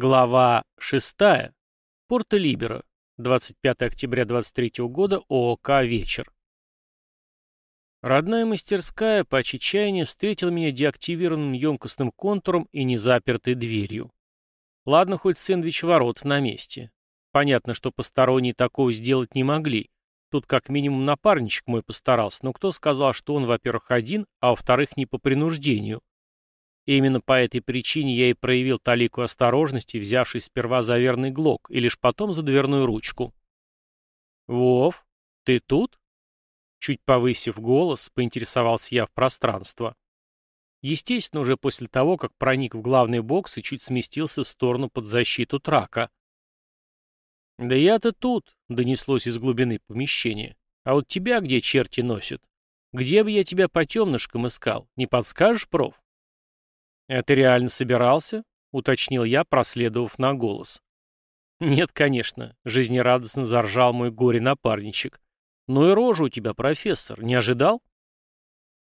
Глава 6. Порто-Либеро. 25 октября 23 года. ООК «Вечер». Родная мастерская по чечаянию встретила меня деактивированным емкостным контуром и незапертой дверью. Ладно, хоть сэндвич ворот на месте. Понятно, что посторонние такого сделать не могли. Тут как минимум напарничек мой постарался, но кто сказал, что он, во-первых, один, а во-вторых, не по принуждению. И именно по этой причине я и проявил талику осторожности, взявшись сперва за верный глок и лишь потом за дверную ручку. «Вов, ты тут?» Чуть повысив голос, поинтересовался я в пространство. Естественно, уже после того, как проник в главный бокс и чуть сместился в сторону под защиту трака. «Да я-то тут», — донеслось из глубины помещения. «А вот тебя где черти носят? Где бы я тебя по темнышкам искал? Не подскажешь, проф?» «А ты реально собирался?» — уточнил я, проследовав на голос. «Нет, конечно», — жизнерадостно заржал мой горе-напарничек. «Ну и рожа у тебя, профессор, не ожидал?»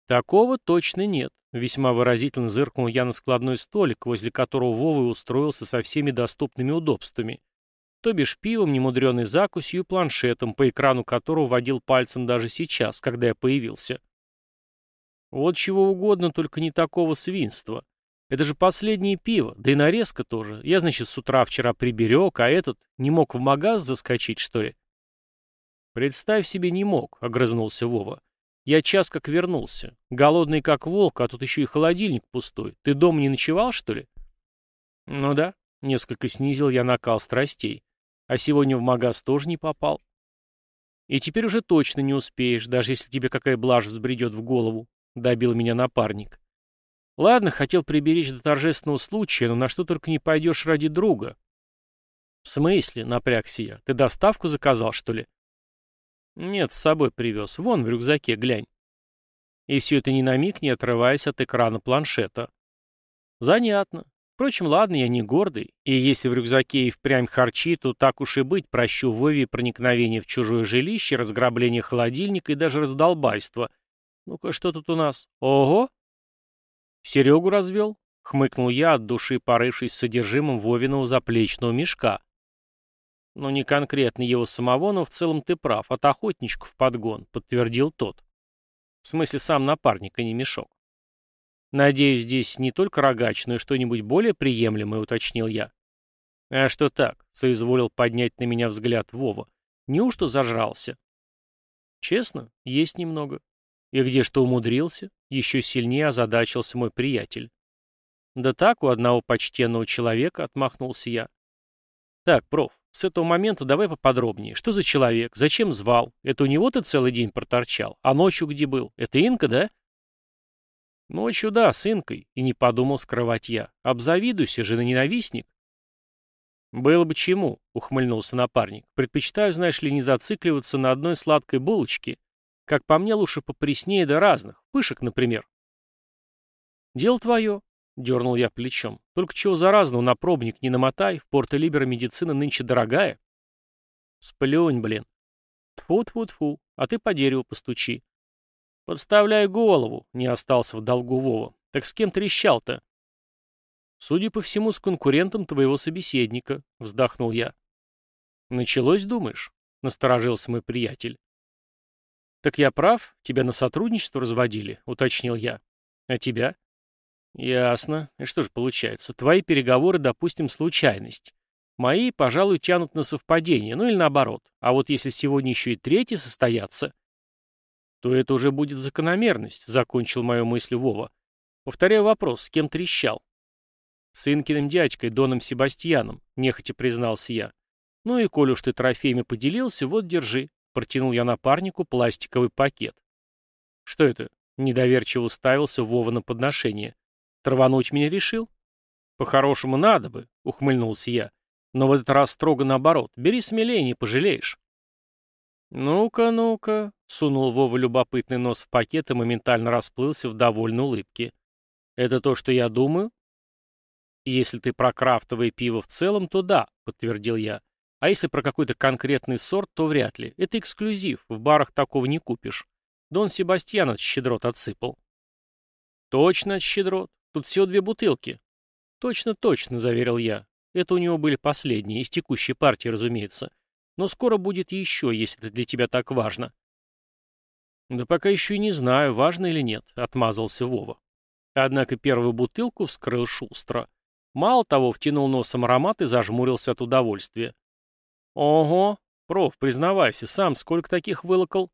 «Такого точно нет», — весьма выразительно зыркнул я на складной столик, возле которого Вова устроился со всеми доступными удобствами. То бишь пивом, немудреной закусью и планшетом, по экрану которого водил пальцем даже сейчас, когда я появился. Вот чего угодно, только не такого свинства. Это же последнее пиво, да и нарезка тоже. Я, значит, с утра вчера приберег, а этот не мог в магаз заскочить, что ли? Представь себе, не мог, — огрызнулся Вова. Я час как вернулся. Голодный как волк, а тут еще и холодильник пустой. Ты дома не ночевал, что ли? Ну да, несколько снизил я накал страстей. А сегодня в магаз тоже не попал. И теперь уже точно не успеешь, даже если тебе какая блажь взбредет в голову, — добил меня напарник. Ладно, хотел приберечь до торжественного случая, но на что только не пойдешь ради друга. В смысле, напрягся я, ты доставку заказал, что ли? Нет, с собой привез. Вон в рюкзаке, глянь. И все это ни на миг не отрываясь от экрана планшета. Занятно. Впрочем, ладно, я не гордый. И если в рюкзаке и впрямь харчи, то так уж и быть, прощу Вове проникновение в чужое жилище, разграбление холодильника и даже раздолбайство. Ну-ка, что тут у нас? Ого, «Серегу развел?» — хмыкнул я, от души порывшись содержимым Вовиного заплечного мешка. «Ну, не конкретно его самого, но в целом ты прав. От охотничку в подгон», — подтвердил тот. В смысле, сам напарник, а не мешок. «Надеюсь, здесь не только рогач, но и что-нибудь более приемлемое», — уточнил я. «А что так?» — соизволил поднять на меня взгляд Вова. «Неужто зажрался?» «Честно, есть немного. И где что умудрился?» Еще сильнее озадачился мой приятель. Да так, у одного почтенного человека отмахнулся я. Так, проф, с этого момента давай поподробнее. Что за человек? Зачем звал? Это у него ты целый день проторчал? А ночью где был? Это Инка, да? Ночью да, с Инкой. И не подумал скрывать я. Обзавидуйся, жена-ненавистник. «Было бы чему», — ухмыльнулся напарник. «Предпочитаю, знаешь ли, не зацикливаться на одной сладкой булочке. Как по мне, лучше попреснее да разных. Пышек, например. «Дело твое», — дернул я плечом. «Только чего заразного на пробник не намотай, в Порто-Либеро медицина нынче дорогая». «Сплюнь, блин». «Тьфу-тьфу-тьфу, а ты по дереву постучи». «Подставляй голову», — не остался в долгу Вова. «Так с кем трещал-то?» «Судя по всему, с конкурентом твоего собеседника», — вздохнул я. «Началось, думаешь?» — насторожился мой приятель. «Так я прав? Тебя на сотрудничество разводили?» — уточнил я. «А тебя?» «Ясно. И что же получается? Твои переговоры, допустим, случайность. Мои, пожалуй, тянут на совпадение, ну или наоборот. А вот если сегодня еще и третьи состоятся, то это уже будет закономерность», — закончил мою мысль Вова. Повторяю вопрос, с кем трещал? «С Инкиным дядькой, Доном Себастьяном», — нехотя признался я. «Ну и коль уж ты трофеями поделился, вот держи. Протянул я напарнику пластиковый пакет. «Что это?» — недоверчиво уставился Вова на подношение. «Травануть меня решил?» «По-хорошему надо бы», — ухмыльнулся я. «Но в этот раз строго наоборот. Бери смелее, не пожалеешь». «Ну-ка, ну-ка», — сунул Вова любопытный нос в пакет и моментально расплылся в довольной улыбке. «Это то, что я думаю?» «Если ты про крафтовое пиво в целом, то да», — подтвердил я. А если про какой-то конкретный сорт, то вряд ли. Это эксклюзив, в барах такого не купишь. Дон Себастьян от щедрот отсыпал. Точно от щедрот. Тут всего две бутылки. Точно-точно, заверил я. Это у него были последние, из текущей партии, разумеется. Но скоро будет еще, если это для тебя так важно. Да пока еще и не знаю, важно или нет, отмазался Вова. Однако первую бутылку вскрыл шустро. Мало того, втянул носом аромат и зажмурился от удовольствия. Ого, проф, признавайся, сам сколько таких вылокал?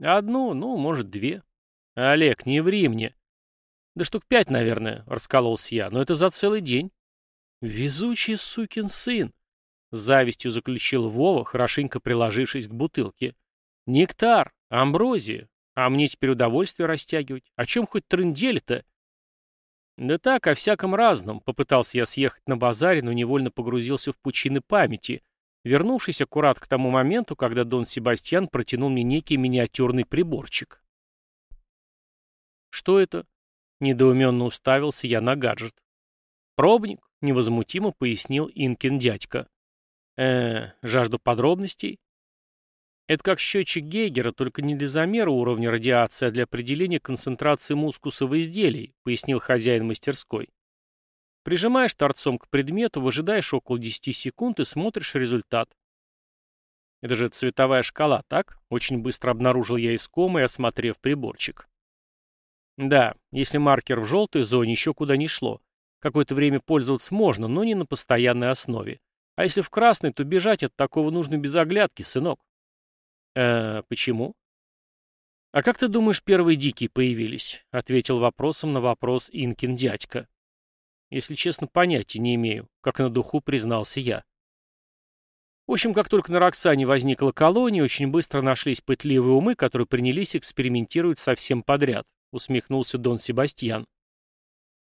Одну, ну, может, две. Олег, не ври мне. Да штук пять, наверное, раскололся я, но это за целый день. Везучий сукин сын. Завистью заключил Вова, хорошенько приложившись к бутылке. Нектар, амброзия. А мне теперь удовольствие растягивать. О чем хоть трындели-то? Да так, о всяком разном. Попытался я съехать на базаре, но невольно погрузился в пучины памяти, вернувшись аккурат к тому моменту, когда Дон Себастьян протянул мне некий миниатюрный приборчик. «Что это?» — недоуменно уставился я на гаджет. «Пробник», — невозмутимо пояснил Инкин дядька. э жажду подробностей?» Это как счетчик Гейгера, только не для замера уровня радиации, а для определения концентрации мускуса в изделии, пояснил хозяин мастерской. Прижимаешь торцом к предмету, выжидаешь около 10 секунд и смотришь результат. Это же цветовая шкала, так? Очень быстро обнаружил я искомый, осмотрев приборчик. Да, если маркер в желтой зоне, еще куда не шло. Какое-то время пользоваться можно, но не на постоянной основе. А если в красной, то бежать от такого нужно без оглядки, сынок. «Э, почему?» «А как ты думаешь, первые дикие появились?» — ответил вопросом на вопрос Инкин дядька. «Если честно, понятия не имею», — как на духу признался я. В общем, как только на Роксане возникла колония, очень быстро нашлись пытливые умы, которые принялись экспериментировать совсем подряд, — усмехнулся Дон Себастьян.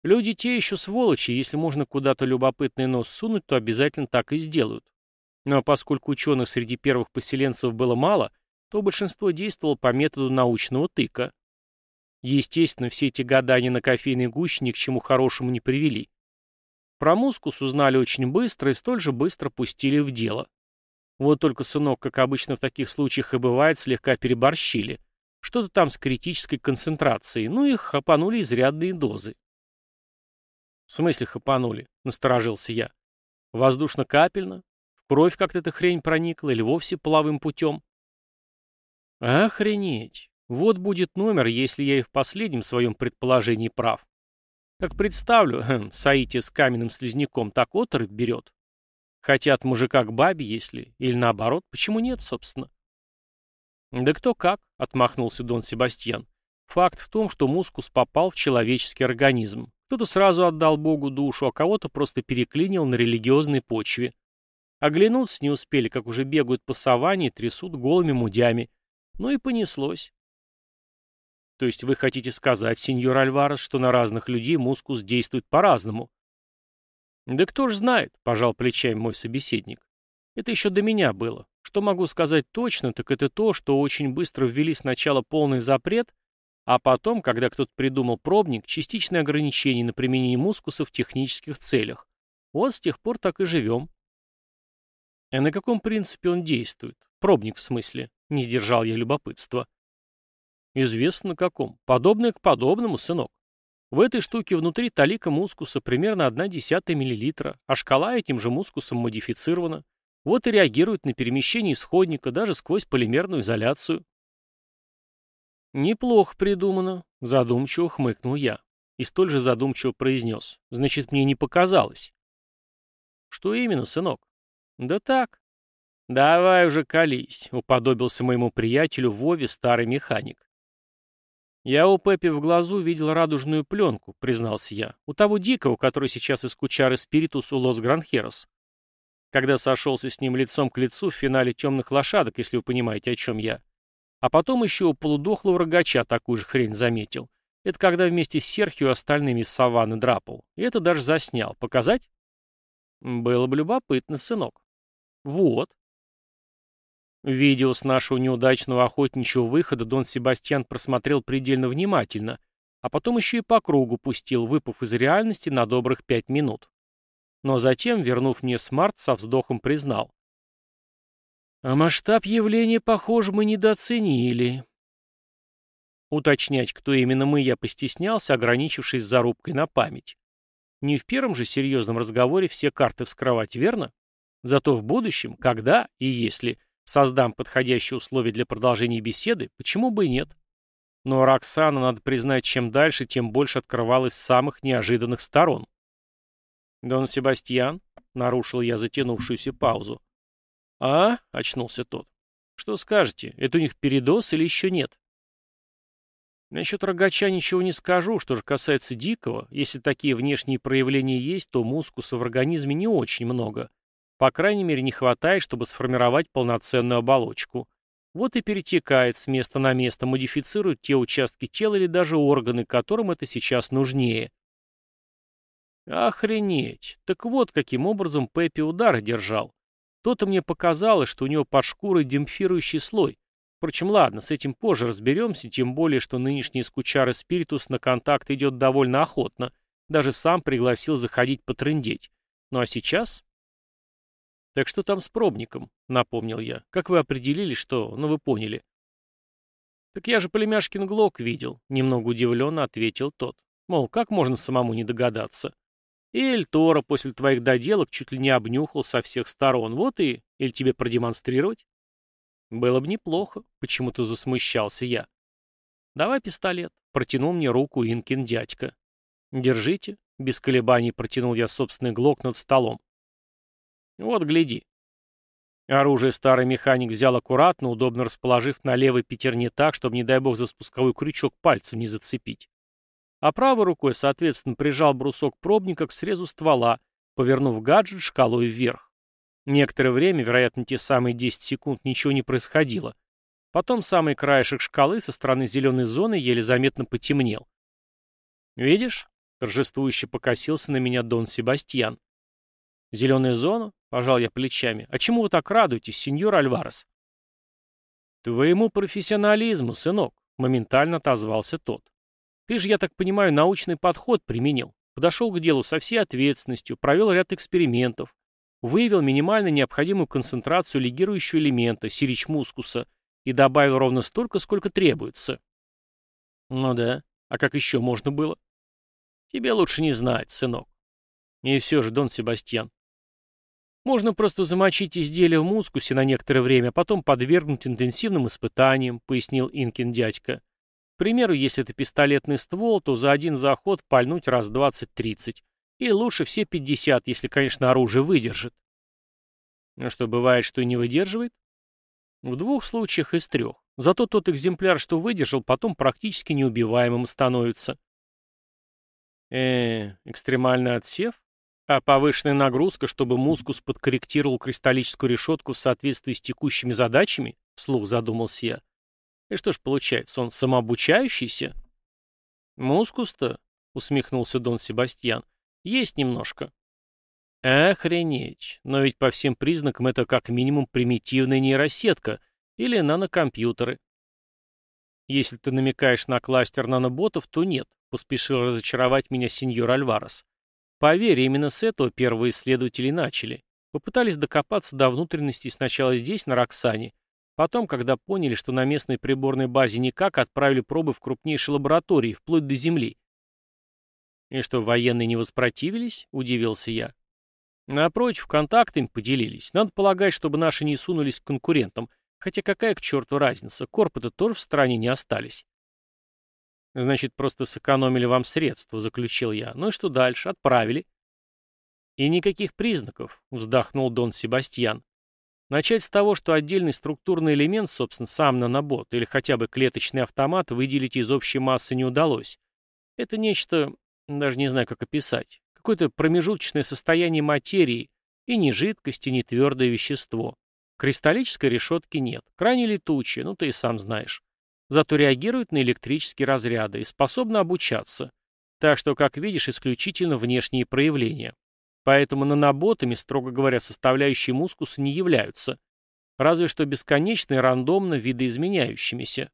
Люди те еще сволочи, если можно куда-то любопытный нос сунуть, то обязательно так и сделают. Но поскольку ученых среди первых поселенцев было мало, то большинство действовало по методу научного тыка. Естественно, все эти гадания на кофейной гуще ни к чему хорошему не привели. Про мускус узнали очень быстро и столь же быстро пустили в дело. Вот только сынок, как обычно в таких случаях и бывает, слегка переборщили. Что-то там с критической концентрацией, ну и хапанули изрядные дозы. «В смысле хапанули?» — насторожился я. «Воздушно-капельно? кровь как-то эта хрень проникла или вовсе половым путем? Охренеть! Вот будет номер, если я и в последнем своем предположении прав. Как представлю, хм, Саити с каменным слизняком так оторопь берет. Хотят мужика к бабе, если, или наоборот, почему нет, собственно? Да кто как, отмахнулся Дон Себастьян. Факт в том, что мускус попал в человеческий организм. Кто-то сразу отдал Богу душу, а кого-то просто переклинил на религиозной почве. Оглянуться не успели, как уже бегают по саванне и трясут голыми мудями. Ну и понеслось. То есть вы хотите сказать, сеньор Альварес, что на разных людей мускус действует по-разному? Да кто ж знает, пожал плечами мой собеседник. Это еще до меня было. Что могу сказать точно, так это то, что очень быстро ввели сначала полный запрет, а потом, когда кто-то придумал пробник, частичное ограничение на применение мускуса в технических целях. Вот с тех пор так и живем. А на каком принципе он действует? Пробник в смысле. Не сдержал я любопытства. Известно каком. Подобное к подобному, сынок. В этой штуке внутри талика мускуса примерно 1,1 мл, а шкала этим же мускусом модифицирована. Вот и реагирует на перемещение исходника даже сквозь полимерную изоляцию. «Неплохо придумано», — задумчиво хмыкнул я. И столь же задумчиво произнес. «Значит, мне не показалось». «Что именно, сынок?» «Да так». «Давай уже колись», — уподобился моему приятелю Вове старый механик. «Я у Пеппи в глазу видел радужную пленку», — признался я. «У того дикого, который сейчас из кучары Спиритус у Лос Гранхерос. Когда сошелся с ним лицом к лицу в финале «Темных лошадок», если вы понимаете, о чем я. А потом еще у полудохлого рогача такую же хрень заметил. Это когда вместе с Серхио остальными из саванны драпал. И это даже заснял. Показать? Было бы любопытно, сынок. Вот. Видео с нашего неудачного охотничьего выхода Дон Себастьян просмотрел предельно внимательно, а потом еще и по кругу пустил, выпав из реальности на добрых пять минут. Но затем, вернув мне смарт, со вздохом признал. А масштаб явления, похоже, мы недооценили. Уточнять, кто именно мы, я постеснялся, ограничившись зарубкой на память. Не в первом же серьезном разговоре все карты вскрывать, верно? Зато в будущем, когда и если создам подходящие условия для продолжения беседы, почему бы и нет? Но Роксана, надо признать, чем дальше, тем больше открывалась самых неожиданных сторон. «Дон Себастьян?» — нарушил я затянувшуюся паузу. «А?» — очнулся тот. «Что скажете, это у них передоз или еще нет?» Насчет рогача ничего не скажу. Что же касается дикого, если такие внешние проявления есть, то мускуса в организме не очень много. По крайней мере, не хватает, чтобы сформировать полноценную оболочку. Вот и перетекает с места на место, модифицирует те участки тела или даже органы, которым это сейчас нужнее. Охренеть! Так вот, каким образом Пеппи удары держал. То-то мне показалось, что у него под шкурой демпфирующий слой. Впрочем, ладно, с этим позже разберемся, тем более, что нынешний скучары Спиритус на контакт идет довольно охотно. Даже сам пригласил заходить потрындеть. Ну а сейчас... «Так что там с пробником?» — напомнил я. «Как вы определили, что... Ну, вы поняли». «Так я же племяшкин Глок видел», — немного удивленно ответил тот. «Мол, как можно самому не догадаться?» И Эльтора после твоих доделок чуть ли не обнюхал со всех сторон. Вот и... Или тебе продемонстрировать? Было бы неплохо. Почему-то засмущался я. Давай пистолет. Протянул мне руку Инкин дядька. Держите. Без колебаний протянул я собственный глок над столом. Вот, гляди. Оружие старый механик взял аккуратно, удобно расположив на левой пятерне так, чтобы, не дай бог, за спусковой крючок пальцем не зацепить а правой рукой, соответственно, прижал брусок пробника к срезу ствола, повернув гаджет шкалой вверх. Некоторое время, вероятно, те самые 10 секунд, ничего не происходило. Потом самый краешек шкалы со стороны зеленой зоны еле заметно потемнел. «Видишь?» — торжествующе покосился на меня Дон Себастьян. «Зеленая зона?» — пожал я плечами. «А чему вы так радуетесь, сеньор Альварес?» «Твоему профессионализму, сынок», — моментально отозвался тот. Ты же, я так понимаю, научный подход применил. Подошел к делу со всей ответственностью, провел ряд экспериментов, выявил минимально необходимую концентрацию лигирующего элемента, сирич мускуса, и добавил ровно столько, сколько требуется. Ну да, а как еще можно было? Тебе лучше не знать, сынок. И все же, Дон Себастьян. Можно просто замочить изделие в мускусе на некоторое время, а потом подвергнуть интенсивным испытаниям, пояснил Инкин дядька. К примеру, если это пистолетный ствол, то за один заход пальнуть раз 20-30. И лучше все 50, если, конечно, оружие выдержит. А что, бывает, что и не выдерживает? В двух случаях из трех. Зато тот экземпляр, что выдержал, потом практически неубиваемым становится. Э, экстремальный отсев? А повышенная нагрузка, чтобы мускус подкорректировал кристаллическую решетку в соответствии с текущими задачами? Вслух задумался я. И что ж получается, он самообучающийся? Мускус-то, усмехнулся Дон Себастьян, есть немножко. Охренеть, но ведь по всем признакам это как минимум примитивная нейросетка или нанокомпьютеры. Если ты намекаешь на кластер наноботов, то нет, поспешил разочаровать меня сеньор Альварес. Поверь, именно с этого первые исследователи начали. Попытались докопаться до внутренностей сначала здесь, на Роксане, Потом, когда поняли, что на местной приборной базе никак, отправили пробы в крупнейшие лаборатории, вплоть до Земли. «И что, военные не воспротивились?» — удивился я. Напротив, контактами поделились. Надо полагать, чтобы наши не сунулись к конкурентам. Хотя какая к черту разница, корпы-то тоже в стране не остались. Значит, просто сэкономили вам средства, заключил я. Ну и что дальше? Отправили. И никаких признаков, вздохнул Дон Себастьян. Начать с того, что отдельный структурный элемент, собственно, сам нанобот или хотя бы клеточный автомат выделить из общей массы не удалось. Это нечто, даже не знаю, как описать, какое-то промежуточное состояние материи, и ни жидкости, ни твердое вещество. Кристаллической решетки нет, крайне летучее, ну ты и сам знаешь. Зато реагирует на электрические разряды и способна обучаться. Так что, как видишь, исключительно внешние проявления. Поэтому наноботами, строго говоря, составляющие мускуса не являются. Разве что бесконечно и рандомно видоизменяющимися.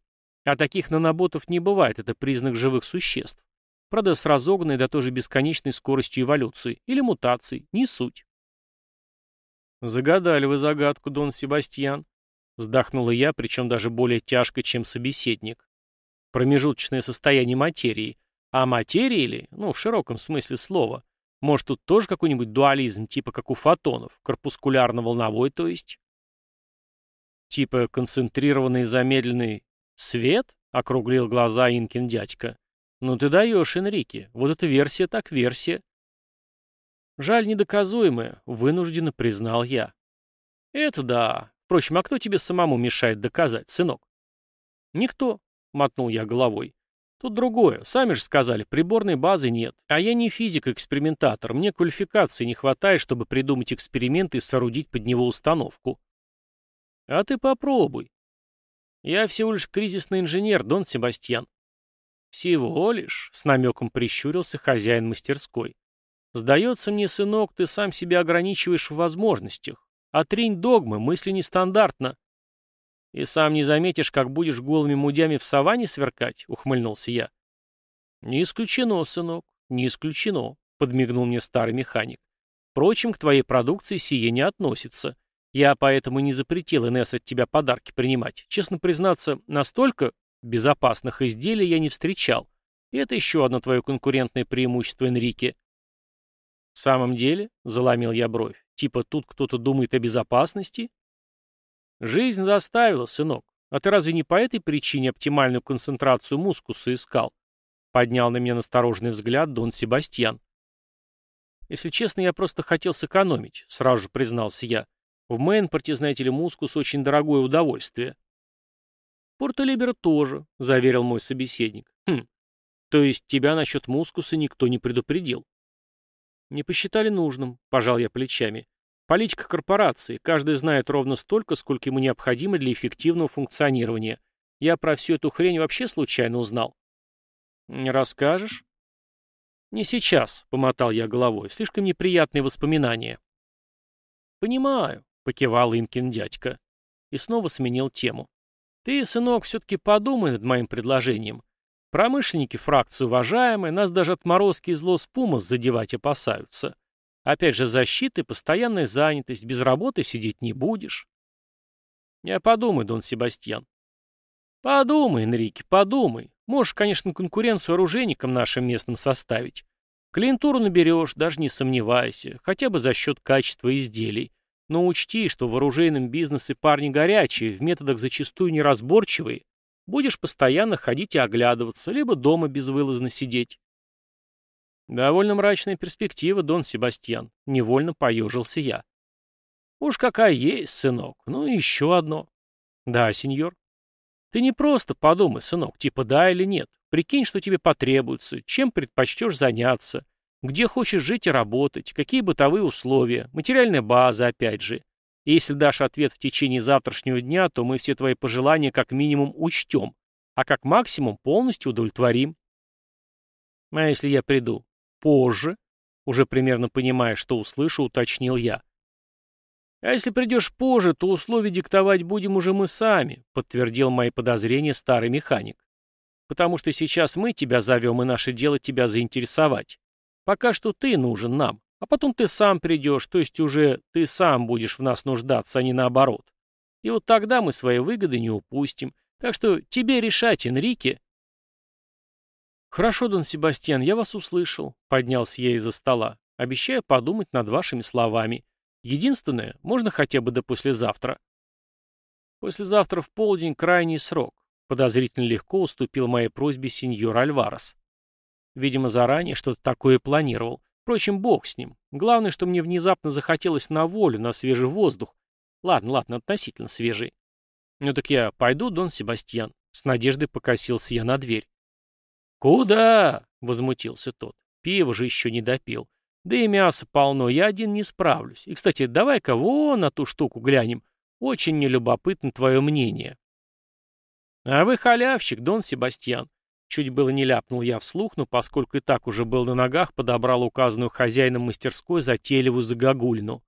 А таких наноботов не бывает, это признак живых существ. Правда, с разогнанной до тоже бесконечной скоростью эволюции или мутаций, не суть. «Загадали вы загадку, Дон Себастьян», — вздохнула я, причем даже более тяжко, чем собеседник. Промежуточное состояние материи. А материи ли, ну, в широком смысле слова, Может, тут тоже какой-нибудь дуализм, типа как у фотонов, корпускулярно-волновой, то есть? Типа концентрированный замедленный свет? Округлил глаза Инкин дядька. Ну ты даешь, Энрике. Вот эта версия так версия. Жаль недоказуемая, вынужденно признал я. Это да. Впрочем, а кто тебе самому мешает доказать, сынок? Никто, мотнул я головой. Тут другое. Сами же сказали, приборной базы нет. А я не физик-экспериментатор. Мне квалификации не хватает, чтобы придумать эксперимент и соорудить под него установку. А ты попробуй. Я всего лишь кризисный инженер, Дон Себастьян. Всего лишь, с намеком прищурился хозяин мастерской. Сдается мне, сынок, ты сам себя ограничиваешь в возможностях. Отринь догмы, мысли нестандартно. «И сам не заметишь, как будешь голыми мудями в саванне сверкать?» — ухмыльнулся я. «Не исключено, сынок, не исключено», — подмигнул мне старый механик. «Впрочем, к твоей продукции сие не относится. Я поэтому не запретил Инесс от тебя подарки принимать. Честно признаться, настолько безопасных изделий я не встречал. И это еще одно твое конкурентное преимущество, Энрике». «В самом деле?» — заломил я бровь. «Типа тут кто-то думает о безопасности?» Жизнь заставила, сынок. А ты разве не по этой причине оптимальную концентрацию мускуса искал? Поднял на меня настороженный взгляд Дон Себастьян. Если честно, я просто хотел сэкономить, сразу же признался я. В Мейнпорте, знаете ли, мускус очень дорогое удовольствие. Порто-Либер тоже, заверил мой собеседник. Хм, то есть тебя насчет мускуса никто не предупредил? Не посчитали нужным, пожал я плечами. Политика корпорации. Каждый знает ровно столько, сколько ему необходимо для эффективного функционирования. Я про всю эту хрень вообще случайно узнал. Не расскажешь? Не сейчас, помотал я головой. Слишком неприятные воспоминания. Понимаю, покивал Инкин дядька. И снова сменил тему. Ты, сынок, все-таки подумай над моим предложением. Промышленники фракции уважаемые, нас даже отморозки и зло спумас задевать опасаются. Опять же, защита и постоянная занятость. Без работы сидеть не будешь. Я подумай, Дон Себастьян. Подумай, Энрике, подумай. Можешь, конечно, конкуренцию оружейникам нашим местным составить. Клиентуру наберешь, даже не сомневайся, хотя бы за счет качества изделий. Но учти, что в оружейном бизнесе парни горячие, в методах зачастую неразборчивые. Будешь постоянно ходить и оглядываться, либо дома безвылазно сидеть. «Довольно мрачная перспектива, Дон Себастьян», — невольно поежился я. «Уж какая есть, сынок. Ну и еще одно». «Да, сеньор». «Ты не просто подумай, сынок, типа да или нет. Прикинь, что тебе потребуется, чем предпочтешь заняться, где хочешь жить и работать, какие бытовые условия, материальная база, опять же. Если дашь ответ в течение завтрашнего дня, то мы все твои пожелания как минимум учтем, а как максимум полностью удовлетворим. А если я приду? Позже, уже примерно понимая, что услышу, уточнил я. А если придешь позже, то условия диктовать будем уже мы сами, подтвердил мои подозрения старый механик. Потому что сейчас мы тебя зовем, и наше дело тебя заинтересовать. Пока что ты нужен нам, а потом ты сам придешь, то есть уже ты сам будешь в нас нуждаться, а не наоборот. И вот тогда мы свои выгоды не упустим. Так что тебе решать, Энрике. «Хорошо, Дон Себастьян, я вас услышал», — поднялся я из-за стола. «Обещаю подумать над вашими словами. Единственное, можно хотя бы до послезавтра». «Послезавтра в полдень крайний срок», — подозрительно легко уступил моей просьбе сеньор Альварес. Видимо, заранее что-то такое планировал. Впрочем, бог с ним. Главное, что мне внезапно захотелось на волю, на свежий воздух. Ладно, ладно, относительно свежий. Ну так я пойду, Дон Себастьян. С надеждой покосился я на дверь. «Куда?» — возмутился тот. «Пиво же еще не допил. Да и мяса полно, я один не справлюсь. И, кстати, давай-ка вон на ту штуку глянем. Очень нелюбопытно твое мнение». «А вы халявщик, Дон Себастьян». Чуть было не ляпнул я вслух, но поскольку и так уже был на ногах, подобрал указанную хозяином мастерской затейливую загогулину.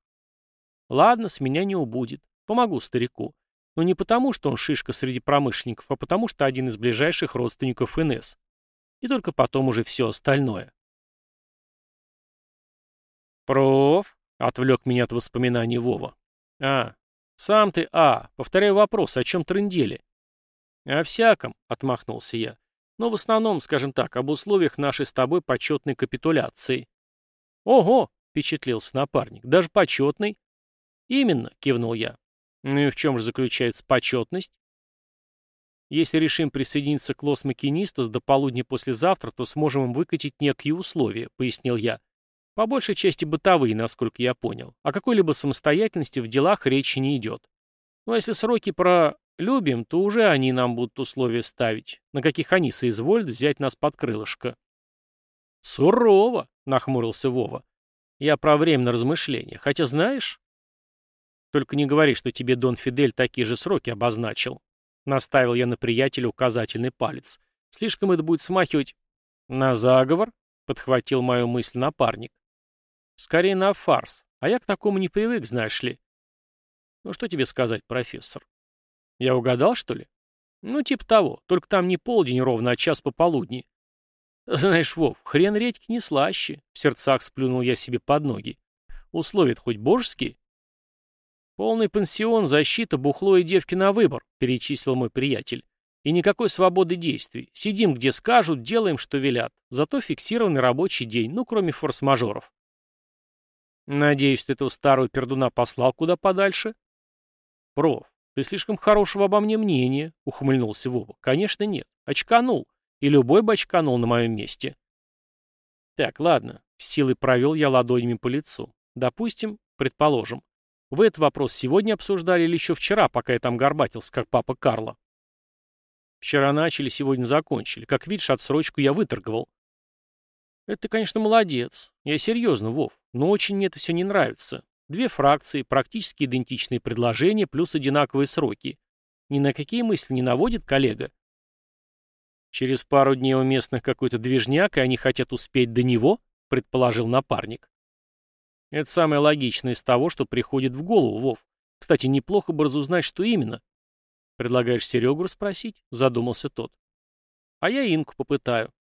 «Ладно, с меня не убудет. Помогу старику. Но не потому, что он шишка среди промышленников, а потому, что один из ближайших родственников НС и только потом уже все остальное. «Проф», — отвлек меня от воспоминаний Вова. «А, сам ты, а, повторяю вопрос, о чем трындели?» «О всяком», — отмахнулся я. «Но в основном, скажем так, об условиях нашей с тобой почетной капитуляции». Ого, впечатлился напарник, даже почетный. Именно, кивнул я. Ну и в чем же заключается почетность? Если решим присоединиться к Лос Макинистас до полудня послезавтра, то сможем им выкатить некие условия, пояснил я. По большей части бытовые, насколько я понял. О какой-либо самостоятельности в делах речи не идет. Но если сроки про любим, то уже они нам будут условия ставить, на каких они соизволят взять нас под крылышко. Сурово, нахмурился Вова. Я про время на размышления. Хотя знаешь... Только не говори, что тебе Дон Фидель такие же сроки обозначил. Наставил я на приятеля указательный палец. Слишком это будет смахивать... На заговор? Подхватил мою мысль напарник. Скорее на фарс. А я к такому не привык, знаешь ли. Ну что тебе сказать, профессор? Я угадал, что ли? Ну, типа того. Только там не полдень ровно, а час пополудни. Знаешь, Вов, хрен редьки не слаще. В сердцах сплюнул я себе под ноги. условия хоть божеские? Полный пансион, защита, бухло и девки на выбор, перечислил мой приятель. И никакой свободы действий. Сидим, где скажут, делаем, что велят. Зато фиксированный рабочий день, ну, кроме форс-мажоров. Надеюсь, ты этого старого пердуна послал куда подальше? Проф, ты слишком хорошего обо мне мнения, ухмыльнулся Вова. Конечно, нет. Очканул. И любой бы очканул на моем месте. Так, ладно. С силой провел я ладонями по лицу. Допустим, предположим. Вы этот вопрос сегодня обсуждали или еще вчера, пока я там горбатился, как папа Карла? Вчера начали, сегодня закончили. Как видишь, отсрочку я выторговал. Это конечно, молодец. Я серьезно, Вов. Но очень мне это все не нравится. Две фракции, практически идентичные предложения, плюс одинаковые сроки. Ни на какие мысли не наводит коллега? Через пару дней у местных какой-то движняк, и они хотят успеть до него, предположил напарник. Это самое логичное из того, что приходит в голову, Вов. Кстати, неплохо бы разузнать, что именно. Предлагаешь Серегу расспросить? Задумался тот. А я Инку попытаю.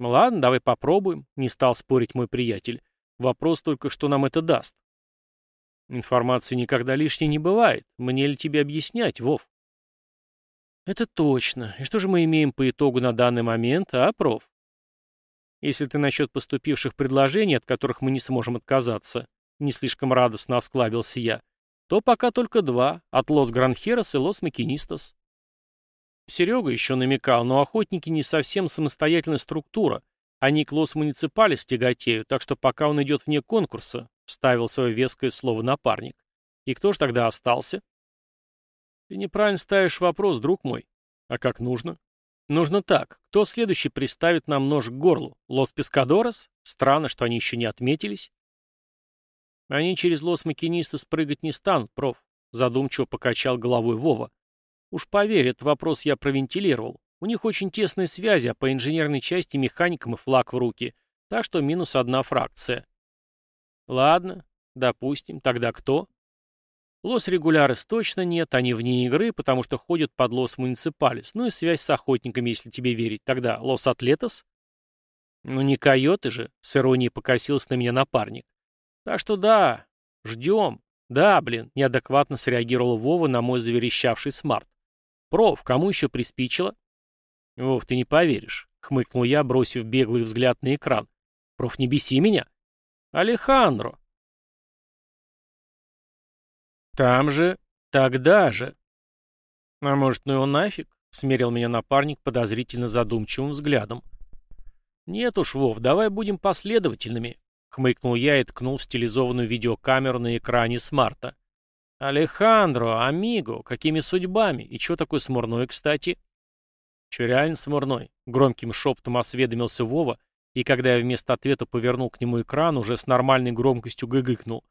Ладно, давай попробуем, не стал спорить мой приятель. Вопрос только, что нам это даст. Информации никогда лишней не бывает. Мне ли тебе объяснять, Вов? Это точно. И что же мы имеем по итогу на данный момент, а, проф? Если ты насчет поступивших предложений, от которых мы не сможем отказаться, не слишком радостно осклабился я, то пока только два, от Лос Гранхерос и Лос Макинистас. Серега еще намекал, но охотники не совсем самостоятельная структура, они к Лос Муниципалис тяготеют, так что пока он идет вне конкурса, вставил свое веское слово напарник. И кто ж тогда остался? Ты неправильно ставишь вопрос, друг мой. А как нужно? Нужно так. Кто следующий приставит нам нож к горлу? Лос Пескадорос? Странно, что они еще не отметились. Они через Лос Макиниста спрыгать не станут, проф. Задумчиво покачал головой Вова. Уж поверь, этот вопрос я провентилировал. У них очень тесные связи, а по инженерной части механикам и флаг в руки. Так что минус одна фракция. Ладно, допустим. Тогда кто? Лос Регулярес точно нет, они вне игры, потому что ходят под Лос Муниципалис. Ну и связь с охотниками, если тебе верить. Тогда Лос Атлетос? Ну не койоты же, с иронией покосился на меня напарник. Так что да, ждем. Да, блин, неадекватно среагировал Вова на мой заверещавший смарт. Проф, кому еще приспичило? Вов, ты не поверишь, хмыкнул я, бросив беглый взгляд на экран. Проф, не беси меня. Алехандро. Там же, тогда же. А может, ну его нафиг? Смерил меня напарник подозрительно задумчивым взглядом. Нет уж, Вов, давай будем последовательными. Хмыкнул я и ткнул в стилизованную видеокамеру на экране смарта. «Алехандро, амиго, какими судьбами? И чё такой смурной, кстати?» «Чё реально смурной?» — громким шептом осведомился Вова, и когда я вместо ответа повернул к нему экран, уже с нормальной громкостью гыгыкнул.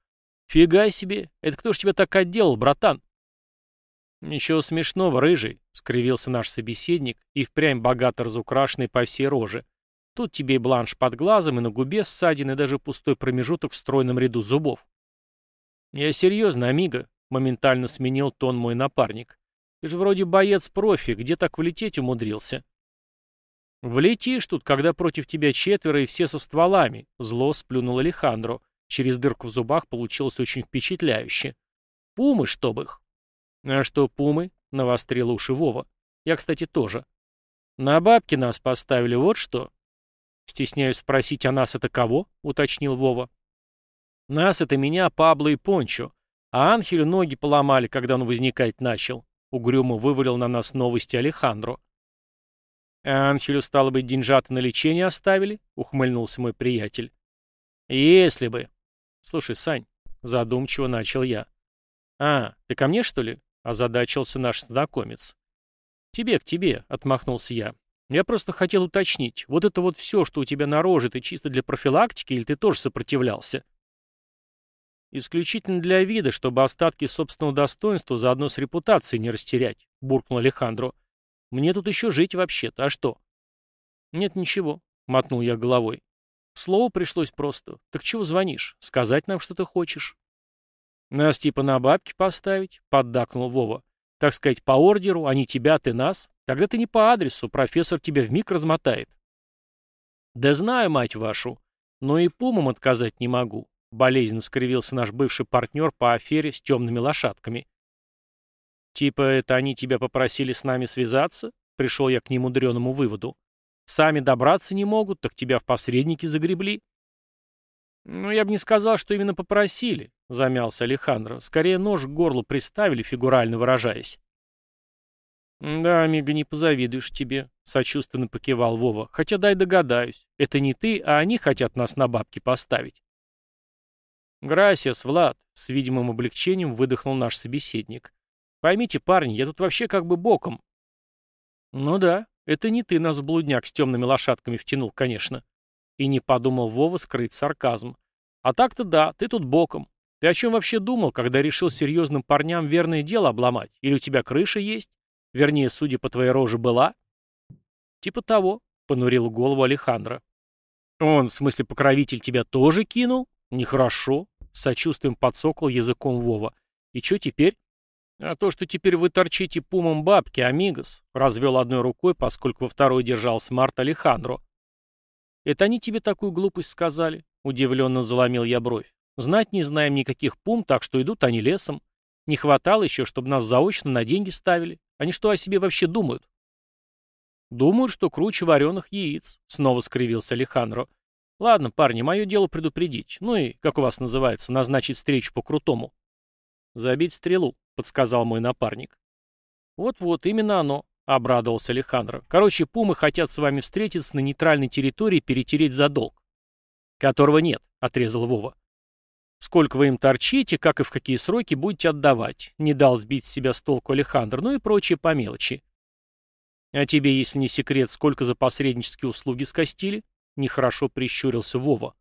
«Фига себе! Это кто ж тебя так отделал, братан?» «Ничего смешного, рыжий», — скривился наш собеседник и впрямь богато разукрашенный по всей роже. Тут тебе и бланш под глазом, и на губе ссадины, и даже пустой промежуток в стройном ряду зубов. «Я серьезно, Амиго», — моментально сменил тон мой напарник. «Ты же вроде боец-профи, где так влететь умудрился?» «Влетишь тут, когда против тебя четверо и все со стволами», — зло сплюнул Алехандро. Через дырку в зубах получилось очень впечатляюще. Пумы, чтоб их. А что пумы? Навострила уши Вова. Я, кстати, тоже. На бабки нас поставили, вот что. Стесняюсь спросить, а нас это кого? Уточнил Вова. Нас это меня, Пабло и Пончо, а Анхелю ноги поломали, когда он возникать начал. Угрюмо вывалил на нас новости Алехандро. «А Анхелю, стало быть, деньжаты на лечение оставили?» — ухмыльнулся мой приятель. «Если бы». «Слушай, Сань», — задумчиво начал я. «А, ты ко мне, что ли?» — озадачился наш знакомец. «Тебе, к тебе», — отмахнулся я. «Я просто хотел уточнить, вот это вот все, что у тебя на роже, это чисто для профилактики или ты тоже сопротивлялся?» «Исключительно для вида, чтобы остатки собственного достоинства заодно с репутацией не растерять», — буркнул Алехандро. «Мне тут еще жить вообще-то, а что?» «Нет, ничего», — мотнул я головой. «Слово пришлось просто. Так чего звонишь? Сказать нам, что ты хочешь?» «Нас типа на бабки поставить?» — поддакнул Вова. «Так сказать, по ордеру, а не тебя, ты нас. Тогда ты не по адресу, профессор тебя вмиг размотает». «Да знаю, мать вашу, но и пумам отказать не могу. Болезненно скривился наш бывший партнер по афере с темными лошадками. «Типа это они тебя попросили с нами связаться?» Пришел я к немудреному выводу. «Сами добраться не могут, так тебя в посредники загребли». «Ну, я бы не сказал, что именно попросили», — замялся Алехандро. «Скорее нож к горлу приставили, фигурально выражаясь». «Да, Амиго, не позавидуешь тебе», — сочувственно покивал Вова. «Хотя дай догадаюсь. Это не ты, а они хотят нас на бабки поставить». «Грасиас, Влад», — с видимым облегчением выдохнул наш собеседник. «Поймите, парни, я тут вообще как бы боком». «Ну да, это не ты нас в блудняк с темными лошадками втянул, конечно». И не подумал Вова скрыть сарказм. «А так-то да, ты тут боком. Ты о чем вообще думал, когда решил серьезным парням верное дело обломать? Или у тебя крыша есть? Вернее, судя по твоей роже, была?» «Типа того», — понурил голову Алехандро. «Он, в смысле, покровитель тебя тоже кинул?» «Нехорошо», — сочувствием подсокол языком Вова. «И что теперь?» «А то, что теперь вы торчите пумом бабки, амигос», — развел одной рукой, поскольку во второй держал смарт Алехандро. «Это они тебе такую глупость сказали?» — удивленно заломил я бровь. «Знать не знаем никаких пум, так что идут они лесом. Не хватало еще, чтобы нас заочно на деньги ставили. Они что о себе вообще думают?» «Думают, что круче вареных яиц», — снова скривился Алехандро. Ладно, парни, мое дело предупредить. Ну и, как у вас называется, назначить встречу по-крутому. Забить стрелу, подсказал мой напарник. Вот-вот, именно оно, обрадовался Алехандро. Короче, пумы хотят с вами встретиться на нейтральной территории и перетереть за долг. Которого нет, отрезал Вова. Сколько вы им торчите, как и в какие сроки будете отдавать. Не дал сбить с себя с толку Алехандр, ну и прочие по мелочи. А тебе, если не секрет, сколько за посреднические услуги скостили? Нехорошо прищурился Вова.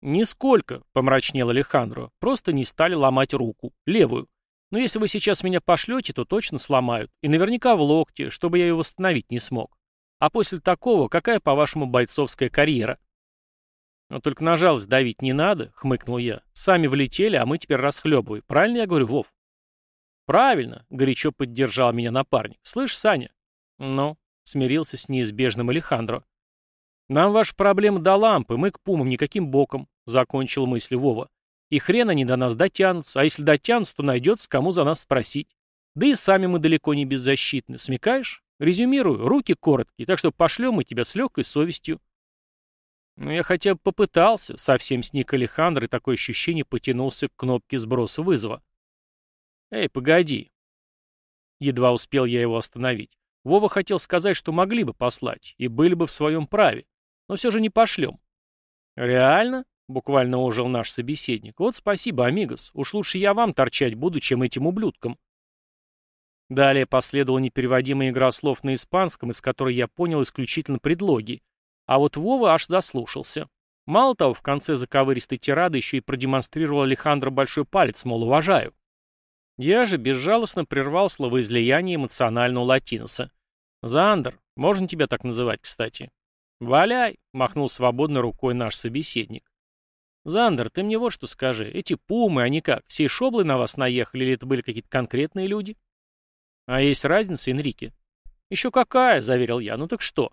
«Нисколько», — помрачнел Алехандро, — «просто не стали ломать руку, левую. Но если вы сейчас меня пошлете, то точно сломают. И наверняка в локте, чтобы я ее восстановить не смог. А после такого, какая, по-вашему, бойцовская карьера?» «Но только на жалость давить не надо», — хмыкнул я. «Сами влетели, а мы теперь расхлебываем. Правильно я говорю, Вов?» «Правильно», — горячо поддержал меня напарник. «Слышь, Саня?» «Ну», — смирился с неизбежным Алехандро. «Нам ваша проблема до лампы, мы к пумам никаким боком», — закончил мысль Вова. «И хрен они до нас дотянутся, а если дотянутся, то найдется, кому за нас спросить. Да и сами мы далеко не беззащитны, смекаешь? Резюмирую, руки короткие, так что пошлем мы тебя с легкой совестью». «Ну, я хотя бы попытался», — совсем сник Алехандр, и такое ощущение потянулся к кнопке сброса вызова. «Эй, погоди». Едва успел я его остановить. Вова хотел сказать, что могли бы послать, и были бы в своем праве но все же не пошлем». «Реально?» — буквально ожил наш собеседник. «Вот спасибо, амигос. Уж лучше я вам торчать буду, чем этим ублюдкам». Далее последовала непереводимая игра слов на испанском, из которой я понял исключительно предлоги. А вот Вова аж заслушался. Мало того, в конце заковыристой тирады еще и продемонстрировал Алехандро большой палец, мол, уважаю. Я же безжалостно прервал словоизлияние эмоционального латиноса. «Зандер, можно тебя так называть, кстати?» «Валяй!» — махнул свободной рукой наш собеседник. «Зандер, ты мне вот что скажи. Эти пумы, они как, всей шоблы на вас наехали или это были какие-то конкретные люди?» «А есть разница, Энрике?» «Еще какая!» — заверил я. «Ну так что?»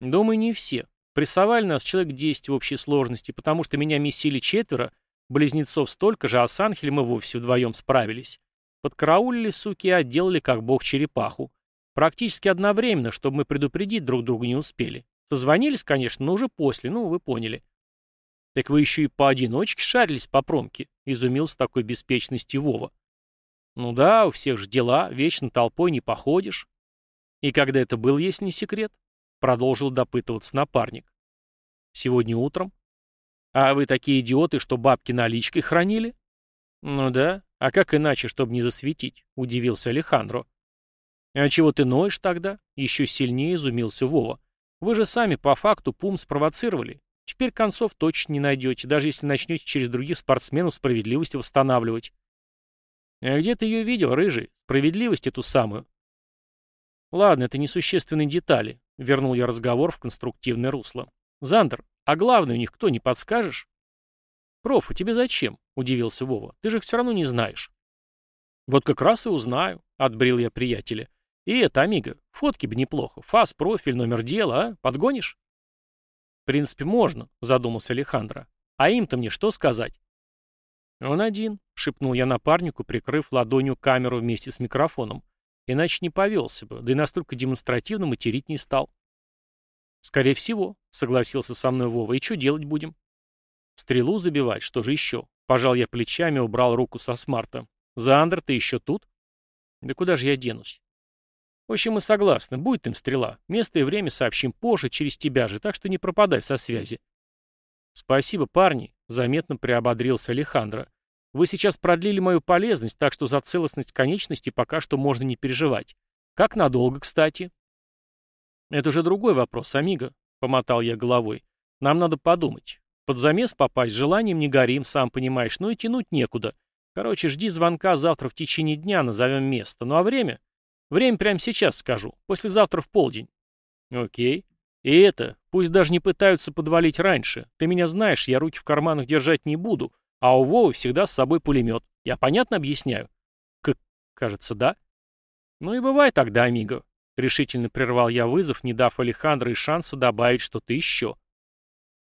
«Думаю, не все. Прессовали нас человек десять в общей сложности, потому что меня месили четверо, близнецов столько же, а с Анхелем и вовсе вдвоем справились. Подкараулили, суки, и отделали как бог черепаху. Практически одновременно, чтобы мы предупредить друг друга не успели. Созвонились, конечно, но уже после, ну, вы поняли. Так вы еще и поодиночке шарились по промке, изумился такой беспечности Вова. Ну да, у всех же дела, вечно толпой не походишь. И когда это был, если не секрет? Продолжил допытываться напарник. Сегодня утром. А вы такие идиоты, что бабки наличкой хранили? Ну да, а как иначе, чтобы не засветить? Удивился Алехандро. А чего ты ноешь тогда? Еще сильнее изумился Вова. Вы же сами по факту пум спровоцировали. Теперь концов точно не найдете, даже если начнете через других спортсменов справедливость восстанавливать. А где ты ее видел, рыжий? Справедливость эту самую. Ладно, это несущественные детали. Вернул я разговор в конструктивное русло. Зандер, а главное у них кто, не подскажешь? Проф, а тебе зачем? Удивился Вова. Ты же их все равно не знаешь. Вот как раз и узнаю, отбрил я приятеля. И это, Амиго, фотки бы неплохо. Фас, профиль, номер дела, а? Подгонишь? Принципе, можно, задумался Алехандро. А им-то мне что сказать? Он один, шепнул я напарнику, прикрыв ладонью камеру вместе с микрофоном. Иначе не повелся бы, да и настолько демонстративно материть не стал. Скорее всего, согласился со мной Вова. И что делать будем? Стрелу забивать, что же еще? Пожал я плечами, убрал руку со смарта. Зандер, ты еще тут? Да куда же я денусь? В общем, мы согласны, будет им стрела. Место и время сообщим позже, через тебя же, так что не пропадай со связи. Спасибо, парни, заметно приободрился Алехандро. Вы сейчас продлили мою полезность, так что за целостность конечности пока что можно не переживать. Как надолго, кстати? Это уже другой вопрос, Амиго, помотал я головой. Нам надо подумать. Под замес попасть желанием не горим, сам понимаешь, но и тянуть некуда. Короче, жди звонка завтра в течение дня, назовем место. Ну а время? Время прямо сейчас скажу. Послезавтра в полдень. Окей. И это, пусть даже не пытаются подвалить раньше. Ты меня знаешь, я руки в карманах держать не буду, а у Вовы всегда с собой пулемет. Я понятно объясняю? Как, кажется, да. Ну и бывай тогда, амиго. Решительно прервал я вызов, не дав Алехандро и шанса добавить что-то еще.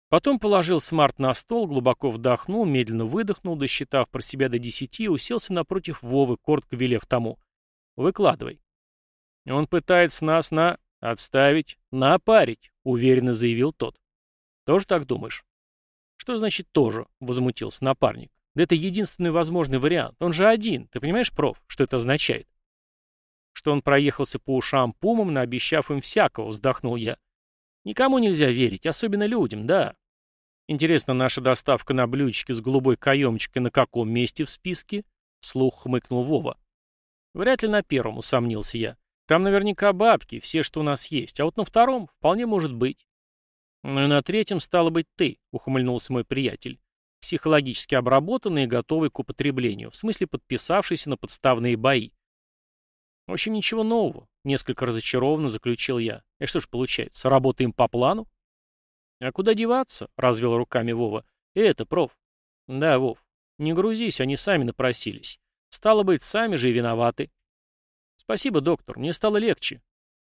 Потом положил смарт на стол, глубоко вдохнул, медленно выдохнул, досчитав про себя до десяти, уселся напротив Вовы, коротко велев тому. «Выкладывай». «Он пытается нас на... отставить, напарить», — уверенно заявил тот. «Тоже так думаешь?» «Что значит «тоже»?» — возмутился напарник. «Да это единственный возможный вариант. Он же один. Ты понимаешь, проф, что это означает?» Что он проехался по ушам пумам, наобещав им всякого, вздохнул я. «Никому нельзя верить, особенно людям, да. Интересно, наша доставка на блюдечке с голубой каемочкой на каком месте в списке?» Слух хмыкнул Вова. Вряд ли на первом, усомнился я. Там наверняка бабки, все, что у нас есть, а вот на втором вполне может быть. Ну и на третьем стало быть ты, ухмыльнулся мой приятель. Психологически обработанный и готовый к употреблению, в смысле подписавшийся на подставные бои. В общем, ничего нового, несколько разочарованно заключил я. И что ж получается, работаем по плану? А куда деваться? Развел руками Вова. И это, проф. Да, Вов, не грузись, они сами напросились. Стало быть, сами же и виноваты. Спасибо, доктор, мне стало легче.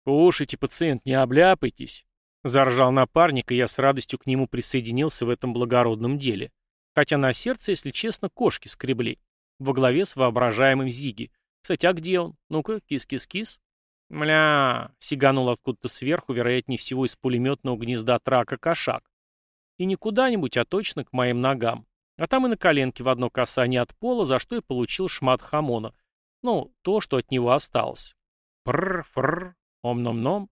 Кушайте, пациент, не обляпайтесь. Заржал напарник, и я с радостью к нему присоединился в этом благородном деле. Хотя на сердце, если честно, кошки скребли. Во главе с воображаемым Зиги. Кстати, а где он? Ну-ка, кис-кис-кис. Мля, сиганул откуда-то сверху, вероятнее всего из пулеметного гнезда трака кошак. И не куда-нибудь, а точно к моим ногам. А там и на коленке в одно касание от пола, за что и получил шмат хамона. Ну, то, что от него осталось. Прр-фрр, ом-ном-ном.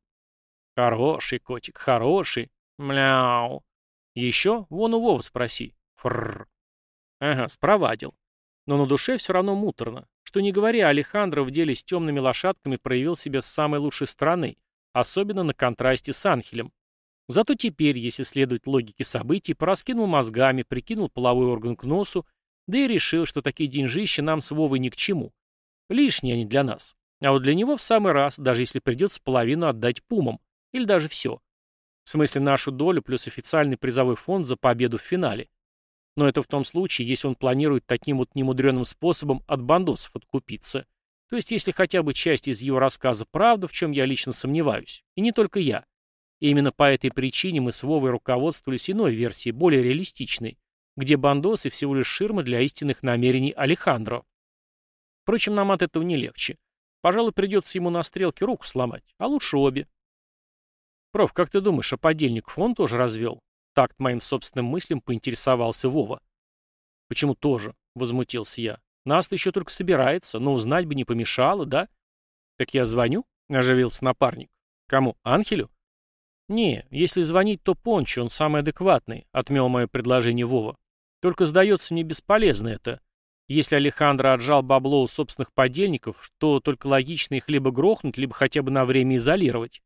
Хороший котик, хороший. Мяу. Еще? Вон у Вова спроси. Фрр. Ага, спровадил. Но на душе все равно муторно. Что не говоря, Алехандро в деле с темными лошадками проявил себя с самой лучшей стороны, особенно на контрасте с Анхелем. Зато теперь, если следовать логике событий, пораскинул мозгами, прикинул половой орган к носу, да и решил, что такие деньжища нам с Вовой ни к чему. Лишние они для нас. А вот для него в самый раз, даже если придется половину отдать пумам. Или даже все. В смысле нашу долю плюс официальный призовой фонд за победу в финале. Но это в том случае, если он планирует таким вот немудреным способом от бандосов откупиться. То есть если хотя бы часть из его рассказа правда, в чем я лично сомневаюсь. И не только я. И именно по этой причине мы с Вовой руководствовались иной версией, более реалистичной, где бандосы всего лишь ширма для истинных намерений Алехандро. Впрочем, нам от этого не легче. Пожалуй, придется ему на стрелке руку сломать, а лучше обе. Проф, как ты думаешь, а подельник фон тоже развел? такт моим собственным мыслям поинтересовался Вова. «Почему тоже?» — возмутился я. «Нас-то еще только собирается, но узнать бы не помешало, да?» «Так я звоню?» — оживился напарник. «Кому? Анхелю?» «Не, если звонить, то Пончо, он самый адекватный», — отмел мое предложение Вова. «Только, сдается мне, бесполезно это. Если Алехандро отжал бабло у собственных подельников, то только логично их либо грохнуть, либо хотя бы на время изолировать.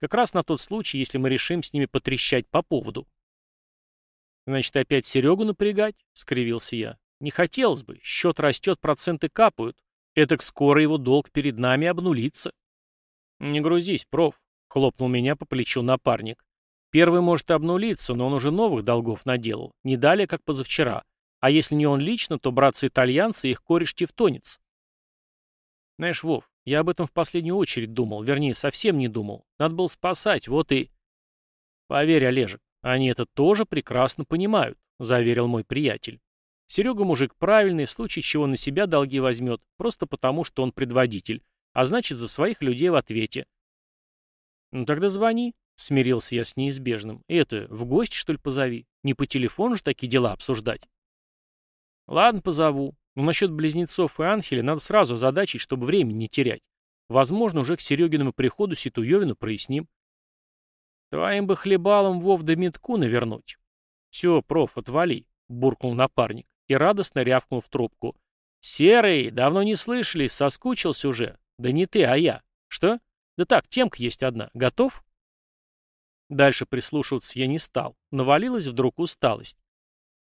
Как раз на тот случай, если мы решим с ними потрещать по поводу». «Значит, опять Серегу напрягать?» — скривился я. «Не хотелось бы. Счет растет, проценты капают. Этак скоро его долг перед нами обнулится». «Не грузись, проф. Хлопнул меня по плечу напарник. Первый может обнулиться, но он уже новых долгов наделал. Не далее, как позавчера. А если не он лично, то братцы-итальянцы и их кореш-тевтонец. Знаешь, Вов, я об этом в последнюю очередь думал. Вернее, совсем не думал. Надо было спасать, вот и... Поверь, Олежек, они это тоже прекрасно понимают, заверил мой приятель. Серега мужик правильный, в случае чего на себя долги возьмет, просто потому, что он предводитель, а значит, за своих людей в ответе. «Ну тогда звони», — смирился я с неизбежным. «Это, в гости, что ли, позови? Не по телефону же такие дела обсуждать». «Ладно, позову. Но насчет близнецов и Анхеля надо сразу озадачить, чтобы времени не терять. Возможно, уже к Серегиному приходу Ситуевину проясним». «Твоим бы хлебалом Вов да метку навернуть». «Все, проф, отвали», — буркнул напарник и радостно рявкнул в трубку. «Серый, давно не слышали, соскучился уже. Да не ты, а я. Что?» Да так, темка есть одна. Готов? Дальше прислушиваться я не стал. Навалилась вдруг усталость.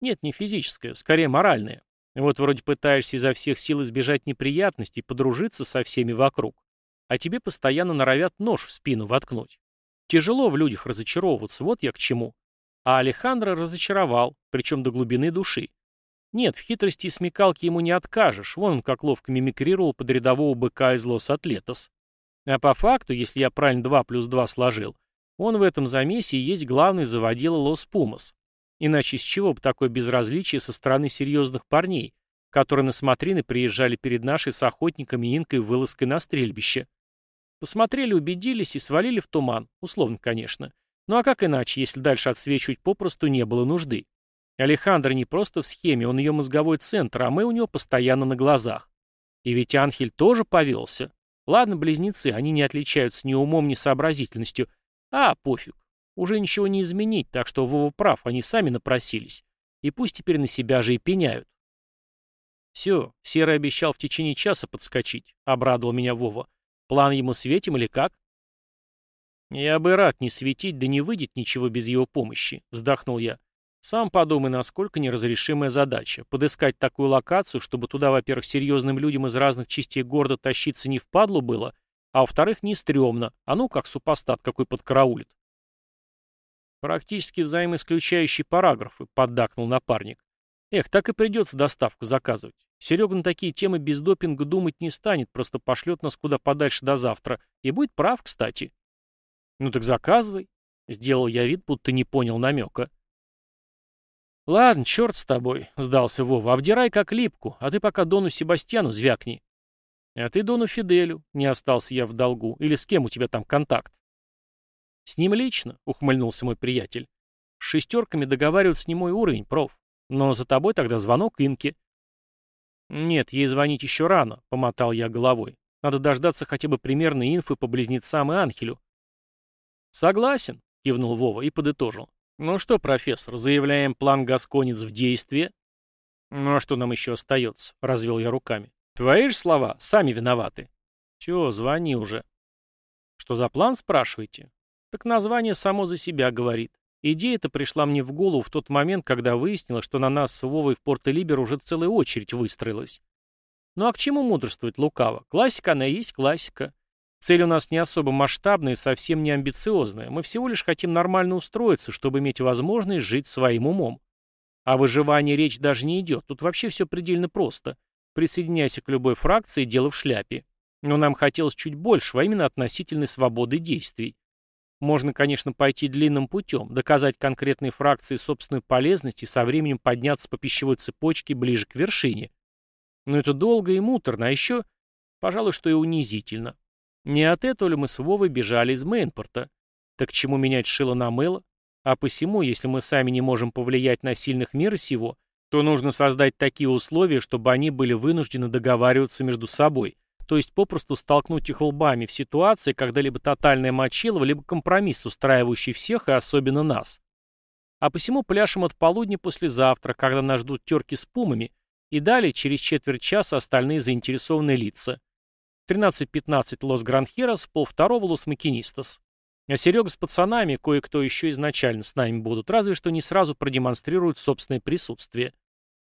Нет, не физическая, скорее моральная. Вот вроде пытаешься изо всех сил избежать неприятностей, подружиться со всеми вокруг. А тебе постоянно норовят нож в спину воткнуть. Тяжело в людях разочаровываться, вот я к чему. А Алехандро разочаровал, причем до глубины души. Нет, в хитрости и смекалке ему не откажешь, вон он как ловко мимикрировал под рядового быка из Лос-Атлетос. А по факту, если я правильно 2 плюс 2 сложил, он в этом замесе и есть главный заводила Лос-Пумас. Иначе с чего бы такое безразличие со стороны серьезных парней, которые на смотрины приезжали перед нашей с охотниками Инкой вылазкой на стрельбище? Посмотрели, убедились и свалили в туман, условно, конечно. Ну а как иначе, если дальше отсвечивать попросту не было нужды? Алехандро не просто в схеме, он ее мозговой центр, а мы у него постоянно на глазах. И ведь Анхель тоже повелся. Ладно, близнецы, они не отличаются ни умом, ни сообразительностью. А, пофиг. Уже ничего не изменить, так что Вова прав, они сами напросились. И пусть теперь на себя же и пеняют. Все, Серый обещал в течение часа подскочить, обрадовал меня Вова. План ему светим или как? Я бы рад не светить, да не выйдет ничего без его помощи, вздохнул я. Сам подумай, насколько неразрешимая задача. Подыскать такую локацию, чтобы туда, во-первых, серьезным людям из разных частей города тащиться не впадло было, а во-вторых, не стрёмно, а ну как супостат какой подкараулит. Практически взаимоисключающие параграфы, поддакнул напарник. Эх, так и придется доставку заказывать. Серега на такие темы без допинга думать не станет, просто пошлет нас куда подальше до завтра. И будет прав, кстати. Ну так заказывай. Сделал я вид, будто не понял намека. «Ладно, черт с тобой», — сдался Вова, — «обдирай как липку, а ты пока Дону Себастьяну звякни». «А ты Дону Фиделю», — не остался я в долгу, или с кем у тебя там контакт? «С ним лично», — ухмыльнулся мой приятель. «С шестерками договариваться не мой уровень, проф. Но за тобой тогда звонок Инке». «Нет, ей звонить еще рано», — помотал я головой. «Надо дождаться хотя бы примерной инфы по близнецам и Анхелю». «Согласен», — кивнул Вова и подытожил. «Ну что, профессор, заявляем план Гасконец в действие?» «Ну а что нам еще остается?» — развел я руками. «Твои же слова, сами виноваты». «Все, звони уже». «Что за план, спрашиваете?» «Так название само за себя говорит. Идея-то пришла мне в голову в тот момент, когда выяснилось, что на нас с Вовой в Порто-Либер уже целая очередь выстроилась. Ну а к чему мудрствовать лукаво? Классика она и есть классика. Цель у нас не особо масштабная и совсем не амбициозная. Мы всего лишь хотим нормально устроиться, чтобы иметь возможность жить своим умом. О выживании речь даже не идет. Тут вообще все предельно просто. Присоединяйся к любой фракции, дело в шляпе. Но нам хотелось чуть больше, а именно относительной свободы действий. Можно, конечно, пойти длинным путем, доказать конкретной фракции собственную полезность и со временем подняться по пищевой цепочке ближе к вершине. Но это долго и муторно, а еще, пожалуй, что и унизительно. Не от этого ли мы с Вовой бежали из Мейнпорта? Так чему менять шило на мыло? А посему, если мы сами не можем повлиять на сильных мира сего, то нужно создать такие условия, чтобы они были вынуждены договариваться между собой, то есть попросту столкнуть их лбами в ситуации, когда либо тотальное мочилово, либо компромисс, устраивающий всех и особенно нас. А посему пляшем от полудня послезавтра, когда нас ждут терки с пумами, и далее через четверть часа остальные заинтересованные лица. 13.15 Лос Гранхерос, полвторого Лос Макинистас. А Серега с пацанами, кое-кто еще изначально с нами будут, разве что не сразу продемонстрируют собственное присутствие.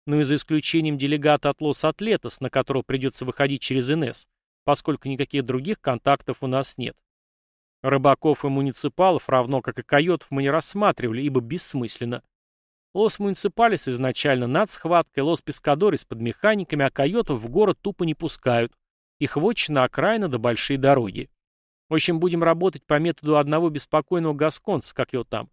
Ну и за исключением делегата от Лос-Атлетос, на которого придется выходить через Инес, поскольку никаких других контактов у нас нет. Рыбаков и муниципалов, равно как и койотов, мы не рассматривали, ибо бессмысленно. Лос Муниципалис изначально над схваткой, Лос Пескадорис под механиками, а койотов в город тупо не пускают. Их вотчина окраина до большие дороги. В общем, будем работать по методу одного беспокойного гасконца, как его там.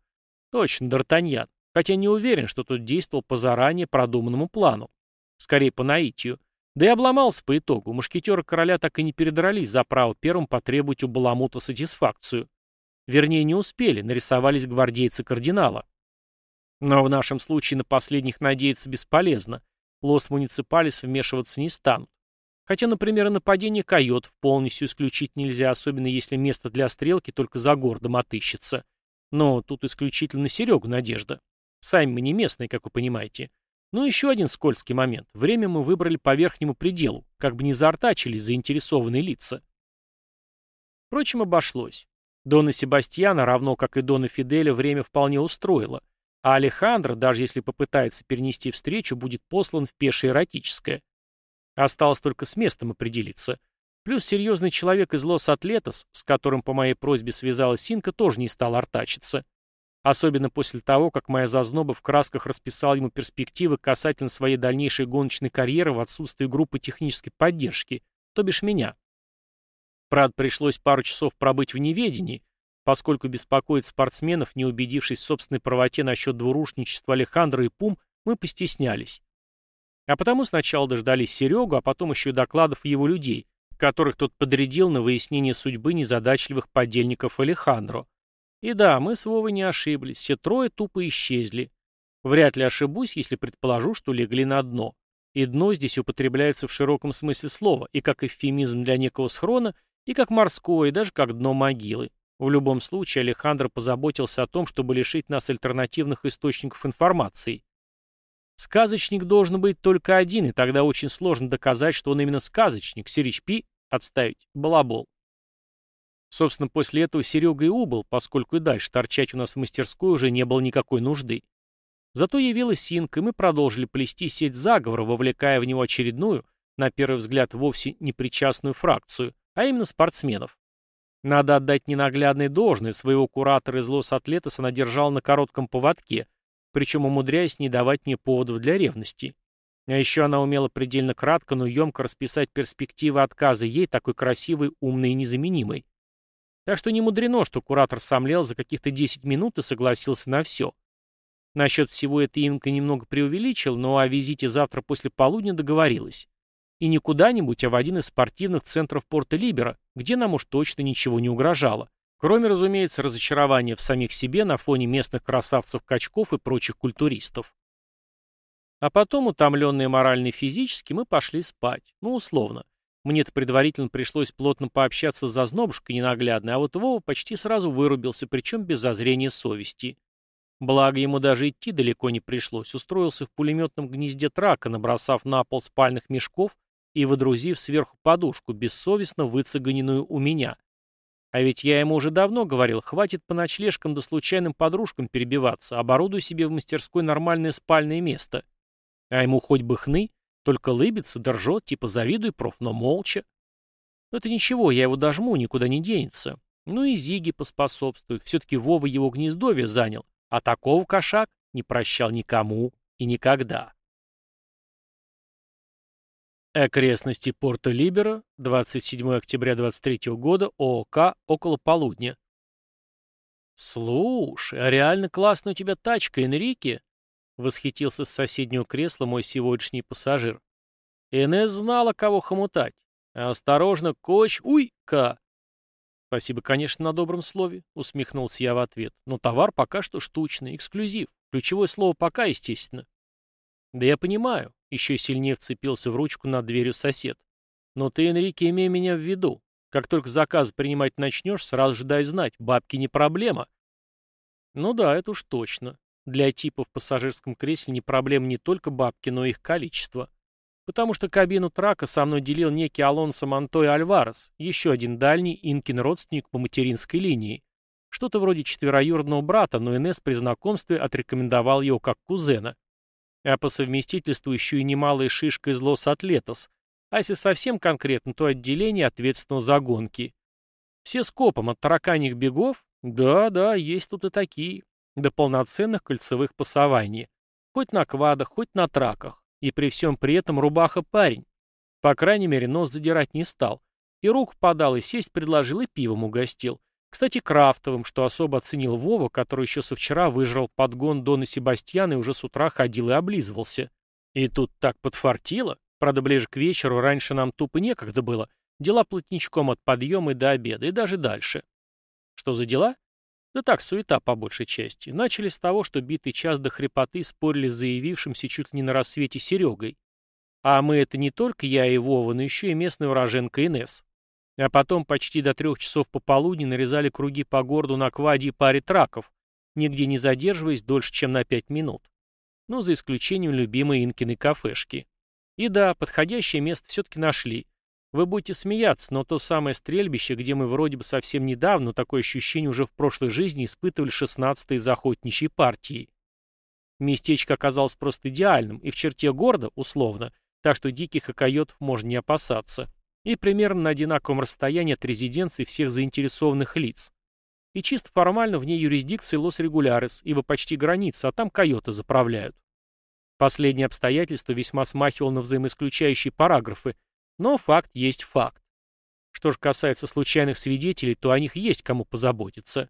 Точно, Д'Артаньян. Хотя не уверен, что тут действовал по заранее продуманному плану. Скорее, по наитию. Да и обломался по итогу. Мушкетеры короля так и не передрались за право первым потребовать у Баламута сатисфакцию. Вернее, не успели, нарисовались гвардейцы кардинала. Но в нашем случае на последних надеяться бесполезно. Лос муниципалис вмешиваться не станут. Хотя, например, нападение койотов полностью исключить нельзя, особенно если место для стрелки только за городом отыщется. Но тут исключительно Серегу надежда. Сами мы не местные, как вы понимаете. Ну, еще один скользкий момент. Время мы выбрали по верхнему пределу, как бы не заортачились заинтересованные лица. Впрочем, обошлось. Дона Себастьяна, равно как и Дона Фиделя, время вполне устроило, а Алехандро, даже если попытается перенести встречу, будет послан в пешее эротическое. Осталось только с местом определиться. Плюс серьезный человек из Лос-Атлетос, с которым по моей просьбе связалась Синка, тоже не стал артачиться. Особенно после того, как моя зазноба в красках расписала ему перспективы касательно своей дальнейшей гоночной карьеры в отсутствии группы технической поддержки, то бишь меня. Правда, пришлось пару часов пробыть в неведении, поскольку беспокоить спортсменов, не убедившись в собственной правоте насчет двурушничества Алехандро и Пум, мы постеснялись. А потому сначала дождались Серегу, а потом еще и докладов его людей, которых тот подрядил на выяснение судьбы незадачливых подельников Алехандро. И да, мы с Вовой не ошиблись, все трое тупо исчезли. Вряд ли ошибусь, если предположу, что легли на дно. И дно здесь употребляется в широком смысле слова, и как эвфемизм для некого схрона, и как морское, и даже как дно могилы. В любом случае, Алехандро позаботился о том, чтобы лишить нас альтернативных источников информации. Сказочник должен быть только один, и тогда очень сложно доказать, что он именно сказочник. Сирич Пи отставить. Балабол. Собственно, после этого Серега и убыл, поскольку и дальше торчать у нас в мастерской уже не было никакой нужды. Зато явилась Синка, и мы продолжили плести сеть заговора, вовлекая в него очередную, на первый взгляд, вовсе непричастную фракцию, а именно спортсменов. Надо отдать ненаглядной должное, своего куратора из Лос-Атлетос она держала на коротком поводке, причем умудряясь не давать мне поводов для ревности. А еще она умела предельно кратко, но емко расписать перспективы отказа ей, такой красивой, умной и незаменимой. Так что не мудрено, что куратор сомлел за каких-то 10 минут и согласился на все. Насчет всего это Инка немного преувеличил, но о визите завтра после полудня договорилась. И не куда-нибудь, а в один из спортивных центров Порта-Либера, где нам уж точно ничего не угрожало. Кроме, разумеется, разочарования в самих себе на фоне местных красавцев-качков и прочих культуристов. А потом, утомленные морально и физически, мы пошли спать. Ну, условно. Мне-то предварительно пришлось плотно пообщаться с зазнобушкой ненаглядной, а вот Вова почти сразу вырубился, причем без зазрения совести. Благо, ему даже идти далеко не пришлось. Устроился в пулеметном гнезде трака, набросав на пол спальных мешков и водрузив сверху подушку, бессовестно выцеганенную у меня. А ведь я ему уже давно говорил, хватит по ночлежкам да случайным подружкам перебиваться, оборудуй себе в мастерской нормальное спальное место. А ему хоть бы хны, только лыбится, держет, типа завидуй, проф, но молча. Но это ничего, я его дожму, никуда не денется. Ну и Зиги поспособствует. Все-таки Вова его гнездовье занял, а такого кошак не прощал никому и никогда. Окрестности порта Либера, 27 октября 23 года, ООК, около полудня. «Слушай, а реально классная у тебя тачка, Энрике?» Восхитился с соседнего кресла мой сегодняшний пассажир. Инесс знала, кого хомутать. Осторожно, коч, уй-ка! Спасибо, конечно, на добром слове, усмехнулся я в ответ. Но товар пока что штучный, эксклюзив. Ключевое слово «пока», естественно. Да я понимаю, еще сильнее вцепился в ручку над дверью сосед. Но ты, Энрике, имей меня в виду. Как только заказ принимать начнешь, сразу же дай знать, бабки не проблема. Ну да, это уж точно. Для типа в пассажирском кресле не проблема не только бабки, но и их количество. Потому что кабину трака со мной делил некий Алонсо Монтой Альварес, еще один дальний инкин родственник по материнской линии. Что-то вроде четвероюродного брата, но Инесс при знакомстве отрекомендовал его как кузена. А по совместительству еще и немалая шишка из Лос-Атлетос, а если совсем конкретно, то отделения, ответственного за гонки. Все скопом от тараканьих бегов? Да-да, есть тут и такие. До полноценных кольцевых соревнований. Хоть на квадах, хоть на траках. И при всем при этом рубаха парень. По крайней мере, нос задирать не стал. И руку подал, и сесть предложил, и пивом угостил. Кстати, крафтовым, что особо оценил Вова, который еще со вчера выжрал подгон Дона Себастьяна и уже с утра ходил и облизывался. И тут так подфартило. Правда, ближе к вечеру, раньше нам тупо некогда было. Дела плотничком от подъема и до обеда, и даже дальше. Что за дела? Да так, суета по большей части. Начали с того, что битый час до хрипоты спорили с заявившимся чуть ли не на рассвете Серегой. А мы это не только я и Вова, но еще и местная уроженка Инес. А потом почти до трех часов пополудни нарезали круги по городу на кваде и паре траков, нигде не задерживаясь дольше, чем на пять минут. Ну, за исключением любимой Инкиной кафешки. И да, подходящее место все-таки нашли. Вы будете смеяться, но то самое стрельбище, где мы вроде бы совсем недавно, такое ощущение уже в прошлой жизни испытывали шестнадцатой из охотничьей партии. Местечко оказалось просто идеальным, и в черте города, условно, так что диких и койотов можно не опасаться. И примерно на одинаковом расстоянии от резиденции всех заинтересованных лиц. И чисто формально вне юрисдикции Лос-Регулярес, ибо почти граница, а там койоты заправляют. Последнее обстоятельство весьма смахивало на взаимоисключающие параграфы, но факт есть факт. Что же касается случайных свидетелей, то о них есть кому позаботиться.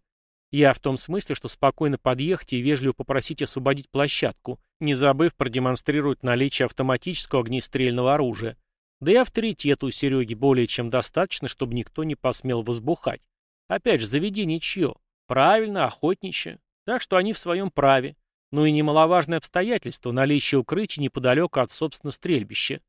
Я в том смысле, что спокойно подъехать и вежливо попросить освободить площадку, не забыв продемонстрировать наличие автоматического огнестрельного оружия. Да и авторитета у Сереги более чем достаточно, чтобы никто не посмел возбухать. Опять же, заведение чье? Правильно, охотничье. Так что они в своем праве. Ну и немаловажное обстоятельство – наличие укрытий неподалеку от, собственно, стрельбища.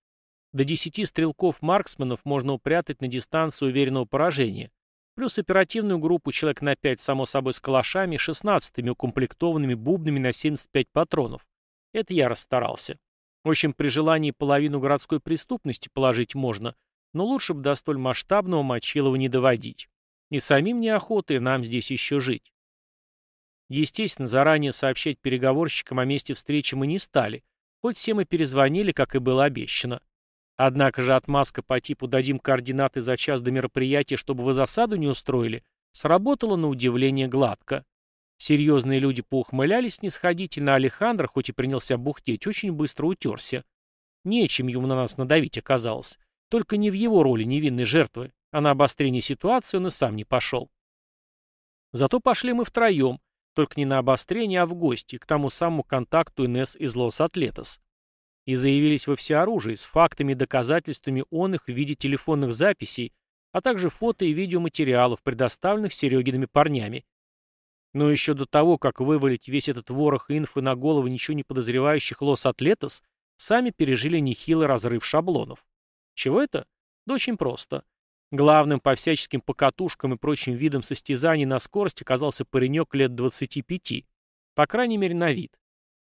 До десяти стрелков-марксменов можно упрятать на дистанцию уверенного поражения. Плюс оперативную группу человек на 5, само собой, с калашами, 16-ми укомплектованными бубнами на 75 патронов. Это я расстарался. В общем, при желании половину городской преступности положить можно, но лучше бы до столь масштабного Мочилова не доводить. И самим неохота, и нам здесь еще жить. Естественно, заранее сообщать переговорщикам о месте встречи мы не стали, хоть все мы перезвонили, как и было обещано. Однако же отмазка по типу «дадим координаты за час до мероприятия, чтобы вы засаду не устроили» сработала на удивление гладко. Серьезные люди поухмылялись снисходительно, а Алехандро, хоть и принялся бухтеть, очень быстро утерся. Нечем ему на нас надавить оказалось. Только не в его роли невинной жертвы, а на обострение ситуации он и сам не пошел. Зато пошли мы втроем, только не на обострение, а в гости, к тому самому контакту Инес из Лос-Атлетос. И заявились во всеоружии с фактами и доказательствами оных в виде телефонных записей, а также фото и видеоматериалов, предоставленных Серегиными парнями. Но еще до того, как вывалить весь этот ворох инфы на головы ничего не подозревающих Лос-Атлетос, сами пережили нехилый разрыв шаблонов. Чего это? Да очень просто. Главным по всяческим покатушкам и прочим видам состязаний на скорость оказался паренек лет 25, по крайней мере на вид.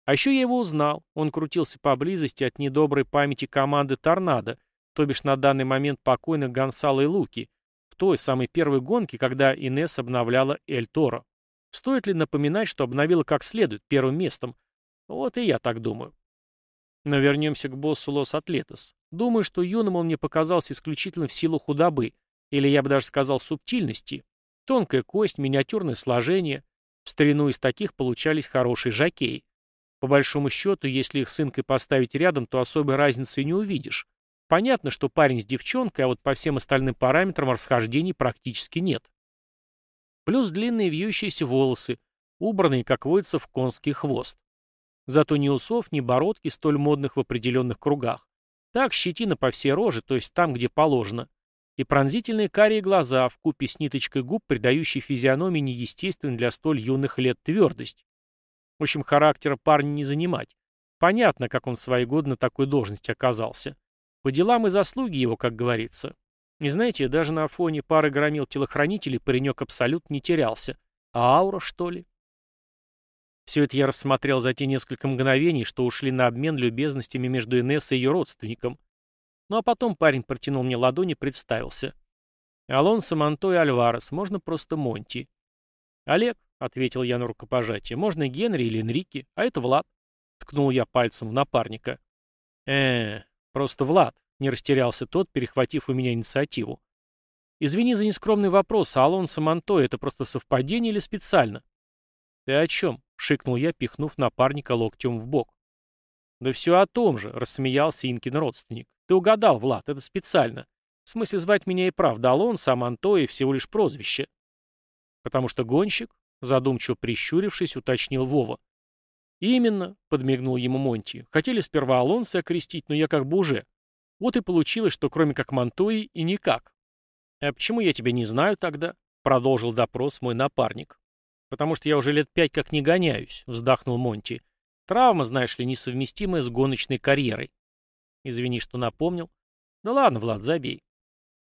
А еще я его узнал, он крутился поблизости от недоброй памяти команды «Торнадо», то бишь на данный момент покойных Гонсало и Луки, в той самой первой гонке, когда Инесс обновляла Эль Торо. Стоит ли напоминать, что обновила как следует, первым местом? Вот и я так думаю. Но вернемся к боссу Лос-Атлетос. Думаю, что юным он мне показался исключительно в силу худобы, или я бы даже сказал субтильности. Тонкая кость, миниатюрное сложение. В старину из таких получались хорошие жакеи. По большому счету, если их с инкой поставить рядом, то особой разницы и не увидишь. Понятно, что парень с девчонкой, а вот по всем остальным параметрам расхождений практически нет. Плюс длинные вьющиеся волосы, убранные, как водится, в конский хвост. Зато ни усов, ни бородки, столь модных в определенных кругах. Так, щетина по всей роже, то есть там, где положено. и пронзительные карие глаза в купе с ниточкой губ, придающей физиономии неестественной для столь юных лет твердость. В общем, характера парня не занимать. Понятно, как он в свои годы на такой должности оказался. По делам и заслуги его, как говорится. И знаете, даже на фоне пары громил телохранителей паренек абсолютно не терялся. А аура, что ли? Все это я рассмотрел за те несколько мгновений, что ушли на обмен любезностями между Инесс и ее родственником. Ну а потом парень протянул мне ладони и представился. «Алонсо Монтой Альварес, можно просто Монти». «Олег», — ответил я на рукопожатие, — «можно Генри или Энрике, а это Влад». Ткнул я пальцем в напарника. э просто Влад», — не растерялся тот, перехватив у меня инициативу. «Извини за нескромный вопрос, а Алонсо Монтой — это просто совпадение или специально?» «Ты о чем?» — шикнул я, пихнув напарника локтем в бок. «Да все о том же», — рассмеялся Инкин родственник. «Ты угадал, Влад, это специально. В смысле, звать меня и правда Алонсо, а Монтоя всего лишь прозвище». «Потому что гонщик?» — задумчиво прищурившись, уточнил Вова. «Именно», — подмигнул ему Монти. «Хотели сперва Алонсо окрестить, но я как бы уже. Вот и получилось, что кроме как Монтои и никак». «А почему я тебя не знаю тогда?» — продолжил допрос мой напарник. «Потому что я уже лет пять как не гоняюсь», — вздохнул Монти. «Травма, знаешь ли, несовместимая с гоночной карьерой». «Извини, что напомнил». «Да ладно, Влад, забей».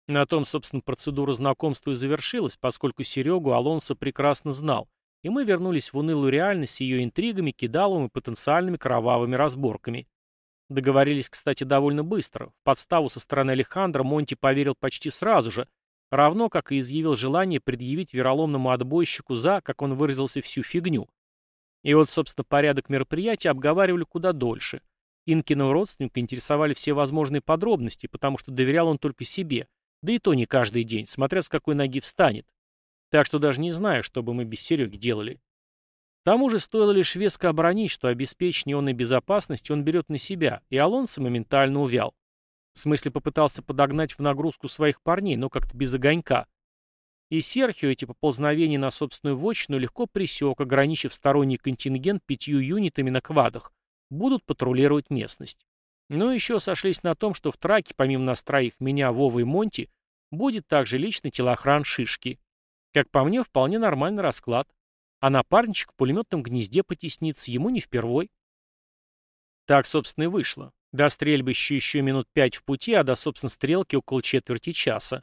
На том, собственно, процедура знакомства и завершилась, поскольку Серегу Алонсо прекрасно знал, и мы вернулись в унылую реальность с ее интригами, кидалом и потенциальными кровавыми разборками. Договорились, кстати, довольно быстро. В подставу со стороны Алехандра Монти поверил почти сразу же, равно как и изъявил желание предъявить вероломному отбойщику за, как он выразился, всю фигню. И вот, собственно, порядок мероприятия обговаривали куда дольше. Инкиного родственника интересовали все возможные подробности, потому что доверял он только себе, да и то не каждый день, смотря с какой ноги встанет. Так что даже не знаю, что бы мы без Сереги делали. К тому же стоило лишь веско оборонить, что обеспечение он и безопасности он берет на себя, и Алонсо моментально увял. В смысле попытался подогнать в нагрузку своих парней, но как-то без огонька. И Серхио эти поползновения на собственную вотчину легко пресек, ограничив сторонний контингент пятью юнитами на квадах. Будут патрулировать местность. Но еще сошлись на том, что в траке, помимо нас троих, меня, Вовы и Монти, будет также личный телохран Шишки. Как по мне, вполне нормальный расклад. А напарничек в пулеметном гнезде потеснится, ему не впервой. Так, собственно, и вышло. До стрельбища еще минут пять в пути, а до, собственно, стрелки около четверти часа.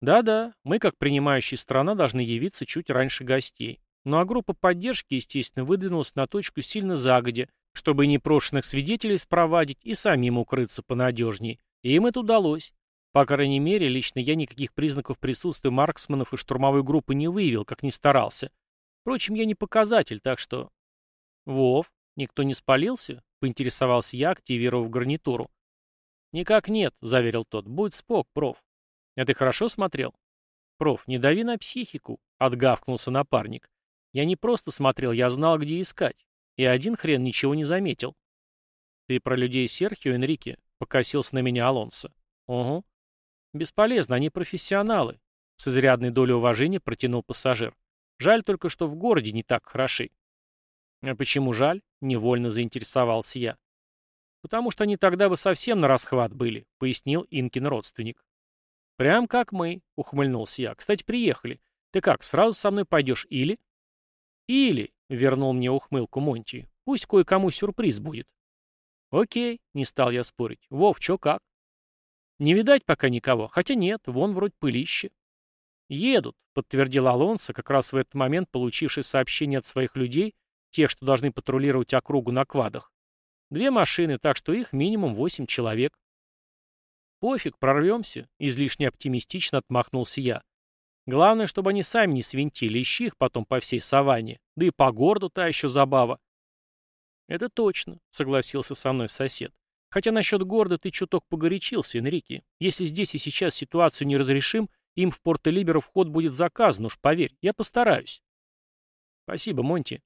Да-да, мы, как принимающая страна, должны явиться чуть раньше гостей. Ну а группа поддержки, естественно, выдвинулась на точку сильно загодя, чтобы непрошенных свидетелей спровадить и самим укрыться понадежней. И им это удалось. По крайней мере, лично я никаких признаков присутствия марксманов и штурмовой группы не выявил, как ни старался. Впрочем, я не показатель, так что... Вов, никто не спалился? Поинтересовался я, активировав гарнитуру. «Никак нет», — заверил тот. «Будь спок, проф». «А ты хорошо смотрел?» «Проф, не дави на психику», — отгавкнулся напарник. «Я не просто смотрел, я знал, где искать. И один хрен ничего не заметил». «Ты про людей Серхио, Энрике?» — покосился на меня Алонсо. «Угу». «Бесполезно, они профессионалы», — с изрядной долей уважения протянул пассажир. «Жаль только, что в городе не так хороши». «А почему жаль?» — невольно заинтересовался я. «Потому что они тогда бы совсем на расхват были», — пояснил Инкин родственник. «Прям как мы», — ухмыльнулся я. «Кстати, приехали. Ты как, сразу со мной пойдешь или?» «Или», — вернул мне ухмылку Монти, — «пусть кое-кому сюрприз будет». «Окей», — не стал я спорить. «Вов, чё как?» «Не видать пока никого, хотя нет, вон вроде пылище». «Едут», — подтвердил Алонсо, как раз в этот момент получивший сообщение от своих людей, тех, что должны патрулировать округу на квадах. Две машины, так что их минимум восемь человек. «Пофиг, прорвемся», — излишне оптимистично отмахнулся я. «Главное, чтобы они сами не свинтили, ищи их потом по всей саванне. Да и по городу та еще забава». «Это точно», — согласился со мной сосед. «Хотя насчет города ты чуток погорячился, Энрике. Если здесь и сейчас ситуацию не разрешим, им в Порто-Либеро вход будет заказан, уж поверь, я постараюсь». «Спасибо, Монти»,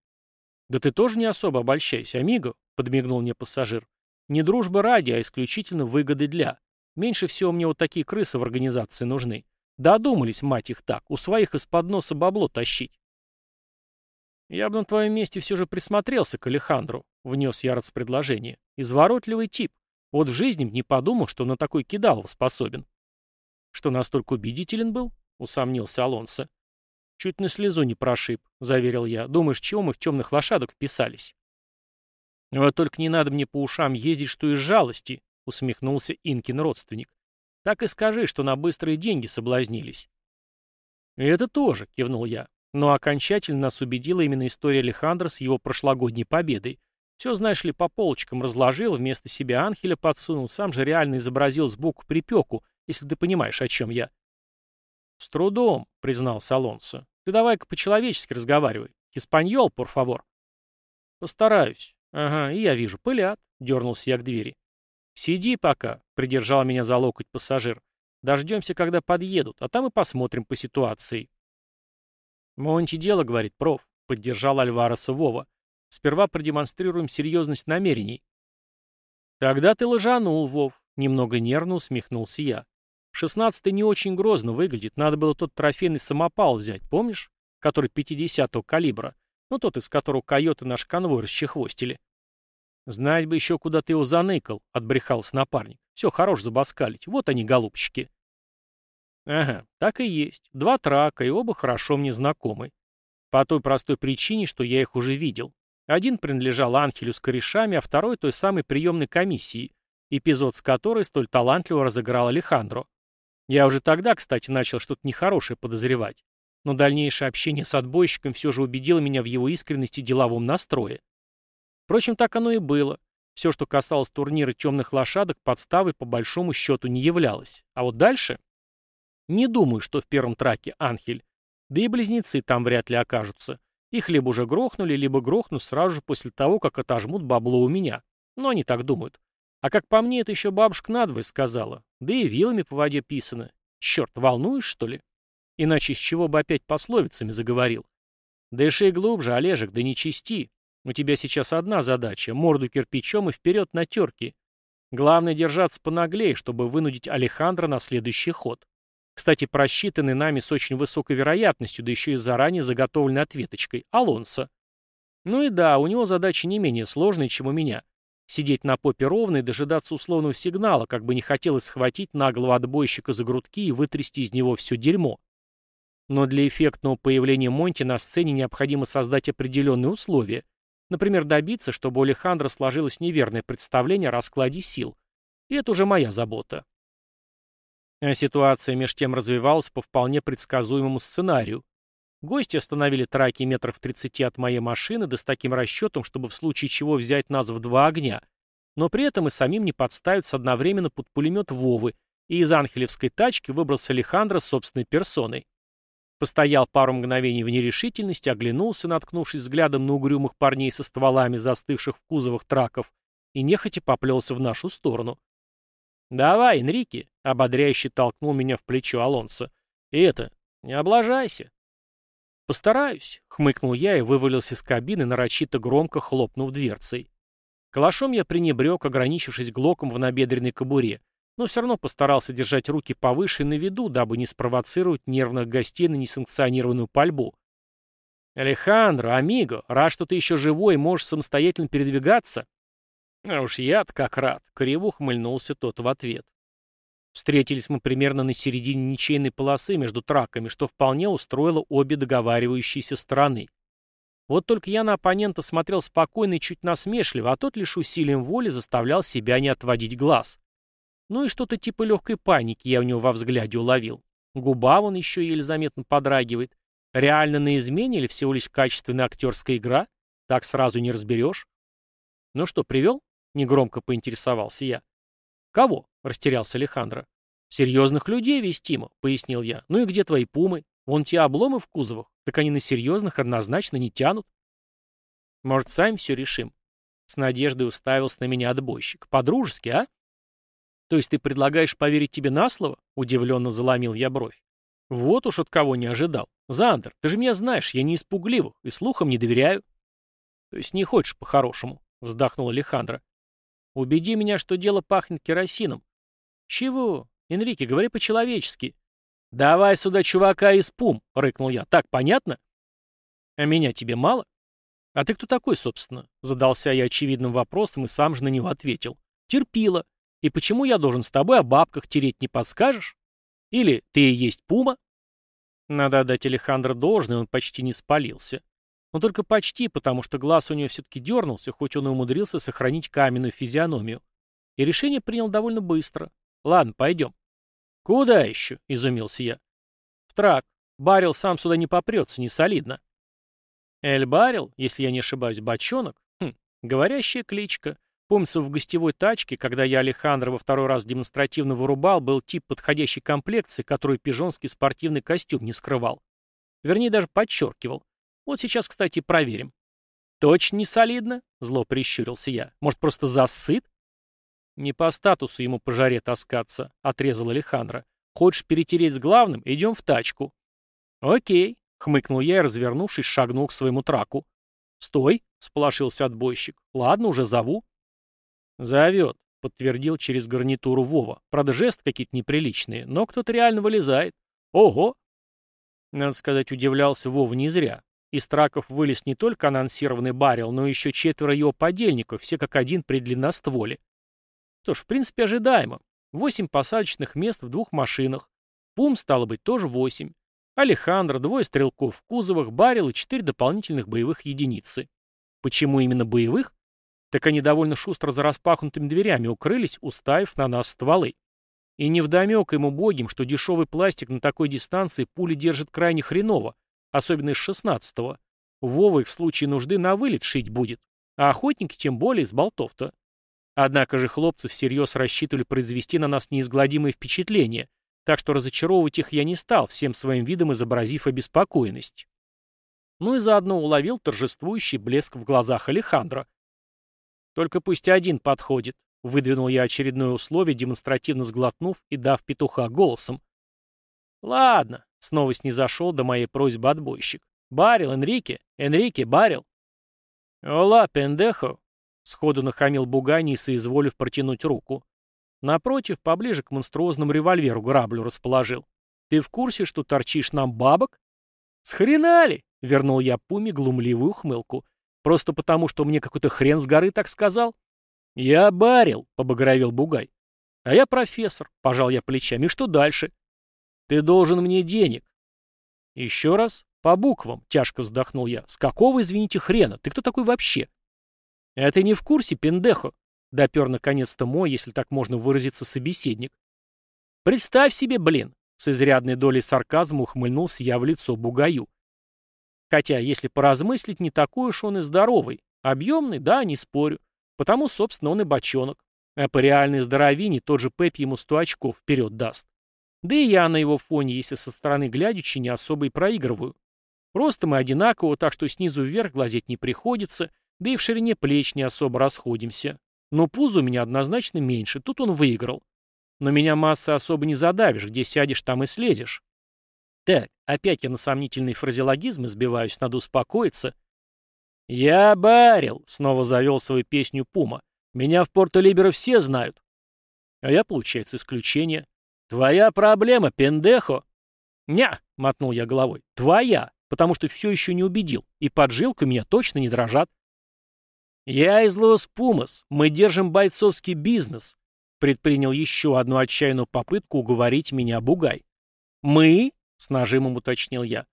«Да ты тоже не особо обольщайся, амиго», — подмигнул мне пассажир. «Не дружба ради, а исключительно выгоды для. Меньше всего мне вот такие крысы в организации нужны. Додумались, мать их так, у своих из-под носа бабло тащить». «Я бы на твоем месте все же присмотрелся к Алехандру», — внес Ярц предложение. «Изворотливый тип. Вот в жизни не подумал, что на такой кидалов способен». Что настолько убедителен был? Усомнился Алонсо. Чуть на слезу не прошиб, заверил я. Думаешь, чего мы в темных лошадок вписались? Вот только не надо мне по ушам ездить, что из жалости, усмехнулся Инкин родственник. Так и скажи, что на быстрые деньги соблазнились. «Это тоже», — кивнул я. Но окончательно нас убедила именно история Алехандра с его прошлогодней победой. Все, знаешь ли, по полочкам разложил, вместо себя Анхеля подсунул, сам же реально изобразил сбоку припеку, если ты понимаешь, о чем я. «С трудом», — признал Салонсо. «Ты давай-ка по-человечески разговаривай. Испаньол, por favor». «Постараюсь. Ага, и я вижу, пылят», — дернулся я к двери. «Сиди пока», — придержал меня за локоть пассажир. «Дождемся, когда подъедут, а там и посмотрим по ситуации». «Монти дело, — говорит проф», — поддержал Альвареса Вова. «Сперва продемонстрируем серьезность намерений». «Тогда ты лжанул, Вов», — немного нервно усмехнулся я. «Шестнадцатый не очень грозно выглядит, надо было тот трофейный самопал взять, помнишь? Который пятидесятого калибра, ну тот, из которого койоты наш конвой расчехвостили». «Знать бы еще, куда ты его заныкал», — отбрехался напарник. «Все, хорош забаскалить. Вот они, голубчики». Ага, так и есть. Два трака, и оба хорошо мне знакомы. По той простой причине, что я их уже видел. Один принадлежал Анхелю с корешами, а второй той самой приемной комиссии, эпизод с которой столь талантливо разыграл Алехандро. Я уже тогда, кстати, начал что-то нехорошее подозревать. Но дальнейшее общение с отбойщиком все же убедило меня в его искренности и деловом настрое. Впрочем, так оно и было. Все, что касалось турнира темных лошадок, подставой по большому счету не являлось. А вот дальше... Не думаю, что в первом траке Анхель. Да и близнецы там вряд ли окажутся. Их либо уже грохнули, либо грохнут сразу же после того, как отожмут бабло у меня. Но они так думают. А как по мне, это еще бабушка надвое сказала. Да и вилами по воде писано. Черт, волнуешь, что ли? Иначе с чего бы опять пословицами заговорил? Дыши глубже, Олежек, да не чисти. У тебя сейчас одна задача — морду кирпичом и вперед на терки. Главное держаться понаглее, чтобы вынудить Алехандро на следующий ход. Кстати, просчитанный нами с очень высокой вероятностью, да еще и заранее заготовленной ответочкой. Алонсо. Ну и да, у него задача не менее сложная, чем у меня. Сидеть на попе ровно и дожидаться условного сигнала, как бы не хотелось схватить наглого отбойщика за грудки и вытрясти из него все дерьмо. Но для эффектного появления Монти на сцене необходимо создать определенные условия. Например, добиться, чтобы у Алехандро сложилось неверное представление о раскладе сил. И это уже моя забота. А ситуация меж тем развивалась по вполне предсказуемому сценарию. Гости остановили траки метров в 30 от моей машины, да с таким расчетом, чтобы в случае чего взять нас в два огня. Но при этом и самим не подставиться одновременно под пулемет Вовы, и из анхелевской тачки выбрался Алехандро собственной персоной. Постоял пару мгновений в нерешительности, оглянулся, наткнувшись взглядом на угрюмых парней со стволами, застывших в кузовах траков, и нехотя поплелся в нашу сторону. «Давай, Энрике!» — ободряюще толкнул меня в плечо Алонсо. «И это, не облажайся!» «Постараюсь», — хмыкнул я и вывалился из кабины, нарочито громко хлопнув дверцей. Калашом я пренебрег, ограничившись глоком в набедренной кобуре, но все равно постарался держать руки повыше на виду, дабы не спровоцировать нервных гостей на несанкционированную пальбу. «Алехандро, амиго, рад, что ты еще живой и можешь самостоятельно передвигаться?» А уж я-то как рад, криво ухмыльнулся тот в ответ. Встретились мы примерно на середине ничейной полосы между траками, что вполне устроило обе договаривающиеся стороны. Вот только я на оппонента смотрел спокойно и чуть насмешливо, а тот лишь усилием воли заставлял себя не отводить глаз. Ну и что-то типа легкой паники я у него во взгляде уловил. Губа вон еще еле заметно подрагивает. Реально на измене или всего лишь качественная актерская игра? Так сразу не разберешь. Ну что, привел? Негромко поинтересовался я. «Кого?» — растерялся Алехандро. «Серьезных людей вестимо», — пояснил я. «Ну и где твои пумы? Вон те обломы в кузовах. Так они на серьезных однозначно не тянут». «Может, сами все решим?» С надеждой уставился на меня отбойщик. «По-дружески, а?» «То есть ты предлагаешь поверить тебе на слово?» — удивленно заломил я бровь. «Вот уж от кого не ожидал. Зандер, ты же меня знаешь, я не испугливых и слухам не доверяю». «То есть не хочешь по-хорошему?» — вздохнул Алехандро. «Убеди меня, что дело пахнет керосином». «Чего? Энрике, говори по-человечески». «Давай сюда чувака из пум», — рыкнул я. «Так понятно?» «А меня тебе мало?» «А ты кто такой, собственно?» Задался я очевидным вопросом и сам же на него ответил. «Терпила. И почему я должен с тобой о бабках тереть, не подскажешь?» Или ты и есть пума?» Надо отдать Алехандро должное, он почти не спалился. Но только почти, потому что глаз у него все-таки дернулся, хоть он и умудрился сохранить каменную физиономию. И решение принял довольно быстро. «Ладно, пойдем». «Куда еще?» — изумился я. «В трак. Барил сам сюда не попрется, не солидно». «Эль Барил, если я не ошибаюсь, бочонок? Хм, говорящая кличка. Помнится, в гостевой тачке, когда я Алехандро во второй раз демонстративно вырубал, был тип подходящей комплекции, который пижонский спортивный костюм не скрывал. Вернее, даже подчеркивал. Вот сейчас, кстати, проверим. «Точно не солидно?» — зло прищурился я. «Может, просто засыт?» «Не по статусу ему по жаре таскаться», — отрезал Алехандро. «Хочешь перетереть с главным? Идем в тачку». «Окей», — хмыкнул я и, развернувшись, шагнул к своему траку. «Стой!» — сполошился отбойщик. «Ладно, уже зову». «Зовет», — подтвердил через гарнитуру Вова. Правда, жесты какие-то неприличные, но кто-то реально вылезает. Ого! Надо сказать, удивлялся Вова не зря. Из траков вылез не только анонсированный барил, но еще четверо его подельников, все как один при длинностволе. Что ж, в принципе, ожидаемо. Восемь посадочных мест в двух машинах. Пум, стало быть, тоже восемь. Алехандро, двое стрелков в кузовах, барил и четыре дополнительных боевых единицы. Почему именно боевых? Так они довольно шустро за распахнутыми дверями укрылись, уставив на нас стволы. И невдомек ему богим, что дешевый пластик на такой дистанции пули держит крайне хреново, особенно из шестнадцатого. Вова их в случае нужды на вылет шить будет, а охотники тем более из болтов-то. Однако же хлопцы всерьез рассчитывали произвести на нас неизгладимое впечатление, так что разочаровывать их я не стал, всем своим видом изобразив обеспокоенность. Ну и заодно уловил торжествующий блеск в глазах Алехандро. «Только пусть один подходит», — выдвинул я очередное условие, демонстративно сглотнув и дав петуха голосом. «Ладно», — снова снизошел до моей просьбы отбойщик. «Барил, Энрике! Энрике, барил!» «Ола, пендехо!» — сходу нахамил Бугай, не соизволив протянуть руку. Напротив, поближе к монструозному револьверу граблю расположил. «Ты в курсе, что торчишь нам бабок?» «Схрена — вернул я Пуме глумливую ухмылку. Просто потому, что мне какой-то хрен с горы так сказал? Я барил, побагровел Бугай. А я профессор, пожал я плечами. Что дальше? Ты должен мне денег. Еще раз, по буквам, тяжко вздохнул я. С какого, извините, хрена? Ты кто такой вообще? А ты не в курсе, пендехо? Допер наконец-то мой, если так можно выразиться, собеседник. Представь себе, блин, с изрядной долей сарказма ухмыльнулся я в лицо Бугаю. Хотя, если поразмыслить, не такой уж он и здоровый. Объемный, да, не спорю. Потому, собственно, он и бочонок. А по реальной здоровине тот же Пепп ему сто очков вперед даст. Да и я на его фоне, если со стороны глядячи, не особо и проигрываю. Просто мы одинаково, так что снизу вверх глазеть не приходится, да и в ширине плеч не особо расходимся. Но пузо у меня однозначно меньше, тут он выиграл. Но меня масса особо не задавишь, где сядешь, там и слезешь. Так, опять я на сомнительный фразеологизм избиваюсь, надо успокоиться. «Я барил», — снова завел свою песню Пума. «Меня в Порто-Либеро все знают». А я, получается, исключение. «Твоя проблема, пендехо». «Ня», — мотнул я головой, — «твоя, потому что все еще не убедил, и поджилка меня точно не дрожат». «Я из Лос Пумас, мы держим бойцовский бизнес», — предпринял еще одну отчаянную попытку уговорить меня Бугай. «Мы?» С нажимом уточнил я.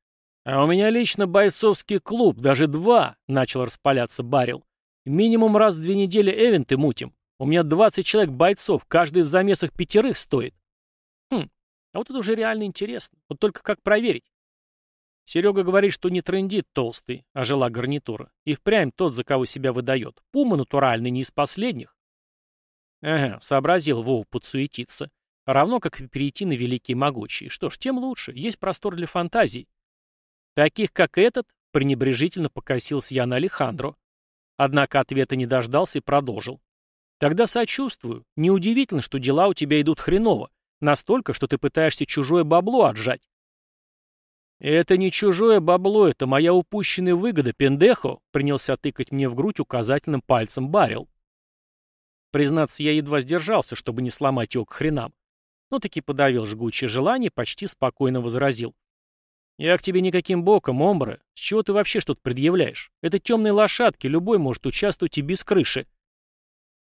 «А у меня лично бойцовский клуб, даже два», — начал распаляться Барил. «Минимум раз в две недели эвенты мутим. У меня 20 человек бойцов, каждый в замесах пятерых стоит». «Хм, а вот это уже реально интересно. Вот только как проверить?» Серега говорит, что не трендит толстый, а жила гарнитура. И впрямь тот, за кого себя выдает. Пума натуральный, не из последних. Ага, сообразил Вов подсуетиться. Равно как и перейти на великие могучие. Что ж, тем лучше. Есть простор для фантазий. Таких, как этот, пренебрежительно покосился я на Алехандро. Однако ответа не дождался и продолжил. Тогда сочувствую. Неудивительно, что дела у тебя идут хреново. Настолько, что ты пытаешься чужое бабло отжать. «Это не чужое бабло, это моя упущенная выгода, пендехо», принялся тыкать мне в грудь указательным пальцем Барил. Признаться, я едва сдержался, чтобы не сломать его к хренам но таки подавил жгучее желание и почти спокойно возразил. «Я к тебе никаким боком, Омбре. С чего ты вообще что-то предъявляешь? Это темные лошадки, любой может участвовать и без крыши».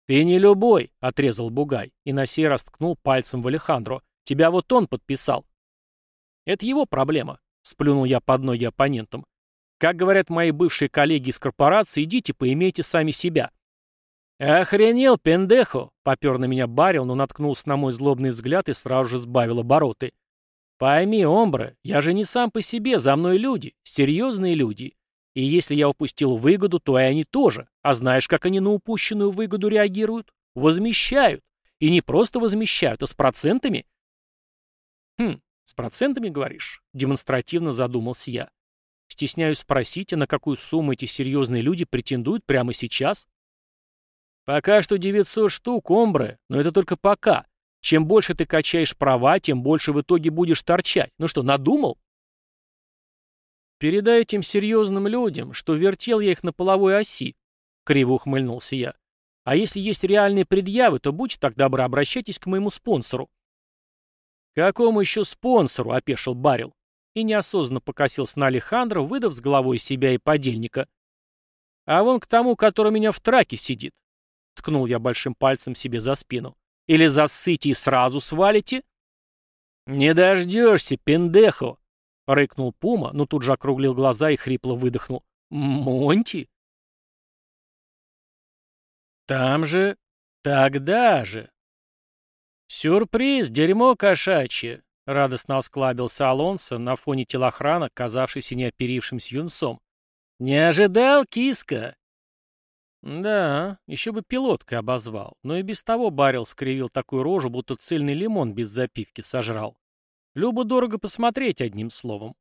«Ты не любой», — отрезал Бугай, и на сей раз ткнул пальцем в Алехандро. Тебя вот он подписал. Это его проблема, сплюнул я под ноги оппонентам. Как говорят мои бывшие коллеги из корпорации, идите поимейте сами себя. «Охренел, пендехо!» — попер на меня барил, но наткнулся на мой злобный взгляд и сразу же сбавил обороты. «Пойми, Омбре, я же не сам по себе, за мной люди, серьезные люди. И если я упустил выгоду, то и они тоже. А знаешь, как они на упущенную выгоду реагируют? Возмещают. И не просто возмещают, а с процентами». «Хм, с процентами, говоришь?» — демонстративно задумался я. «Стесняюсь спросить, а на какую сумму эти серьезные люди претендуют прямо сейчас?» «Пока что 900 штук, Омбре, но это только пока. Чем больше ты качаешь права, тем больше в итоге будешь торчать. Ну что, надумал? Передай этим серьезным людям, что вертел я их на половой оси, криво ухмыльнулся я. А если есть реальные предъявы, то будьте так добры, обращайтесь к моему спонсору. Какому еще спонсору? опешил Барил и неосознанно покосился на Алехандро, выдав с головой себя и подельника. А вон к тому, который меня в траке сидит. Ткнул я большим пальцем себе за спину. Или засыте и сразу свалите?» «Не дождешься, пендехо!» — рыкнул Пума, но тут же округлил глаза и хрипло выдохнул. «Монти?» «Там же... Тогда же...» «Сюрприз, дерьмо кошачье!» — радостно осклабился Алонсо на фоне телохрана, казавшийся неоперившимся юнцом. «Не ожидал, киска? Да, еще бы пилоткой обозвал, но и без того Барил скривил такую рожу, будто цельный лимон без запивки сожрал. Любо дорого посмотреть, одним словом.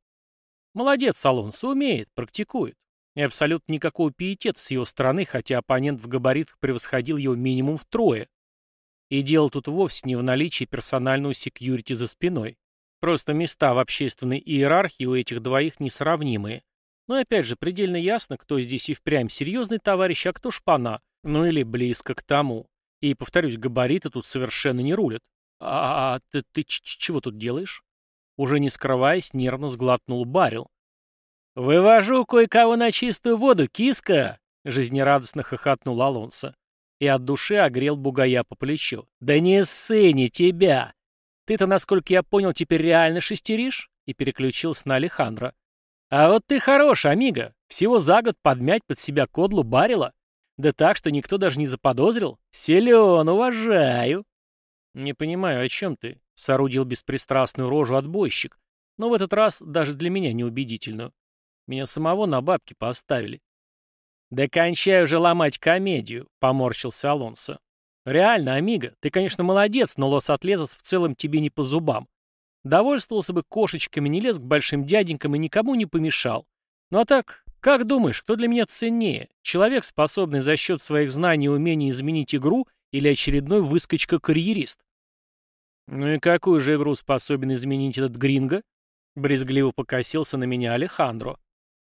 Молодец, Алонсо, умеет, практикует. И абсолютно никакого пиетета с его стороны, хотя оппонент в габаритах превосходил его минимум втрое. И дело тут вовсе не в наличии персонального секьюрити за спиной. Просто места в общественной иерархии у этих двоих несравнимые. Но опять же, предельно ясно, кто здесь и впрямь серьезный товарищ, а кто шпана. Ну или близко к тому. И, повторюсь, габариты тут совершенно не рулят. А, -а, -а ты, ты чего тут делаешь? Уже не скрываясь, нервно сглотнул Барил. «Вывожу кое-кого на чистую воду, киска!» Жизнерадостно хохотнул Алонсо. И от души огрел бугая по плечу. «Да не ссы, не тебя! Ты-то, насколько я понял, теперь реально шестеришь?» И переключился на Алехандро. А вот ты хорош, Амиго. Всего за год подмять под себя кодлу барила. Да так, что никто даже не заподозрил. Силен, уважаю. Не понимаю, о чем ты? Соорудил беспристрастную рожу отбойщик. Но в этот раз даже для меня неубедительную. Меня самого на бабки поставили. «Да кончай уже ломать комедию», — поморщился Алонсо. «Реально, Амиго, ты, конечно, молодец, но Лос-Атлетос в целом тебе не по зубам. Довольствовался бы кошечками, не лез к большим дяденькам и никому не помешал. Ну а так, как думаешь, кто для меня ценнее? Человек, способный за счет своих знаний и умений изменить игру, или очередной выскочка-карьерист? Ну и какую же игру способен изменить этот гринго? Брезгливо покосился на меня Алехандро.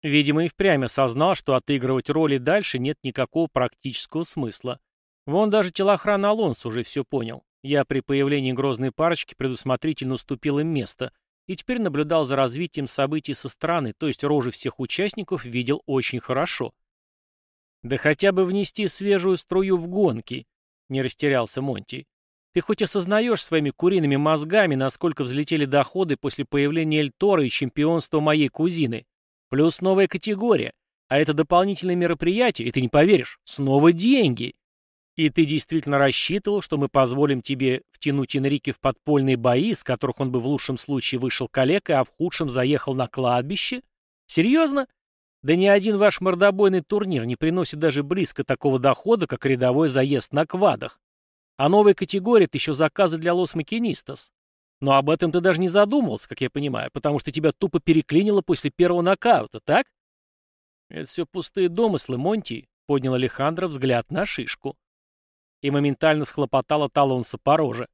Видимо, и впрямь осознал, что отыгрывать роли дальше нет никакого практического смысла. Вон даже телохрана Алонсо уже все понял. Я при появлении грозной парочки предусмотрительно уступил им место и теперь наблюдал за развитием событий со стороны, то есть рожи всех участников видел очень хорошо. «Да хотя бы внести свежую струю в гонки», — не растерялся Монти. «Ты хоть осознаешь своими куриными мозгами, насколько взлетели доходы после появления Эльтора и чемпионства моей кузины? Плюс новая категория. А это дополнительное мероприятие, и ты не поверишь, снова деньги. И ты действительно рассчитывал, что мы позволим тебе втянуть Энрике в подпольные бои, из которых он бы в лучшем случае вышел калекой, а в худшем заехал на кладбище? Серьезно? Да ни один ваш мордобойный турнир не приносит даже близко такого дохода, как рядовой заезд на квадах. А новая категория — это еще заказы для лос-макинистос. Но об этом ты даже не задумывался, как я понимаю, потому что тебя тупо переклинило после первого нокаута, так? Это все пустые домыслы, Монти, — поднял Алехандро взгляд на шишку и моментально схлопотала талонса по роже.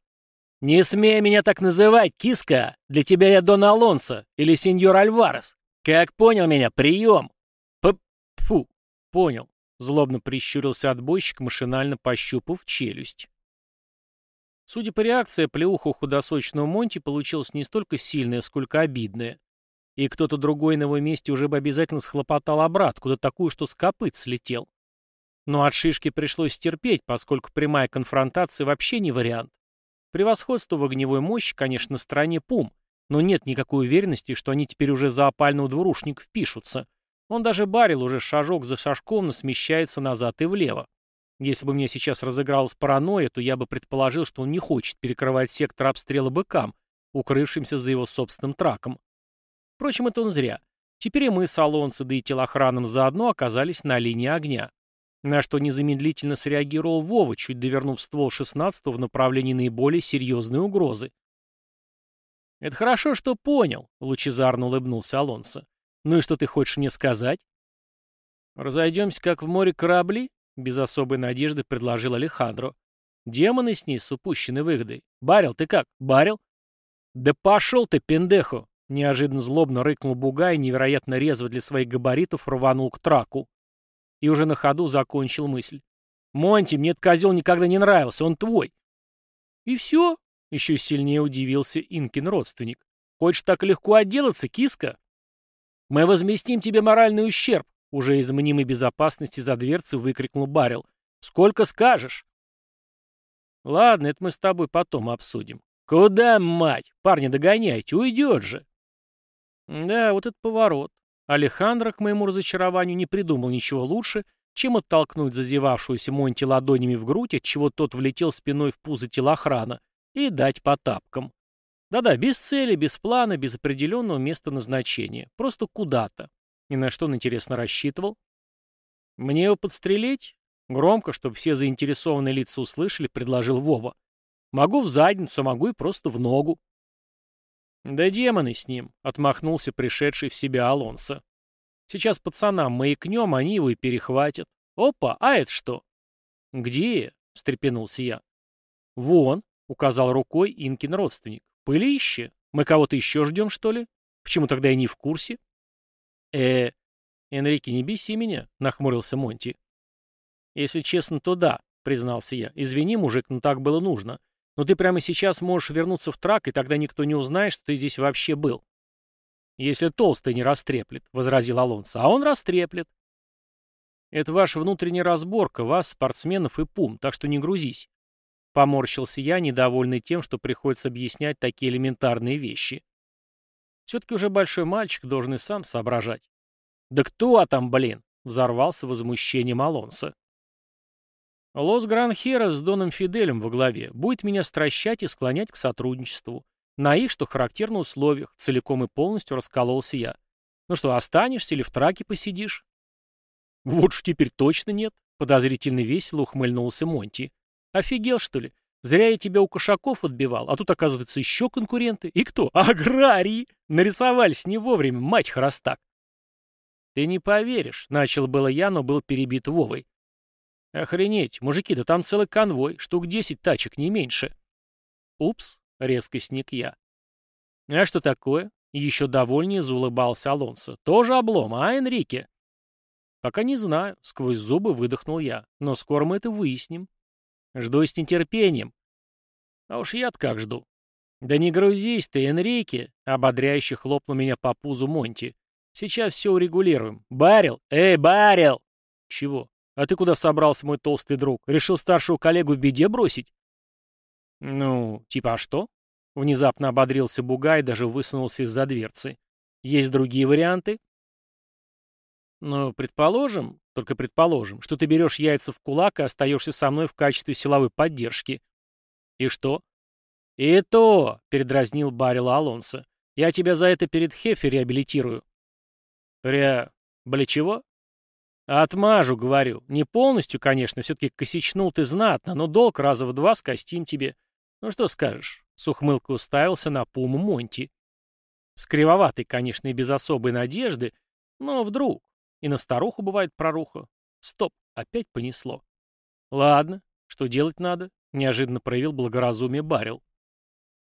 «Не смей меня так называть, киска! Для тебя я Дон Алонсо или сеньор Альварес. Как понял меня, прием!» П Фу, понял. Злобно прищурился отбойщик, машинально пощупав челюсть. Судя по реакции, плеуха у худосочного Монти получилась не столько сильная, сколько обидная. И кто-то другой на его месте уже бы обязательно схлопотал обратку, да такую, что с копыт слетел. Но от шишки пришлось терпеть, поскольку прямая конфронтация вообще не вариант. Превосходство в огневой мощи, конечно, на стороне Пум, но нет никакой уверенности, что они теперь уже за опального двурушника впишутся. Он даже барил уже шажок за шажком, но смещается назад и влево. Если бы мне сейчас разыгралась паранойя, то я бы предположил, что он не хочет перекрывать сектор обстрела быкам, укрывшимся за его собственным траком. Впрочем, это он зря. Теперь и мы с Алонсо, да и телохраном заодно оказались на линии огня. На что незамедлительно среагировал Вова, чуть довернув ствол 16 в направлении наиболее серьезной угрозы. «Это хорошо, что понял», — лучезарно улыбнулся Алонсо. «Ну и что ты хочешь мне сказать?» «Разойдемся, как в море корабли?» — без особой надежды предложил Алехандро. «Демоны с ней с упущенной выгодой. Барил, ты как, барил?» «Да пошел ты, пендехо!» — неожиданно злобно рыкнул Бугай и невероятно резво для своих габаритов рванул к траку. И уже на ходу закончил мысль. «Монти, мне этот козел никогда не нравился, он твой». «И все?» — еще сильнее удивился Инкин родственник. «Хочешь так легко отделаться, киска?» «Мы возместим тебе моральный ущерб», — уже из мнимой безопасности за дверцей выкрикнул Барил. «Сколько скажешь?» «Ладно, это мы с тобой потом обсудим. Куда, мать? Парни, догоняйте, уйдет же!» Да, вот этот поворот. Алехандро, к моему разочарованию, не придумал ничего лучше, чем оттолкнуть зазевавшуюся Монти ладонями в грудь, отчего тот влетел спиной в пузо телохрана, и дать по тапкам. Да-да, без цели, без плана, без определенного места назначения. Просто куда-то. И на что он, интересно, рассчитывал? Мне его подстрелить? Громко, чтобы все заинтересованные лица услышали, предложил Вова. Могу в задницу, могу и просто в ногу. Да демоны с ним, отмахнулся пришедший в себя Алонсо. Сейчас пацанам маякнем, они его и перехватят. Опа, а это что? Где? встрепенулся я. Вон, указал рукой Инкин родственник. Пылище. Мы кого-то еще ждем, что ли? Почему тогда я не в курсе? Э, Энрике, не беси меня, нахмурился Монти. Если честно, то да, признался я. Извини, мужик, но так было нужно. Но ты прямо сейчас можешь вернуться в трак, и тогда никто не узнает, что ты здесь вообще был. Если толстый не растреплет, — возразил Алонсо, — а он растреплет. Это ваша внутренняя разборка, вас, спортсменов и пум, так что не грузись. Поморщился я, недовольный тем, что приходится объяснять такие элементарные вещи. Все-таки уже большой мальчик должен и сам соображать. «Да кто там, блин?» — взорвался возмущением Алонсо. Лос Гранхера с Доном Фиделем во главе будет меня стращать и склонять к сотрудничеству. На их, что характерно, условиях, целиком и полностью раскололся я. Ну что, останешься или в траке посидишь? Вот ж теперь точно нет, подозрительно весело ухмыльнулся Монти. Офигел, что ли? Зря я тебя у кошаков отбивал, а тут, оказывается, еще конкуренты. И кто? Аграрии! Нарисовались не вовремя, мать хоростак. Ты не поверишь, начал было я, но был перебит Вовой. Охренеть, мужики, да там целый конвой, штук десять тачек, не меньше. Упс, резко сник я. А что такое? Еще довольнее заулыбался Алонсо. Тоже облом, а, Энрике? Пока не знаю, сквозь зубы выдохнул я. Но скоро мы это выясним. Жду с нетерпением. А уж я-то как жду. Да не грузись ты, Энрике, ободряюще хлопнул меня по пузу Монти. Сейчас все урегулируем. Барил! Эй, Барил! Чего? «А ты куда собрался, мой толстый друг? Решил старшего коллегу в беде бросить?» «Ну, типа а что?» Внезапно ободрился Бугай даже высунулся из-за дверцы. «Есть другие варианты?» «Ну, предположим, только предположим, что ты берешь яйца в кулак и остаешься со мной в качестве силовой поддержки». «И что?» «И то!» — передразнил Баррила Алонсо. «Я тебя за это перед Хефе реабилитирую». «Ре... Бля чего?» «Отмажу, говорю. Не полностью, конечно, все-таки косячнул ты знатно, но долг раза в два скостим тебе. Ну что скажешь?» С ухмылкой уставился на пуму Монти. С кривоватой, конечно, и без особой надежды, но вдруг. И на старуху бывает проруха. Стоп, опять понесло. Ладно, что делать надо? Неожиданно проявил благоразумие Барил.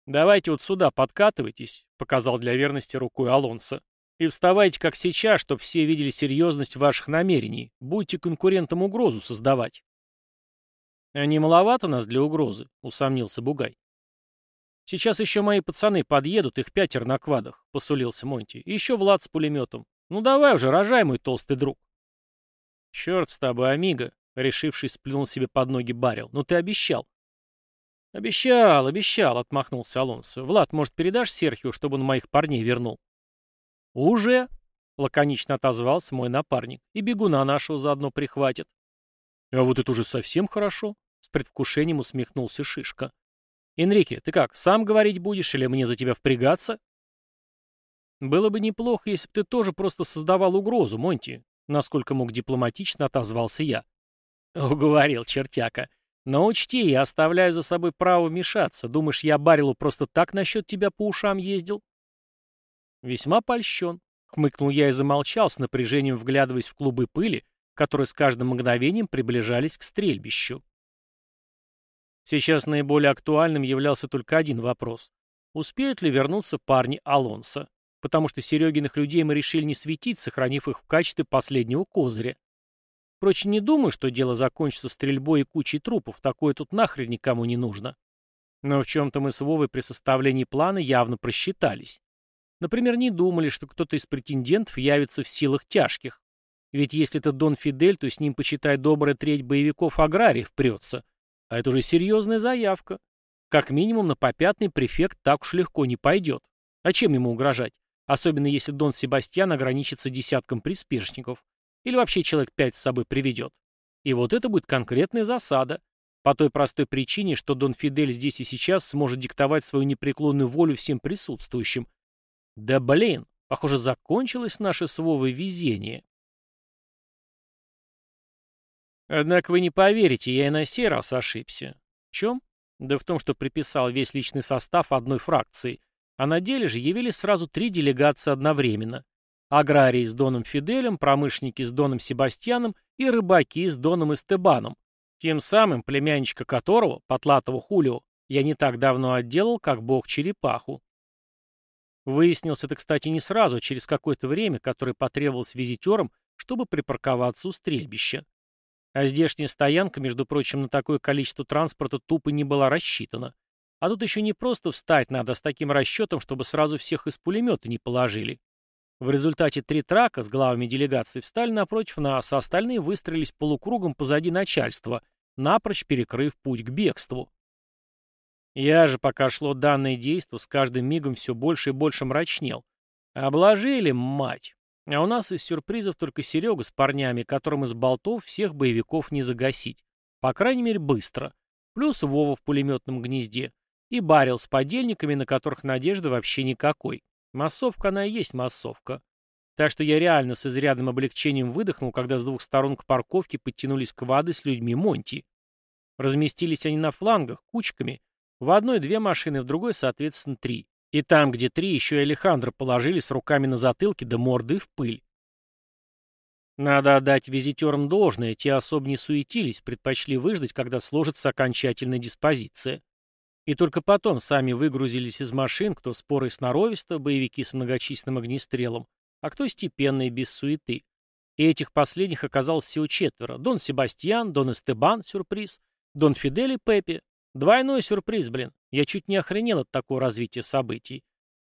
«Давайте вот сюда подкатывайтесь», — показал для верности рукой Алонсо. И вставайте, как сейчас, чтобы все видели серьезность ваших намерений. Будьте конкурентам угрозу создавать. А не маловато нас для угрозы, усомнился Бугай. Сейчас еще мои пацаны подъедут, их пятеро на квадах, посулился Монти. Еще Влад с пулеметом. Ну давай уже, рожай, мой толстый друг. Черт с тобой, Амиго, решивший сплюнул себе под ноги Барил. Ну ты обещал. «Обещал, обещал», — отмахнулся Алонсо. «Влад, может, передашь Серхио, чтобы он моих парней вернул?» «Уже?» — лаконично отозвался мой напарник. «И бегуна нашего заодно прихватит». «А вот это уже совсем хорошо», — с предвкушением усмехнулся Шишка. «Энрике, ты как, сам говорить будешь или мне за тебя впрягаться?» «Было бы неплохо, если бы ты тоже просто создавал угрозу, Монти», — насколько мог дипломатично отозвался я. «Уговорил, чертяка. Но учти, я оставляю за собой право вмешаться. Думаешь, я Барилу просто так насчет тебя по ушам ездил? Весьма польщен. Хмыкнул я и замолчал, с напряжением вглядываясь в клубы пыли, которые с каждым мгновением приближались к стрельбищу. Сейчас наиболее актуальным являлся только один вопрос. Успеют ли вернуться парни Алонса? Потому что Серегиных людей мы решили не светить, сохранив их в качестве последнего козыря. Впрочем, не думаю, что дело закончится стрельбой и кучей трупов, такое тут нахрен никому не нужно. Но в чем-то мы с Вовой при составлении плана явно просчитались. Например, не думали, что кто-то из претендентов явится в силах тяжких. Ведь если это Дон Фидель, то с ним, почитай, добрая треть боевиков-аграриев прется. А это уже серьезная заявка. Как минимум на попятный префект так уж легко не пойдет. А чем ему угрожать? Особенно если Дон Себастьян ограничится десятком приспешников. Или вообще человек пять с собой приведет. И вот это будет конкретная засада. По той простой причине, что Дон Фидель здесь и сейчас сможет диктовать свою непреклонную волю всем присутствующим. Да блин, похоже, закончилось наше с Вовой везение. Однако вы не поверите, я и на сей раз ошибся. В чем? Да в том, что приписал весь личный состав одной фракции. А на деле же явились сразу три делегации одновременно. Аграрии с Доном Фиделем, промышленники с Доном Себастьяном и рыбаки с Доном Эстебаном, тем самым племянничка которого, Потлатого Хулио, я не так давно отделал, как бог черепаху. Выяснилось это, кстати, не сразу, а через какое-то время, которое потребовалось визитерам, чтобы припарковаться у стрельбища. А здешняя стоянка, между прочим, на такое количество транспорта тупо не была рассчитана. А тут еще не просто встать надо с таким расчетом, чтобы сразу всех из пулемета не положили. В результате три трака с главами делегации встали напротив нас, а остальные выстроились полукругом позади начальства, напрочь перекрыв путь к бегству. Я же, пока шло данное действо, с каждым мигом все больше и больше мрачнел. Обложили, мать! А у нас из сюрпризов только Серега с парнями, которым из болтов всех боевиков не загасить. По крайней мере, быстро. Плюс Вова в пулеметном гнезде. И Барил с подельниками, на которых надежды вообще никакой. Массовка она и есть массовка. Так что я реально с изрядным облегчением выдохнул, когда с двух сторон к парковке подтянулись квады с людьми Монти. Разместились они на флангах, кучками. В одной две машины, в другой, соответственно, три. И там, где три, еще и Алехандро положили с руками на затылке да морды в пыль. Надо отдать визитерам должное, те особо не суетились, предпочли выждать, когда сложится окончательная диспозиция. И только потом сами выгрузились из машин, кто споры сноровисто, боевики с многочисленным огнестрелом, а кто степенно и без суеты. И этих последних оказалось всего четверо. Дон Себастьян, Дон Эстебан, сюрприз, Дон Фидель и Пеппи. Двойной сюрприз, блин. Я чуть не охренел от такого развития событий.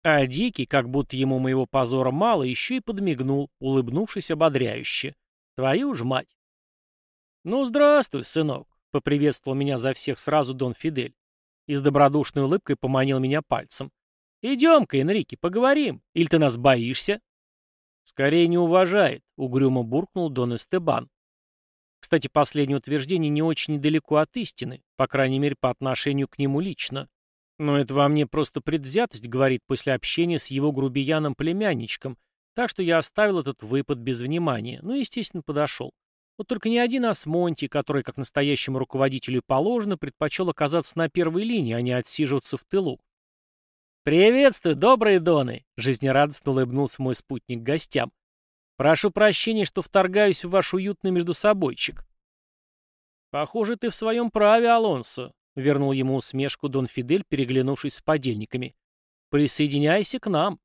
А Дикий, как будто ему моего позора мало, еще и подмигнул, улыбнувшись ободряюще. Твою ж мать. «Ну, здравствуй, сынок», — поприветствовал меня за всех сразу Дон Фидель и с добродушной улыбкой поманил меня пальцем. «Идем-ка, Энрике, поговорим. Или ты нас боишься?» «Скорее не уважает», — угрюмо буркнул Дон Эстебан. Кстати, последнее утверждение не очень недалеко от истины, по крайней мере, по отношению к нему лично. Но это во мне просто предвзятость говорит после общения с его грубияном-племянничком, так что я оставил этот выпад без внимания, ну, естественно, подошел. Вот только ни один Асмонти, который, как настоящему руководителю положено, предпочел оказаться на первой линии, а не отсиживаться в тылу. «Приветствую, добрые доны!» — жизнерадостно улыбнулся мой спутник гостям. «Прошу прощения, что вторгаюсь в ваш уютный междусобойчик». «Похоже, ты в своем праве, Алонсо», — вернул ему усмешку Дон Фидель, переглянувшись с подельниками. «Присоединяйся к нам».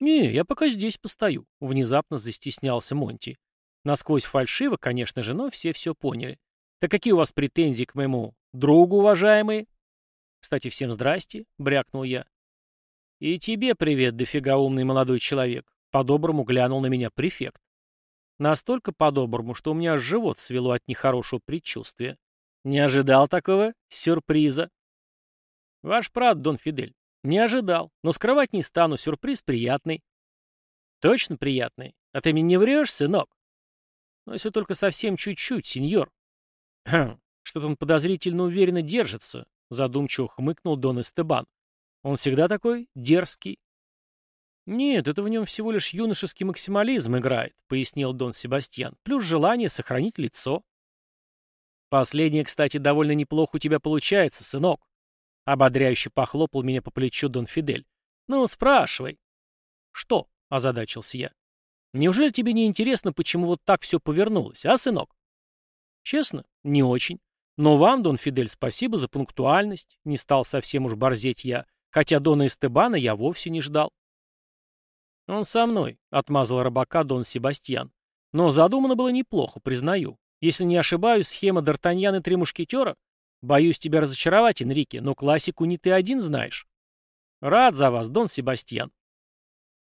«Не, я пока здесь постою», — внезапно застеснялся Монти. Насквозь фальшиво, конечно же, но все все поняли. Так какие у вас претензии к моему другу, уважаемые? Кстати, всем здрасте, брякнул я. И тебе привет, дофига умный молодой человек. По-доброму глянул на меня префект. Настолько по-доброму, что у меня живот свело от нехорошего предчувствия. Не ожидал такого сюрприза. Ваш прав, Дон Фидель. Не ожидал, но скрывать не стану, сюрприз приятный. Точно приятный. А ты мне не врешь, сынок? Но если только совсем чуть-чуть, сеньор. Хм, что-то он подозрительно уверенно держится, задумчиво хмыкнул Дон Эстебан. Он всегда такой дерзкий. «Нет, это в нем всего лишь юношеский максимализм играет», — пояснил Дон Себастьян, «плюс желание сохранить лицо». «Последнее, кстати, довольно неплохо у тебя получается, сынок», — ободряюще похлопал меня по плечу Дон Фидель. «Ну, спрашивай». «Что?» — озадачился я. «Неужели тебе не интересно, почему вот так все повернулось, а, сынок?» «Честно, не очень. Но вам, Дон Фидель, спасибо за пунктуальность. Не стал совсем уж борзеть я, хотя Дона Эстебана я вовсе не ждал». «Он со мной», — отмазал рыбака Дон Себастьян. «Но задумано было неплохо, признаю. Если не ошибаюсь, схема Д'Артаньян и Три Мушкетера? Боюсь тебя разочаровать, Энрике, но классику не ты один знаешь». «Рад за вас, Дон Себастьян».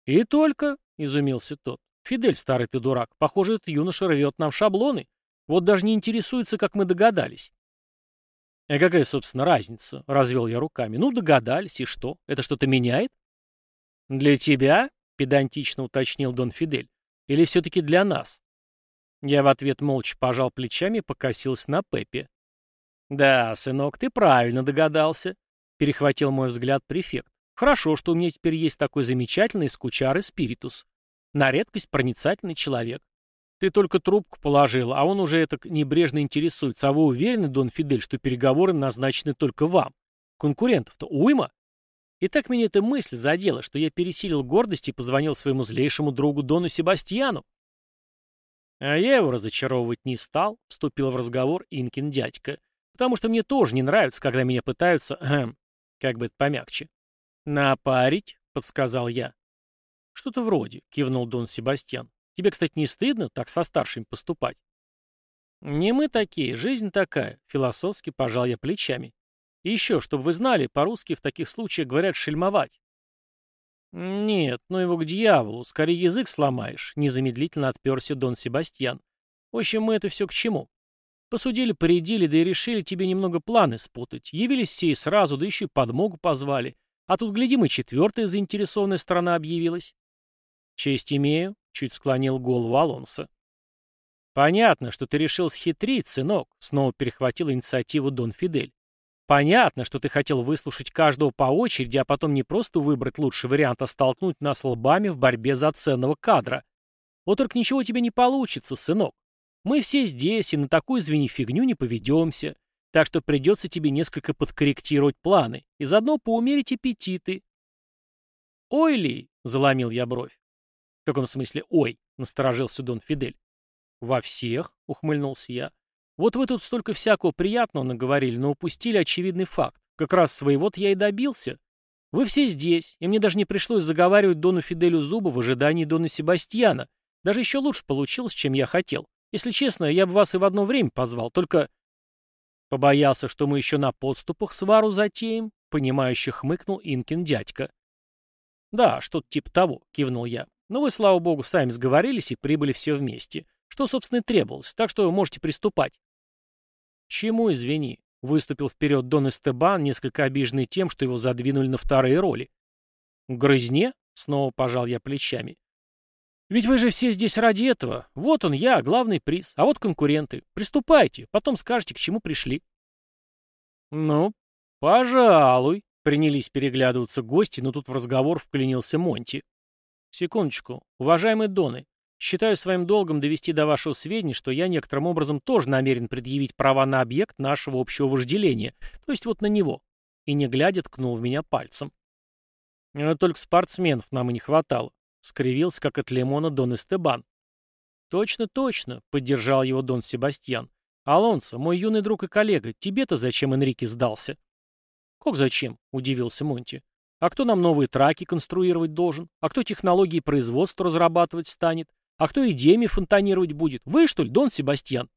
«И только», — изумился тот. «Фидель, старый ты дурак, похоже, этот юноша рвет нам шаблоны. Вот даже не интересуется, как мы догадались». «А какая, собственно, разница?» — развел я руками. «Ну, догадались, и что? Это что-то меняет?» «Для тебя?» Педантично уточнил Дон Фидель. «Или все-таки для нас?» Я в ответ молча пожал плечами и покосился на Пеппе. «Да, сынок, ты правильно догадался», — перехватил мой взгляд префект. «Хорошо, что у меня теперь есть такой замечательный скучар и спиритус. На редкость проницательный человек. Ты только трубку положил, а он уже это небрежно интересуется. А вы уверены, Дон Фидель, что переговоры назначены только вам? Конкурентов-то уйма?» И так меня эта мысль задела, что я пересилил гордость и позвонил своему злейшему другу Дону Себастьяну. А я его разочаровывать не стал, вступил в разговор Инкин дядька, потому что мне тоже не нравится, когда меня пытаются, эм, как бы это помягче. «Напарить», — подсказал я. «Что-то вроде», — кивнул Дон Себастьян. «Тебе, кстати, не стыдно так со старшими поступать?» «Не мы такие, жизнь такая», — философски пожал я плечами. И еще, чтобы вы знали, по-русски в таких случаях говорят «шельмовать». «Нет, ну его к дьяволу, скорее язык сломаешь», — незамедлительно отперся Дон Себастьян. «В общем, мы это все к чему? Посудили, поредили, да и решили тебе немного планы спутать. Явились все и сразу, да еще и подмогу позвали. А тут, глядим, и четвертая заинтересованная сторона объявилась». «Честь имею», — чуть склонил голову Алонсо. «Понятно, что ты решил схитрить, сынок», — снова перехватил инициативу Дон Фидель. Понятно, что ты хотел выслушать каждого по очереди, а потом не просто выбрать лучший вариант, а столкнуть нас лбами в борьбе за ценного кадра. Вот только ничего тебе не получится, сынок. Мы все здесь, и на такую, извини, фигню не поведемся. Так что придется тебе несколько подкорректировать планы и заодно поумерить аппетиты. «Ой ли!» — заломил я бровь. «В каком смысле «ой»?» — насторожился Дон Фидель. «Во всех?» — ухмыльнулся я. Вот вы тут столько всякого приятного наговорили, но упустили очевидный факт. Как раз своего-то я и добился. Вы все здесь, и мне даже не пришлось заговаривать Дону Фиделю зубы в ожидании Дона Себастьяна. Даже еще лучше получилось, чем я хотел. Если честно, я бы вас и в одно время позвал, только... Побоялся, что мы еще на подступах свару затеем, понимающе хмыкнул Инкин дядька. Да, что-то типа того, кивнул я. Но вы, слава богу, сами сговорились и прибыли все вместе. Что, собственно, и требовалось, так что вы можете приступать. «Чему, извини?» — выступил вперед Дон Эстебан, несколько обиженный тем, что его задвинули на вторые роли. «Грызне?» — снова пожал я плечами. «Ведь вы же все здесь ради этого. Вот он я, главный приз, а вот конкуренты. Приступайте, потом скажете, к чему пришли». «Ну, пожалуй», — принялись переглядываться гости, но тут в разговор вклинился Монти. «Секундочку. Уважаемые Доны, Считаю своим долгом довести до вашего сведения, что я некоторым образом тоже намерен предъявить права на объект нашего общего вожделения, то есть вот на него. И не глядя ткнул в меня пальцем. Но только спортсменов нам и не хватало. Скривился, как от лимона Дон Эстебан. Точно, точно, поддержал его Дон Себастьян. Алонсо, мой юный друг и коллега, тебе-то зачем Энрике сдался? Как зачем? Удивился Монти. А кто нам новые траки конструировать должен? А кто технологии производства разрабатывать станет? А кто идеями фонтанировать будет? Вы, что ли, Дон Себастьян?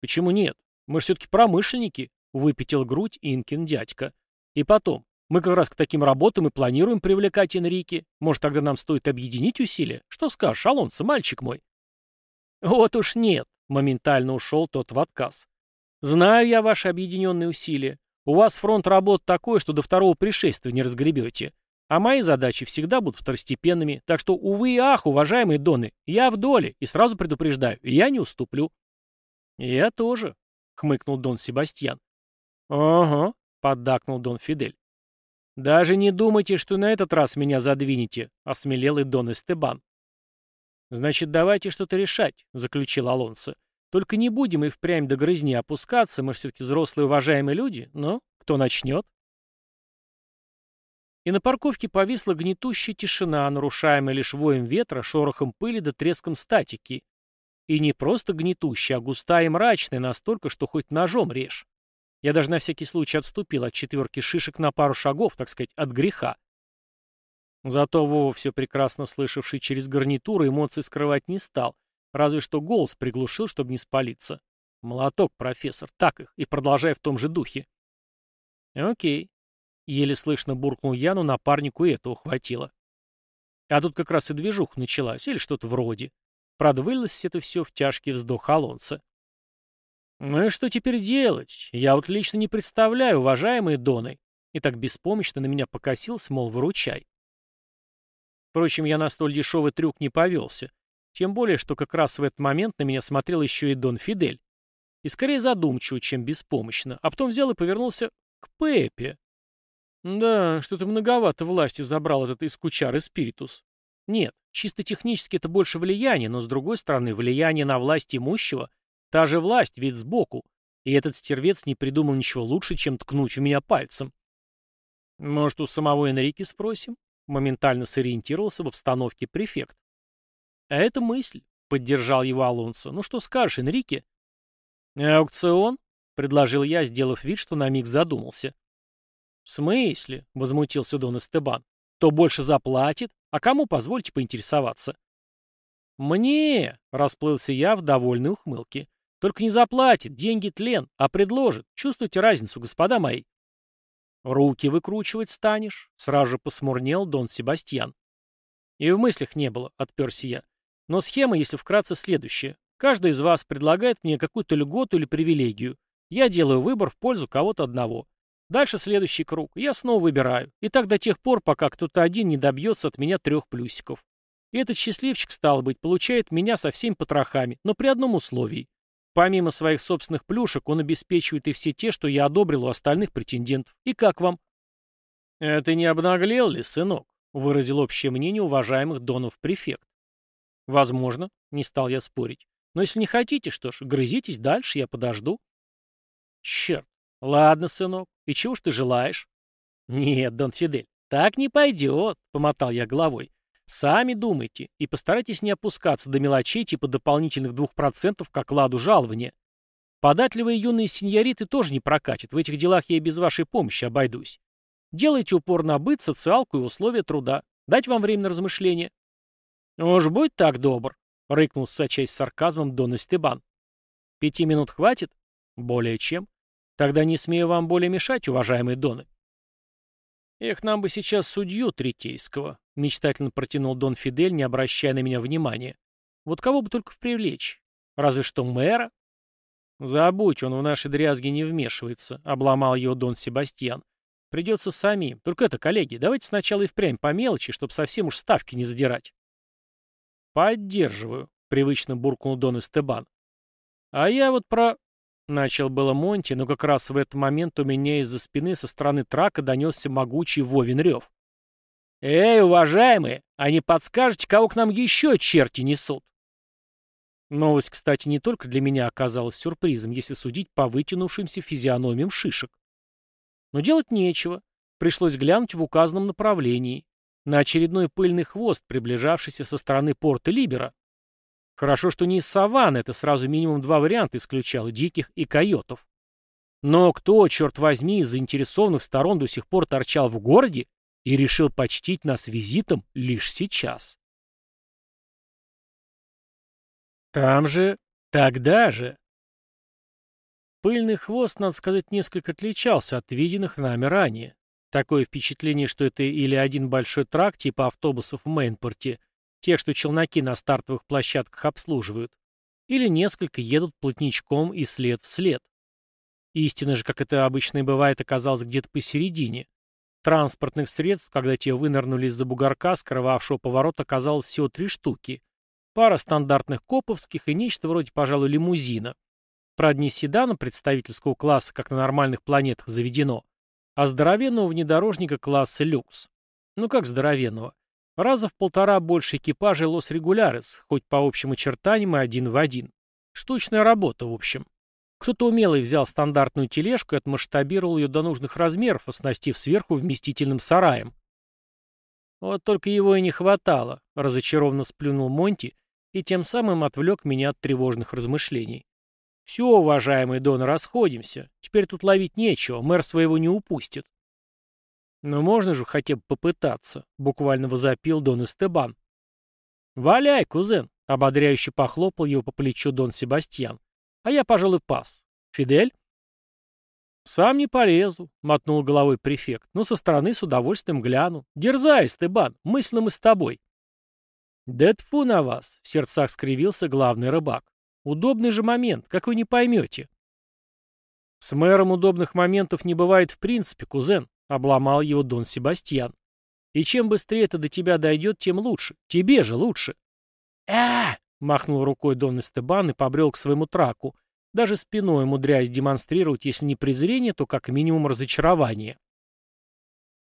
Почему нет? Мы же все-таки промышленники, выпятил грудь Инкин дядька. И потом, мы как раз к таким работам и планируем привлекать Энрике. Может, тогда нам стоит объединить усилия? Что скажешь, Алонсо, мальчик мой? Вот уж нет, моментально ушел тот в отказ. Знаю я ваши объединенные усилия. У вас фронт работ такой, что до второго пришествия не разгребете. А мои задачи всегда будут второстепенными, так что, увы и ах, уважаемые доны, я в доле, и сразу предупреждаю, я не уступлю». «Я тоже», — хмыкнул Дон Себастьян. «Ага», — поддакнул Дон Фидель. «Даже не думайте, что на этот раз меня задвинете», — осмелел и Дон Эстебан. «Значит, давайте что-то решать», — заключил Алонсо. «Только не будем и впрямь до грызни опускаться, мы же все-таки взрослые уважаемые люди, но кто начнет?» И на парковке повисла гнетущая тишина, нарушаемая лишь воем ветра, шорохом пыли да треском статики. И не просто гнетущая, а густая и мрачная настолько, что хоть ножом режь. Я даже на всякий случай отступил от четверки шишек на пару шагов, так сказать, от греха. Зато Вова, все прекрасно слышавший через гарнитуру, эмоции скрывать не стал, разве что голос приглушил, чтобы не спалиться. Молоток, профессор, так их, и продолжай в том же духе. Окей. Еле слышно буркнул я, но напарнику этого хватило. А тут как раз и движуха началась, или что-то вроде. Правда, это все в тяжкий вздох Алонца. «Ну и что теперь делать? Я вот лично не представляю, уважаемые Доны». И так беспомощно на меня покосился, мол, выручай. Впрочем, я на столь дешевый трюк не повелся. Тем более, что как раз в этот момент на меня смотрел еще и Дон Фидель. И скорее задумчиво, чем беспомощно. А потом взял и повернулся к Пепе. Да, что-то многовато власти забрал этот искучар и спиритус. Нет, чисто технически это больше влияние, но с другой стороны, влияние на власть имущего — Та же власть, ведь сбоку. И этот стервец не придумал ничего лучше, чем ткнуть в меня пальцем. Может, у самого Энрике спросим? Моментально сориентировался в обстановке префект. А это мысль, поддержал его Алонсо. Ну что скажешь, Энрике? Аукцион? Предложил я, сделав вид, что на миг задумался. «В смысле?» — возмутился Дон Эстебан. «Кто больше заплатит? А кому, позвольте поинтересоваться?» «Мне!» — расплылся я в довольной ухмылке. Только не заплатит, деньги тлен, а предложит. Чувствуете разницу, господа мои? Руки выкручивать станешь, сразу же посмурнел Дон Себастьян. И в мыслях не было, отперся я. Но схема, если вкратце, следующая. Каждый из вас предлагает мне какую-то льготу или привилегию. Я делаю выбор в пользу кого-то одного. Дальше следующий круг. Я снова выбираю. И так до тех пор, пока кто-то один не добьется от меня трех плюсиков. И этот счастливчик, стал быть, получает меня со всеми потрохами, но при одном условии. Помимо своих собственных плюшек, он обеспечивает и все те, что я одобрил у остальных претендентов. И как вам? Это не обнаглел ли, сынок? Выразил общее мнение уважаемых донов префект. Возможно, не стал я спорить. Но если не хотите, что ж, грызитесь дальше, я подожду. Черт. Ладно, сынок, и чего ж ты желаешь? Нет, Дон Фидель, так не пойдет, помотал я головой. Сами думайте и постарайтесь не опускаться до мелочей типа дополнительных 2% к окладу жалования. Податливые юные сеньориты тоже не прокатят, в этих делах я и без вашей помощи обойдусь. Делайте упор на быт, социалку и условия труда. Дать вам время на размышление. «Уж будь так добр», — рыкнул сочаясь сарказмом Дон Эстебан. «Пяти минут хватит?» «Более чем. Тогда не смею вам более мешать, уважаемые Доны». «Эх, нам бы сейчас судью Третейского», — мечтательно протянул Дон Фидель, не обращая на меня внимания. «Вот кого бы только привлечь? Разве что мэра?» «Забудь, он в наши дрязги не вмешивается», — обломал его Дон Себастьян. «Придется самим. Только это, коллеги, давайте сначала и впрямь по мелочи, чтобы совсем уж ставки не задирать». «Поддерживаю», — привычно буркнул Дон Эстебан. «А я вот про...» Начал было Монти, но как раз в этот момент у меня из-за спины со стороны трака донесся могучий Вовин рев. «Эй, уважаемые, а не подскажете, кого к нам еще черти несут?» Новость, кстати, не только для меня оказалась сюрпризом, если судить по вытянувшимся физиономиям шишек. Но делать нечего. Пришлось глянуть в указанном направлении. На очередной пыльный хвост, приближавшийся со стороны порта Либера. Хорошо, что не из саванны, это сразу минимум два варианта исключало, диких и койотов. Но кто, черт возьми, из заинтересованных сторон до сих пор торчал в городе и решил почтить нас визитом лишь сейчас? Там же, тогда же. Пыльный хвост, надо сказать, несколько отличался от виденных нами ранее. Такое впечатление, что это или один большой трак типа автобусов в Мейнпорте, Тех, что челноки на стартовых площадках обслуживают. Или несколько едут плотничком и след в след. Истина же, как это обычно и бывает, оказалась где-то посередине. Транспортных средств, когда те вынырнули из-за бугорка, скрывавшего поворот, оказалось всего три штуки. Пара стандартных коповских и нечто вроде, пожалуй, лимузина. Правда, не седана представительского класса, как на нормальных планетах заведено, а здоровенного внедорожника класса люкс. Ну как здоровенного? Раза в полтора больше экипажей Лос-Регулярес, хоть по общим очертаниям и один в один. Штучная работа, в общем. Кто-то умелый взял стандартную тележку и отмасштабировал ее до нужных размеров, оснастив сверху вместительным сараем. Вот только его и не хватало, разочарованно сплюнул Монти и тем самым отвлек меня от тревожных размышлений. Все, уважаемый Дон, расходимся. Теперь тут ловить нечего, мэр своего не упустит. Но можно же хотя бы попытаться, буквально возопил Дон Эстебан. Валяй, кузен, ободряюще похлопал его по плечу Дон Себастьян. А я, пожалуй, пас. Фидель? Сам не полезу, мотнул головой префект, но со стороны с удовольствием гляну. Дерзай, Стебан, мысленно мы с тобой. Да тьфу на вас, в сердцах скривился главный рыбак. Удобный же момент, как вы не поймете. С мэром удобных моментов не бывает в принципе, кузен, обломал его Дон Себастьян. И чем быстрее это до тебя дойдет, тем лучше. Тебе же лучше. а махнул рукой Дон Эстебан и побрел к своему траку, даже спиной умудряясь демонстрировать, если не презрение, то как минимум разочарование.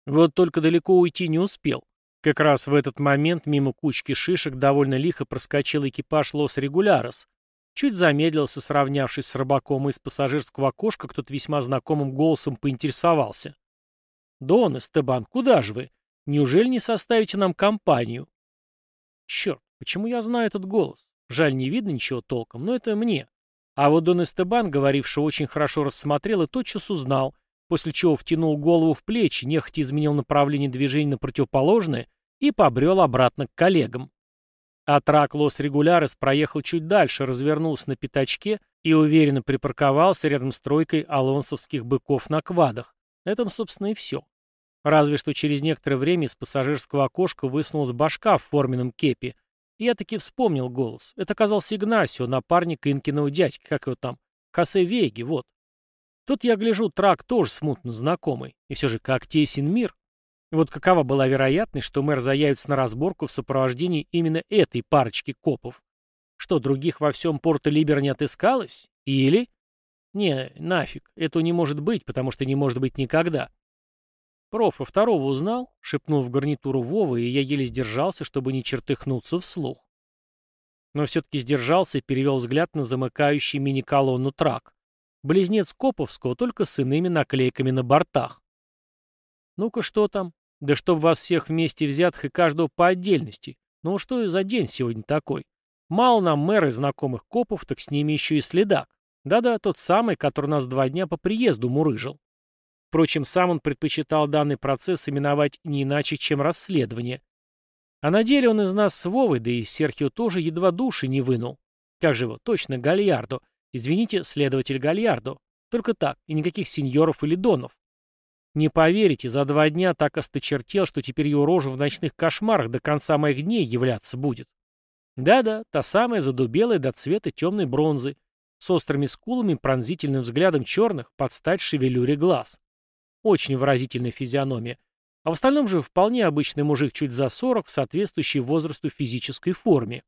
Вот только далеко уйти не успел. Как раз в этот момент мимо кучки шишек довольно лихо проскочил экипаж Лос-Регулярос. Чуть замедлился, сравнявшись с рыбаком, из пассажирского окошка кто-то весьма знакомым голосом поинтересовался. «Дон, Эстебан, куда же вы? Неужели не составите нам компанию?» «Черт, почему я знаю этот голос? Жаль, не видно ничего толком, но это мне. А вот Дон Эстебан, говоривший, очень хорошо рассмотрел и тотчас узнал, после чего втянул голову в плечи, нехотя изменил направление движения на противоположное и побрел обратно к коллегам. А трак Лос-Регулярес проехал чуть дальше, развернулся на пятачке и уверенно припарковался рядом с тройкой алонсовских быков на квадах. На этом, собственно, и все. Разве что через некоторое время из пассажирского окошка высунулась башка в форменном кепе, и я таки вспомнил голос. Это оказался Игнасио, напарник Инкиного дядьки, как его там, Хосе Веги, вот. Тут я гляжу, трак тоже смутно знакомый. И все же, как тесен мир. И вот какова была вероятность, что мэр заявится на разборку в сопровождении именно этой парочки копов? Что, других во всем Порто-Либер не отыскалось? Или... Не, нафиг, этого не может быть, потому что не может быть никогда. «Проф, а второго узнал?» — шепнул в гарнитуру Вова, и я еле сдержался, чтобы не чертыхнуться вслух. Но все-таки сдержался и перевел взгляд на замыкающий мини-колонну трак. Близнец Коповского, только с иными наклейками на бортах. «Ну-ка, что там? Да чтоб вас всех вместе взятых и каждого по отдельности. Ну что за день сегодня такой? Мало нам мэры знакомых копов, так с ними еще и следак. Да-да, тот самый, который нас два дня по приезду мурыжил. Впрочем, сам он предпочитал данный процесс именовать не иначе, чем расследование. А на деле он из нас с Вовой, да и Серхио тоже едва души не вынул. Как же его? Точно, Гальярдо. Извините, следователь Гальярдо. Только так, и никаких сеньоров или донов. Не поверите, за два дня так осточертел, что теперь его рожа в ночных кошмарах до конца моих дней являться будет. Да-да, та самая задубелая до цвета темной бронзы, с острыми скулами и пронзительным взглядом черных под стать шевелюре глаз. Очень выразительная физиономия. А в остальном же вполне обычный мужик чуть за 40 в соответствующей возрасту физической форме.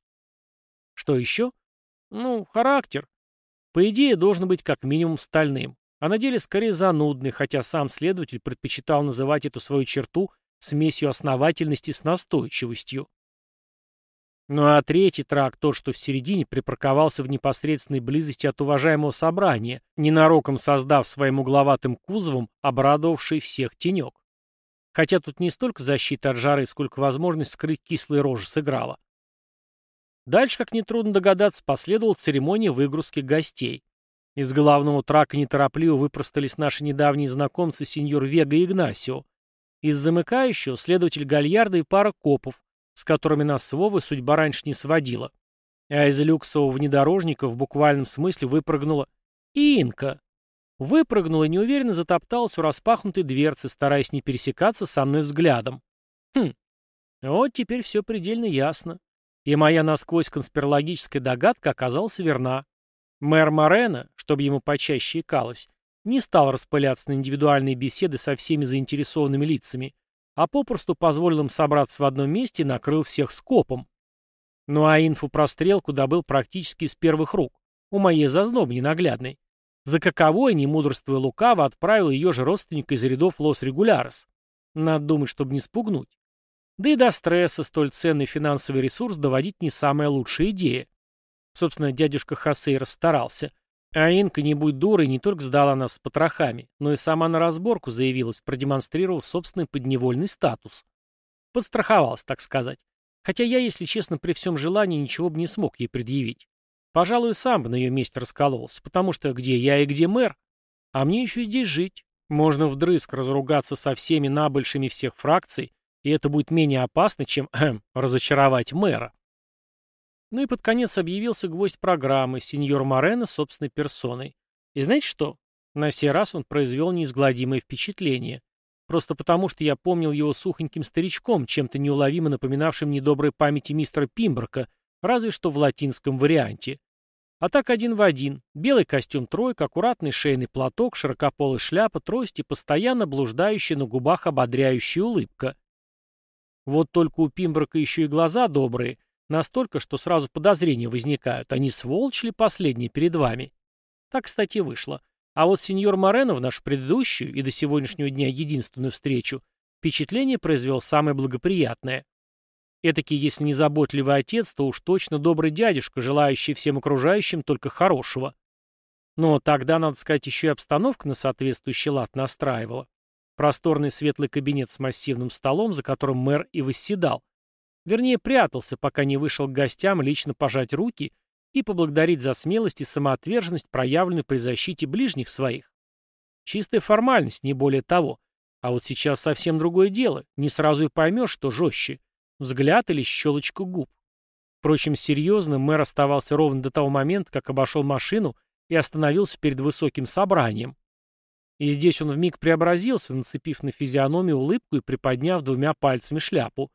Что еще? Ну, характер. По идее, должен быть как минимум стальным. А на деле скорее занудный, хотя сам следователь предпочитал называть эту свою черту смесью основательности с настойчивостью. Ну а третий трак, тот, что в середине, припарковался в непосредственной близости от уважаемого собрания, ненароком создав своим угловатым кузовом обрадовавший всех тенек. Хотя тут не столько защита от жары, сколько возможность скрыть кислые рожи сыграла. Дальше, как нетрудно догадаться, последовала церемония выгрузки гостей. Из главного трака неторопливо выпростались наши недавние знакомцы сеньор Вега и Игнасио. Из замыкающего следователь Гальярда и пара копов, с которыми нас с Вовой судьба раньше не сводила. А из люксового внедорожника в буквальном смысле выпрыгнула Инка. Выпрыгнула и неуверенно затопталась у распахнутой дверцы, стараясь не пересекаться со мной взглядом. Хм, вот теперь все предельно ясно. И моя насквозь конспирологическая догадка оказалась верна. Мэр Морена, чтобы ему почаще икалось, не стал распыляться на индивидуальные беседы со всеми заинтересованными лицами, а попросту позволил им собраться в одном месте и накрыл всех скопом. Ну а инфу про стрелку добыл практически из первых рук, у моей зазнобы ненаглядной. За каковой, не мудрствуя лукаво, отправил ее же родственника из рядов Лос-Регулярес. Надо думать, чтобы не спугнуть. Да и до стресса столь ценный финансовый ресурс доводить не самая лучшая идея. Собственно, дядюшка Хосей расстарался. А Инка, не будь дурой, не только сдала нас с потрохами, но и сама на разборку заявилась, продемонстрировав собственный подневольный статус. Подстраховалась, так сказать. Хотя я, если честно, при всем желании ничего бы не смог ей предъявить. Пожалуй, сам бы на ее месте раскололся, потому что где я и где мэр? А мне еще здесь жить. Можно вдрызг разругаться со всеми набольшими всех фракций, и это будет менее опасно, чем разочаровать мэра. Ну и под конец объявился гвоздь программы, сеньор Морено собственной персоной. И знаете что? На сей раз он произвел неизгладимое впечатление. Просто потому, что я помнил его сухоньким старичком, чем-то неуловимо напоминавшим недоброй памяти мистера Пимброка, разве что в латинском варианте. А так один в один. Белый костюм тройка, аккуратный шейный платок, широкополая шляпа, трость и постоянно блуждающая на губах ободряющая улыбка. Вот только у Пимброка еще и глаза добрые, настолько, что сразу подозрения возникают, не сволочь ли последний перед вами? Так, кстати, вышло. А вот сеньор Морено в нашу предыдущую и до сегодняшнего дня единственную встречу впечатление произвел самое благоприятное. Этакий, если не заботливый отец, то уж точно добрый дядюшка, желающий всем окружающим только хорошего. Но тогда, надо сказать, еще и обстановка на соответствующий лад настраивала. Просторный светлый кабинет с массивным столом, за которым мэр и восседал. Вернее, прятался, пока не вышел к гостям лично пожать руки и поблагодарить за смелость и самоотверженность, проявленную при защите ближних своих. Чистая формальность, не более того. А вот сейчас совсем другое дело. Не сразу и поймешь, что жестче. Взгляд или щелочку губ. Впрочем, серьезным мэр оставался ровно до того момента, как обошел машину и остановился перед высоким собранием. И здесь он вмиг преобразился, нацепив на физиономию улыбку и приподняв двумя пальцами шляпу.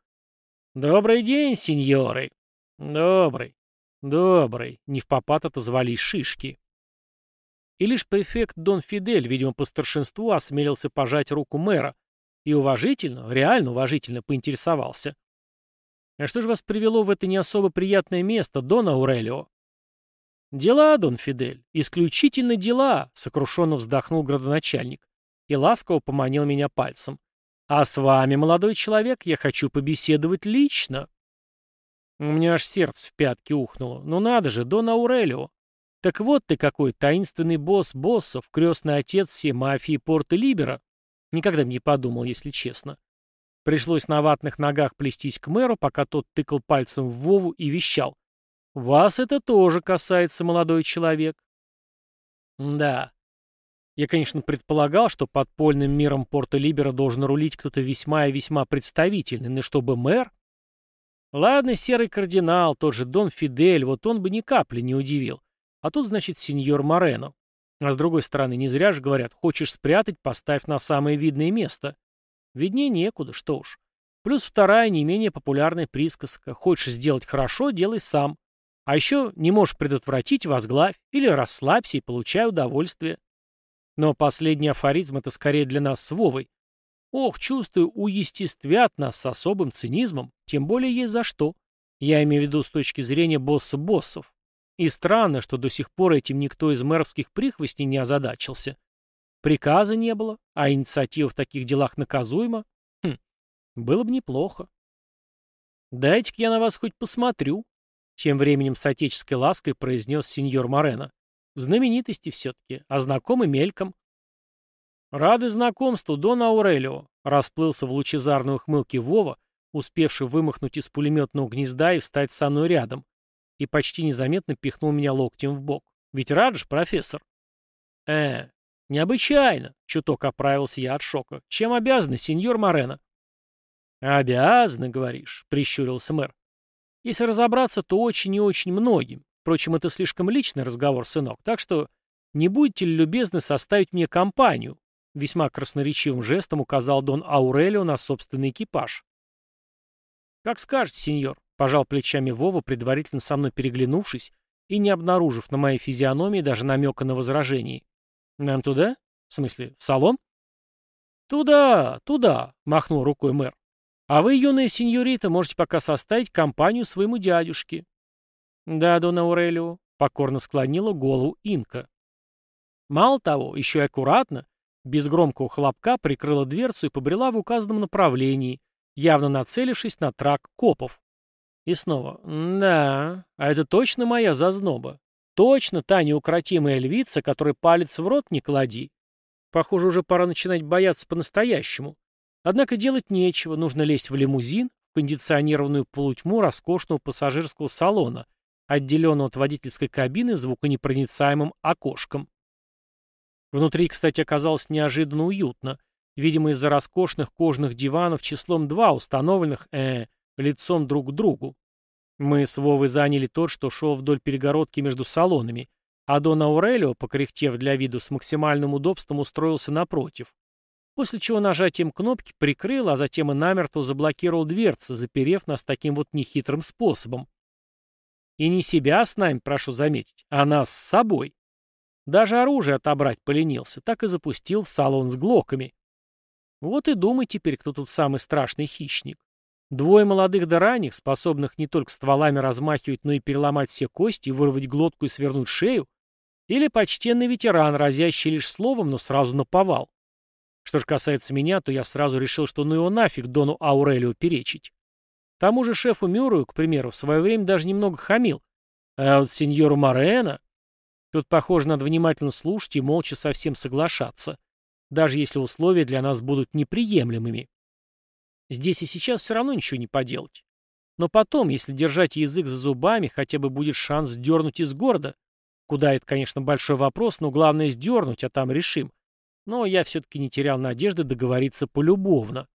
«Добрый день, сеньоры!» «Добрый, добрый!» — не в попад отозвались шишки. И лишь префект Дон Фидель, видимо, по старшинству осмелился пожать руку мэра и уважительно, реально уважительно поинтересовался. «А что же вас привело в это не особо приятное место, Дон Аурелио?» «Дела, Дон Фидель, исключительно дела», — сокрушенно вздохнул градоначальник и ласково поманил меня пальцем. «А с вами, молодой человек, я хочу побеседовать лично». У меня аж сердце в пятки ухнуло. Ну надо же, Дон Аурелио. Так вот ты какой таинственный босс боссов, крестный отец всей мафии Порто-Либера. Никогда бы не подумал, если честно. Пришлось на ватных ногах плестись к мэру, пока тот тыкал пальцем в Вову и вещал. Вас это тоже касается, молодой человек. Да. Я, конечно, предполагал, что подпольным миром Порто-Либера должен рулить кто-то весьма и весьма представительный, но чтобы мэр... Ладно, серый кардинал, тот же Дон Фидель, вот он бы ни капли не удивил. А тут, значит, сеньор Морено. А с другой стороны, не зря же говорят, хочешь спрятать, поставь на самое видное место. Виднее некуда, что уж. Плюс вторая, не менее популярная присказка. Хочешь сделать хорошо, делай сам. А еще не можешь предотвратить, возглавь, или расслабься и получай удовольствие. Но последний афоризм — это скорее для нас с Вовой. Ох, чувствую, уестествят нас с особым цинизмом, тем более есть за что. Я имею в виду с точки зрения босса боссов. И странно, что до сих пор этим никто из мэровских прихвостней не озадачился. Приказа не было, а инициатива в таких делах наказуема. Хм, было бы неплохо. «Дайте-ка я на вас хоть посмотрю», тем временем с отеческой лаской произнес сеньор Морено. Знаменитости все-таки, а знакомы мельком. Рады знакомству, Дон Аурелио, расплылся в лучезарной ухмылке Вова, успевший вымахнуть из пулеметного гнезда и встать со мной рядом, и почти незаметно пихнул меня локтем в бок. Ведь рад же, профессор? Э, необычайно, чуток оправился я от шока. Чем обязаны, сеньор Морено? Обязаны, говоришь, прищурился мэр. Если разобраться, то очень и очень многим. Впрочем, это слишком личный разговор, сынок, так что не будете ли любезны составить мне компанию?» Весьма красноречивым жестом указал Дон Аурелио на собственный экипаж. «Как скажете, сеньор», — пожал плечами Вова, предварительно со мной переглянувшись и не обнаружив на моей физиономии даже намека на возражение. «Нам туда?» В смысле, в салон? Туда, туда, махнул рукой мэр. А вы, юная сеньорита, можете пока составить компанию своему дядюшке. Да, Дон Аурелио, покорно склонила голову Инка. Мало того, еще и аккуратно, без громкого хлопка прикрыла дверцу и побрела в указанном направлении, явно нацелившись на трак копов. И снова «Да, а это точно моя зазноба. Точно та неукротимая львица, которой палец в рот не клади. Похоже, уже пора начинать бояться по-настоящему. Однако делать нечего, нужно лезть в лимузин, в кондиционированную полутьму роскошного пассажирского салона, отделенного от водительской кабины звуконепроницаемым окошком. Внутри, кстати, оказалось неожиданно уютно, видимо, из-за роскошных кожаных диванов числом два, установленных, э, лицом друг к другу. Мы с Вовой заняли тот, что шел вдоль перегородки между салонами, а Дон Аурелио, покряхтев для виду с максимальным удобством, устроился напротив. После чего нажатием кнопки прикрыл, а затем и намертво заблокировал дверцы, заперев нас таким вот нехитрым способом. И не себя с нами, прошу заметить, а нас с собой. Даже оружие отобрать поленился, так и запустил в салон с глоками. Вот и думай теперь, кто тут самый страшный хищник. Двое молодых да ранних, способных не только стволами размахивать, но и переломать все кости, вырвать глотку и свернуть шею, или почтенный ветеран, разящий лишь словом, но сразу наповал. Что же касается меня, то я сразу решил, что ну его нафиг Дону Аурелио перечить. Тому же шефу Мюррею, к примеру, в свое время даже немного хамил. А вот сеньору Морено... Тут, похоже, надо внимательно слушать и молча совсем соглашаться, даже если условия для нас будут неприемлемыми. Здесь и сейчас все равно ничего не поделать. Но потом, если держать язык за зубами, хотя бы будет шанс сдернуть из города. Куда это, конечно, большой вопрос, но главное сдернуть, а там решим. Но я все-таки не терял надежды договориться полюбовно.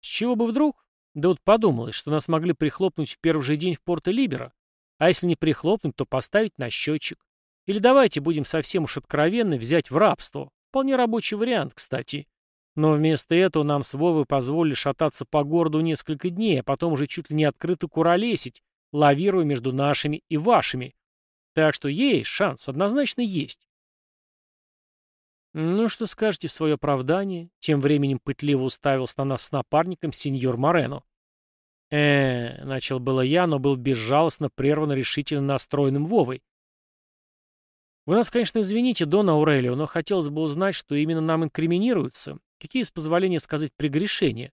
С чего бы вдруг? Да вот подумалось, что нас могли прихлопнуть в первый же день в Порто-Либеро. А если не прихлопнуть, то поставить на счетчик. Или давайте будем совсем уж откровенны взять в рабство. Вполне рабочий вариант, кстати. Но вместо этого нам с Вовой позволили шататься по городу несколько дней, а потом уже чуть ли не открыто куролесить, лавируя между нашими и вашими. Так что есть шанс, однозначно есть. «Ну, что скажете в свое оправдание?» Тем временем пытливо уставился на нас с напарником сеньор Морено э начал было я, но был безжалостно прерван решительно настроенным Вовой. «Вы нас, конечно, извините, Дон Аурелио, но хотелось бы узнать, что именно нам инкриминируется. Какие, с позволения сказать, прегрешения?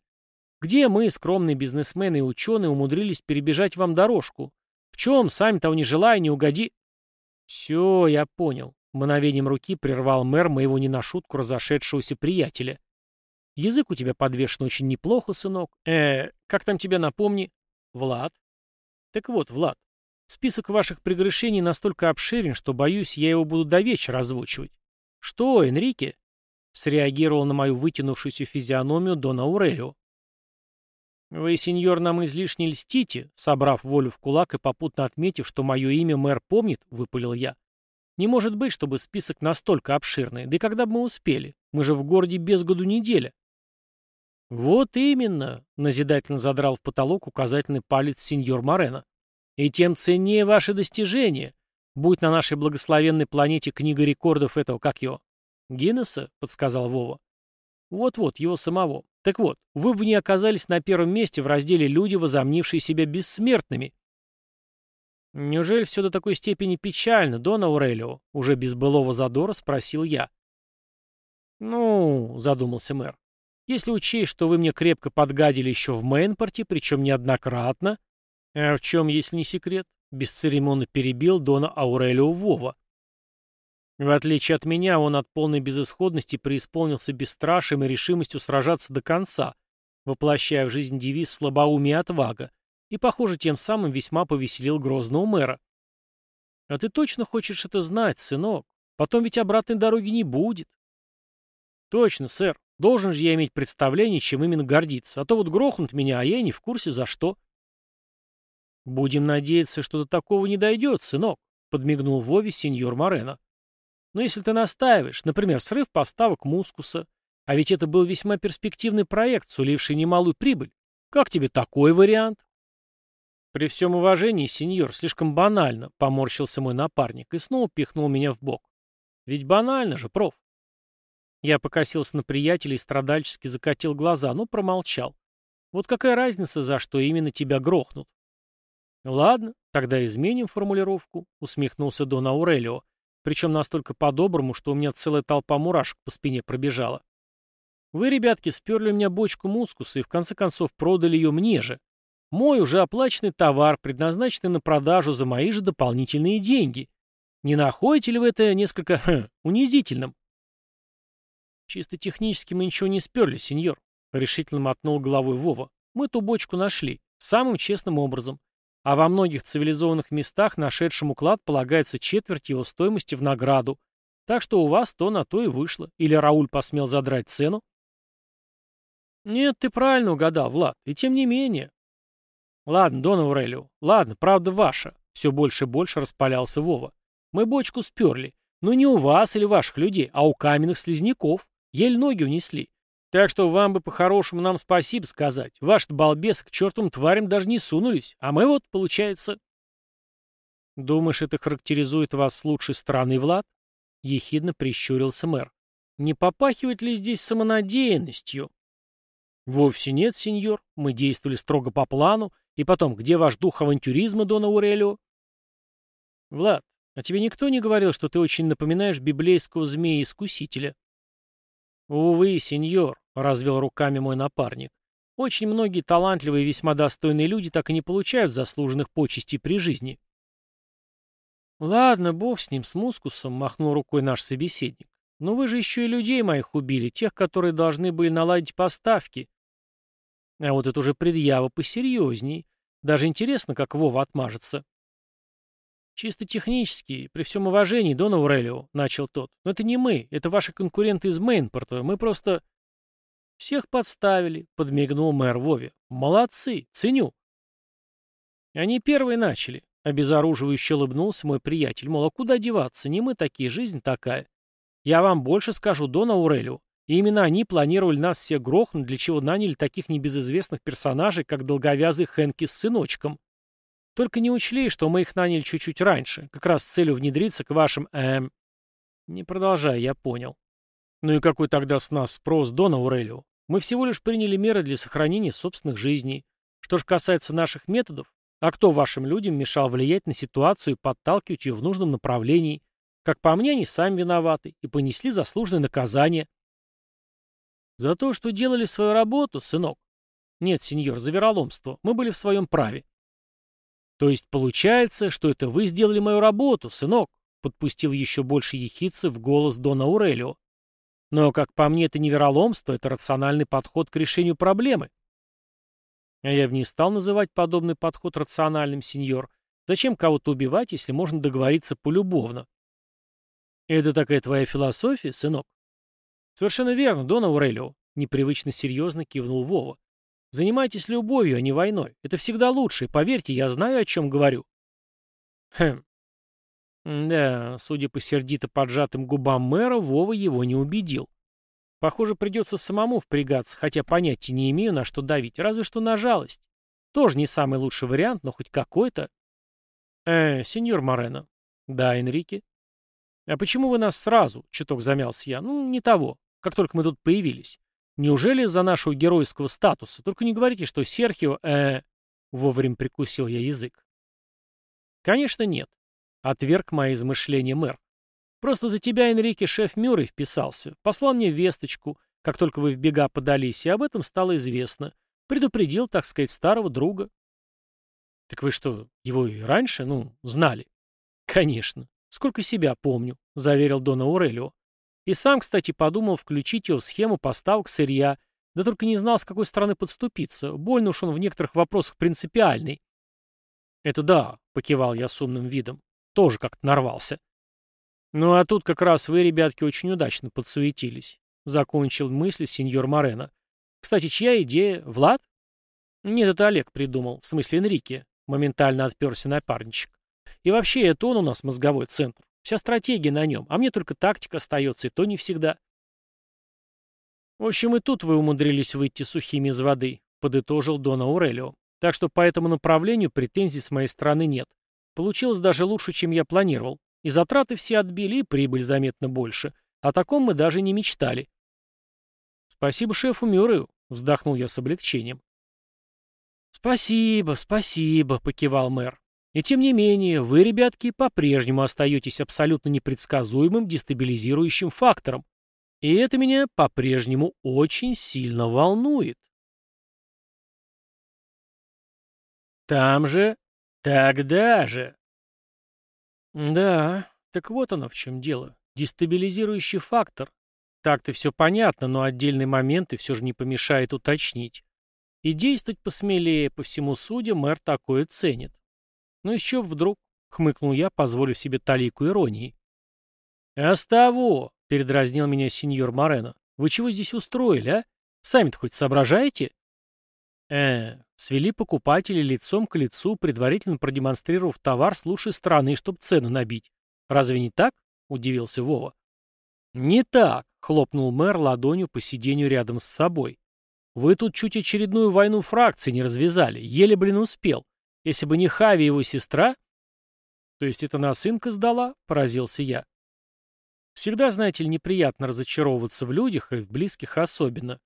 Где мы, скромные бизнесмены и ученые, умудрились перебежать вам дорожку? В чем, сами того не желая, не угоди...» «Все, я понял», — мгновением руки прервал мэр моего не на шутку разошедшегося приятеля. Язык у тебя подвешен очень неплохо, сынок. Э, как там тебя напомни? Влад. Так вот, Влад, список ваших прегрешений настолько обширен, что, боюсь, я его буду до вечера озвучивать. Что, Энрике? Среагировал на мою вытянувшуюся физиономию Дон Аурелио. «Вы, сеньор, нам излишне льстите», — собрав волю в кулак и попутно отметив, что мое имя мэр помнит, — выпалил я. «Не может быть, чтобы список настолько обширный. Да и когда бы мы успели? Мы же в городе без году неделя». «Вот именно», — назидательно задрал в потолок указательный палец сеньор Морено. «И тем ценнее ваши достижения. Будь на нашей благословенной планете книга рекордов этого, как его?» «Гиннесса», — подсказал Вова. «Вот-вот, его самого. Так вот, вы бы не оказались на первом месте в разделе «Люди, возомнившие себя бессмертными». «Неужели все до такой степени печально, Дон Аурелио?» — уже без былого задора спросил я. «Ну», — задумался мэр, если учесть, что вы мне крепко подгадили еще в Мейнпорте, причем неоднократно... А в чем, если не секрет? Бесцеремонно перебил Дона Аурелио Вова. В отличие от меня, он от полной безысходности преисполнился бесстрашием и решимостью сражаться до конца, воплощая в жизнь девиз «слабоумие отвага», и, похоже, тем самым весьма повеселил грозного мэра. «А ты точно хочешь это знать, сынок? Потом ведь обратной дороги не будет». «Точно, сэр. Должен же я иметь представление, чем именно гордиться. А то вот грохнут меня, а я не в курсе за что. Будем надеяться, что до такого не дойдет, сынок, подмигнул Вове сеньор Морено. Но если ты настаиваешь, например, срыв поставок мускуса, а ведь это был весьма перспективный проект, суливший немалую прибыль, как тебе такой вариант? При всем уважении, сеньор, слишком банально, поморщился мой напарник и снова пихнул меня в бок. Ведь банально же, проф. Я покосился на приятеля и страдальчески закатил глаза, но промолчал. Вот какая разница, за что именно тебя грохнут? Ладно, тогда изменим формулировку, усмехнулся Дон Аурелио, причем настолько по-доброму, что у меня целая толпа мурашек по спине пробежала. Вы, ребятки, сперли у меня бочку мускуса и в конце концов продали ее мне же. Мой уже оплаченный товар, предназначенный на продажу за мои же дополнительные деньги. Не находите ли вы это несколько хм, унизительным? Чисто технически мы ничего не сперли, сеньор, решительно мотнул головой Вова. Мы ту бочку нашли, самым честным образом. А во многих цивилизованных местах нашедшему клад полагается четверть его стоимости в награду. Так что у вас то на то и вышло. Или Рауль посмел задрать цену? Нет, ты правильно угадал, Влад. И тем не менее. Ладно, Дон Аурелио, ладно, правда ваша. Все больше и больше распалялся Вова. Мы бочку сперли. Но не у вас или ваших людей, а у каменных слизняков. Еле ноги унесли. Так что вам бы по-хорошему нам спасибо сказать. Ваши-то балбесы к чертовым тварям даже не сунулись. А мы вот, получается... Думаешь, это характеризует вас с лучшей стороны, Влад? Ехидно прищурился мэр. Не попахивает ли здесь самонадеянностью? Вовсе нет, сеньор. Мы действовали строго по плану. И потом, где ваш дух авантюризма, Дон Аурелио? Влад, а тебе никто не говорил, что ты очень напоминаешь библейского змея-искусителя? Увы, сеньор, — развел руками мой напарник. Очень многие талантливые и весьма достойные люди так и не получают заслуженных почестей при жизни. Ладно, бог с ним, с мускусом, — махнул рукой наш собеседник. Но вы же еще и людей моих убили, тех, которые должны были наладить поставки. А вот это уже предъява посерьезней. Даже интересно, как Вова отмажется. «Чисто технически, при всем уважении, Дон Аурелио», — начал тот. «Но это не мы, это ваши конкуренты из Мейнпорта. Мы просто...» «Всех подставили», — подмигнул мэр Вове. «Молодцы, ценю». Они первые начали. Обезоруживающе улыбнулся мой приятель. Мол, а куда деваться? Не мы такие, жизнь такая. Я вам больше скажу, Дон Аурелио. И именно они планировали нас всех грохнуть, для чего наняли таких небезызвестных персонажей, как долговязый Хэнки с сыночком. Только не учли, что мы их наняли чуть-чуть раньше, как раз с целью внедриться к вашим, эм... Не продолжай, я понял. Ну и какой тогда с нас спрос, Дон Аурелио? Мы всего лишь приняли меры для сохранения собственных жизней. Что же касается наших методов, а кто вашим людям мешал влиять на ситуацию и подталкивать ее в нужном направлении? Как по мне, они сами виноваты и понесли заслуженное наказание. За то, что делали свою работу, сынок. Нет, сеньор, за вероломство. Мы были в своем праве. То есть получается, что это вы сделали мою работу, сынок, подпустил еще больше ехидцы в голос Дона Аурелио. Но, как по мне, это не вероломство, это рациональный подход к решению проблемы. А я бы не стал называть подобный подход рациональным, сеньор. Зачем кого-то убивать, если можно договориться полюбовно? Это такая твоя философия, сынок? Совершенно верно, Дон Аурелио, непривычно серьезно кивнул Вова. Занимайтесь любовью, а не войной. Это всегда лучше, поверьте, я знаю, о чем говорю. Хм. Да, судя по сердито поджатым губам мэра, Вова его не убедил. Похоже, придется самому впрягаться, хотя понятия не имею, на что давить, разве что на жалость. Тоже не самый лучший вариант, но хоть какой-то. Э, сеньор Морено. Да, Энрике. А почему вы нас сразу? Чуток замялся я. Ну, не того. Как только мы тут появились. Неужели из-за нашего геройского статуса? Только не говорите, что Серхио, э, вовремя прикусил я язык. Конечно, нет. Отверг мои измышления мэр. Просто за тебя, Энрике, шеф Мюррей вписался. Послал мне весточку, как только вы в бега подались, и об этом стало известно. Предупредил, так сказать, старого друга. Так вы что, его и раньше, ну, знали? Конечно. Сколько себя помню, заверил Дона Аурелио. И сам, кстати, подумал включить его в схему поставок сырья, да только не знал, с какой стороны подступиться. Больно уж он в некоторых вопросах принципиальный. «Это да», — покивал я с умным видом. Тоже как-то нарвался. «Ну а тут как раз вы, ребятки, очень удачно подсуетились», — закончил мысли сеньор Морено. «Кстати, чья идея? Влад?» «Нет, это Олег придумал, в смысле Энрике», — моментально отперся напарничек. «И вообще, это он у нас мозговой центр. Вся стратегия на нем, а мне только тактика остается, и то не всегда. В общем, и тут вы умудрились выйти сухими из воды, подытожил Дон Аурелио. Так что по этому направлению претензий с моей стороны нет. Получилось даже лучше, чем я планировал. И затраты все отбили, и прибыль заметно больше. О таком мы даже не мечтали. Спасибо шефу Мюррею, вздохнул я с облегчением. Спасибо, спасибо, покивал мэр. И тем не менее, вы, ребятки, по-прежнему остаетесь абсолютно непредсказуемым дестабилизирующим фактором. И это меня по-прежнему очень сильно волнует. Там же, тогда же. Да, так вот оно в чем дело. Дестабилизирующий фактор. Так-то все понятно, но отдельные моменты все же не помешает уточнить. И действовать посмелее, по всему судя, мэр такое ценит. Ну чего вдруг? Хмыкнул я, позволив себе талику иронии. «А с того!» — передразнил меня сеньор Морено. «Вы чего здесь устроили, а? Сами-то хоть соображаете?» «Э, свели покупателей лицом к лицу, предварительно продемонстрировав товар с лучшей стороны, чтобы цену набить. Разве не так?» — удивился Вова. «Не так», — хлопнул мэр ладонью по сиденью рядом с собой. «Вы тут чуть очередную войну фракций не развязали, еле, блин, успел. Если бы не Хави его сестра...» «То есть это нас инка сдала?» — поразился я. Всегда, знаете ли, неприятно разочаровываться в людях и в близких особенно.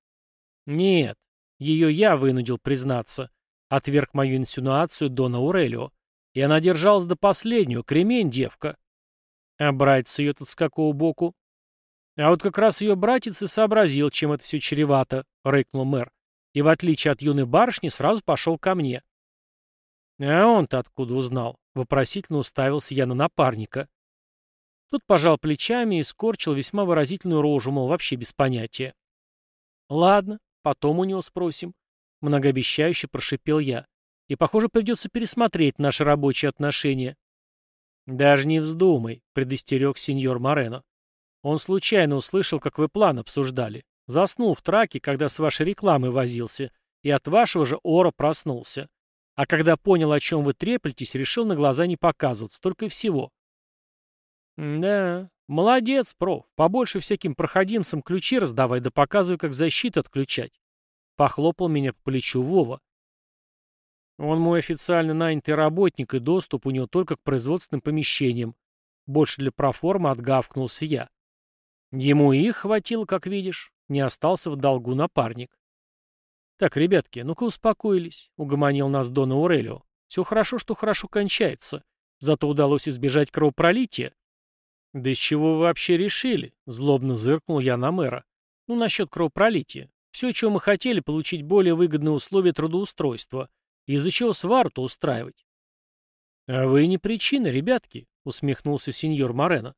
Нет, ее я вынудил признаться. Отверг мою инсинуацию Дона Урелио. И она держалась до последнего, кремень девка. А братец ее тут с какого боку? А вот как раз ее братец и сообразил, чем это все чревато, — рыкнул мэр. И в отличие от юной барышни сразу пошел ко мне. А он-то откуда узнал? Вопросительно уставился я на напарника. Тут пожал плечами и скорчил весьма выразительную рожу, мол, вообще без понятия. Ладно, потом у него спросим. Многообещающе прошипел я. И, похоже, придется пересмотреть наши рабочие отношения. «Даже не вздумай», — предостерег сеньор Морено. «Он случайно услышал, как вы план обсуждали. Заснул в траке, когда с вашей рекламой возился, и от вашего же ора проснулся. А когда понял, о чем вы треплетесь, решил на глаза не показываться, только и всего». «Да, молодец, проф. Побольше всяким проходимцам ключи раздавай, да показывай, как защиту отключать». Похлопал меня по плечу Вова. Он мой официально нанятый работник, и доступ у него только к производственным помещениям. Больше для проформы отгавкнулся я. Ему и их хватило, как видишь. Не остался в долгу напарник. Так, ребятки, ну-ка успокоились, угомонил нас Дона Урелио. Все хорошо, что хорошо кончается. Зато удалось избежать кровопролития. Да из чего вы вообще решили? Злобно зыркнул я на мэра. Ну, насчет кровопролития. Все, чего мы хотели, получить более выгодные условия трудоустройства — из-за чего свару-то устраивать? А вы не причина, ребятки, усмехнулся сеньор Морено.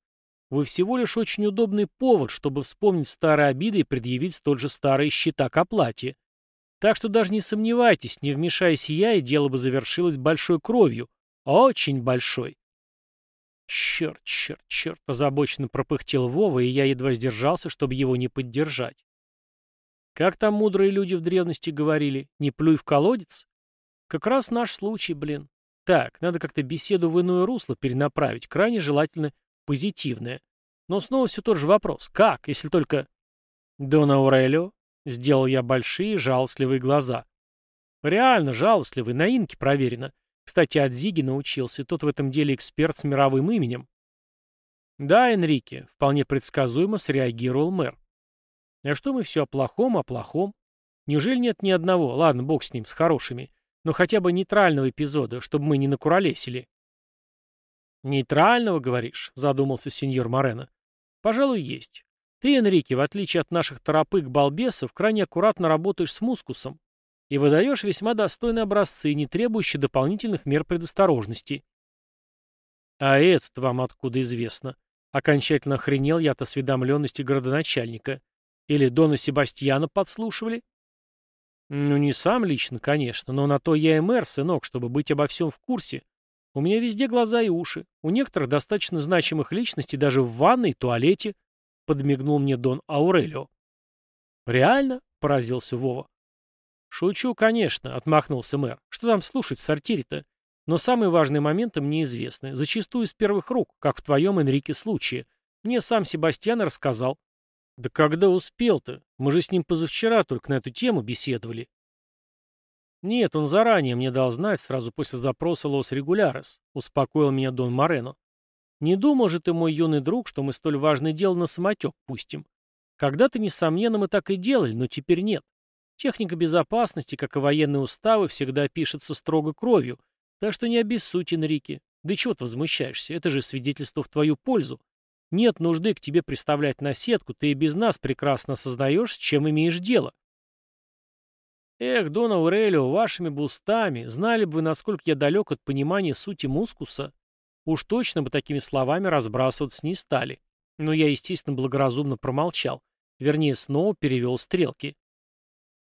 Вы всего лишь очень удобный повод, чтобы вспомнить старые обиды и предъявить столь же старые счета к оплате. Так что даже не сомневайтесь, не вмешаясь я, и дело бы завершилось большой кровью. Очень большой. Черт, черт, черт, озабоченно пропыхтел Вова, и я едва сдержался, чтобы его не поддержать. Как там мудрые люди в древности говорили, не плюй в колодец? Как раз наш случай, блин. Так, надо как-то беседу в иное русло перенаправить, крайне желательно позитивное. Но снова все тот же вопрос. Как, если только... Дон Аурелио? Сделал я большие жалостливые глаза. Реально жалостливый, на инке проверено. Кстати, от Зиги научился, тот в этом деле эксперт с мировым именем. Да, Энрике, вполне предсказуемо среагировал мэр. А что мы все о плохом, о плохом? Неужели нет ни одного, ладно, бог с ним, с хорошими, но хотя бы нейтрального эпизода, чтобы мы не накуролесили. «Нейтрального, говоришь?» — задумался сеньор Морено. «Пожалуй, есть. Ты, Энрике, в отличие от наших торопык-балбесов, крайне аккуратно работаешь с мускусом и выдаешь весьма достойные образцы, не требующие дополнительных мер предосторожности». «А этот вам откуда известно?» Окончательно охренел я от осведомленности городоначальника. Или Дона Себастьяна подслушивали? Ну, не сам лично, конечно, но на то я и мэр, сынок, чтобы быть обо всем в курсе. У меня везде глаза и уши. У некоторых достаточно значимых личностей даже в ванной туалете, — подмигнул мне Дон Аурелио. «Реально?» — поразился Вова. «Шучу, конечно», — отмахнулся мэр. «Что там слушать в сортире-то? Но самые важные моменты мне известны, зачастую из первых рук, как в твоем, Энрике, случае. Мне сам Себастьян рассказал. Да когда успел-то? Мы же с ним позавчера только на эту тему беседовали. Нет, он заранее мне дал знать, сразу после запроса Лос Регулярес, успокоил меня Дон Морено. Не думал же ты, мой юный друг, что мы столь важное дело на самотек пустим. Когда-то, несомненно, мы так и делали, но теперь нет. Техника безопасности, как и военные уставы, всегда пишется строго кровью, так что не обессудь, Энрике. Да чего ты возмущаешься? Это же свидетельство в твою пользу. Нет нужды к тебе приставлять на сетку, ты и без нас прекрасно создаешь, с чем имеешь дело. Эх, Дон Аурелио, вашими бы устами, знали бы вы, насколько я далек от понимания сути мускуса. Уж точно бы такими словами разбрасываться не стали. Но я, естественно, благоразумно промолчал. Вернее, снова перевел стрелки.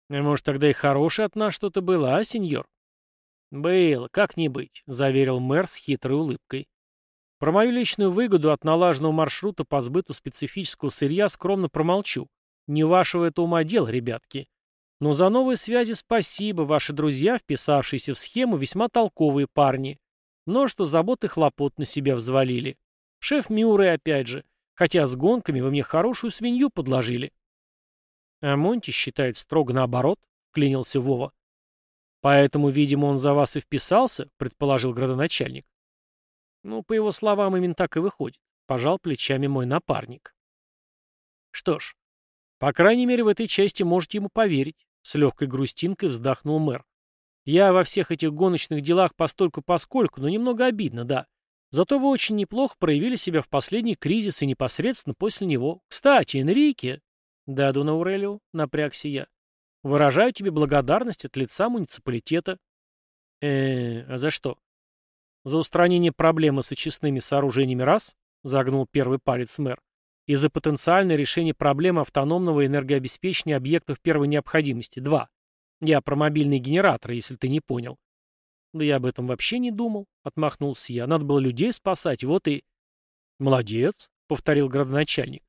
Может, тогда и хорошее от нас что-то было, а, сеньор? Было, как не быть, заверил мэр с хитрой улыбкой. Про мою личную выгоду от налаженного маршрута по сбыту специфического сырья скромно промолчу. Не вашего это ума дело, ребятки. Но за новые связи спасибо, ваши друзья, вписавшиеся в схему, весьма толковые парни. Но что забот и хлопот на себя взвалили. Шеф Мюррей опять же. Хотя с гонками вы мне хорошую свинью подложили. А Монти считает строго наоборот, клянился Вова. Поэтому, видимо, он за вас и вписался, предположил градоначальник. Ну, по его словам, именно так и выходит. Пожал плечами мой напарник. Что ж, по крайней мере, в этой части можете ему поверить. С легкой грустинкой вздохнул мэр. Я во всех этих гоночных делах постольку-поскольку, но немного обидно, да. Зато вы очень неплохо проявили себя в последний кризис и непосредственно после него. Кстати, Энрике... Да, Дон Аурелио, напрягся я. Выражаю тебе благодарность от лица муниципалитета. э а за что? За устранение проблемы с очистными сооружениями раз, загнул первый палец мэр, и за потенциальное решение проблемы автономного энергообеспечения объектов первой необходимости два. Я про мобильные генераторы, если ты не понял. Да я об этом вообще не думал, отмахнулся я. Надо было людей спасать, вот и... Молодец, повторил градоначальник.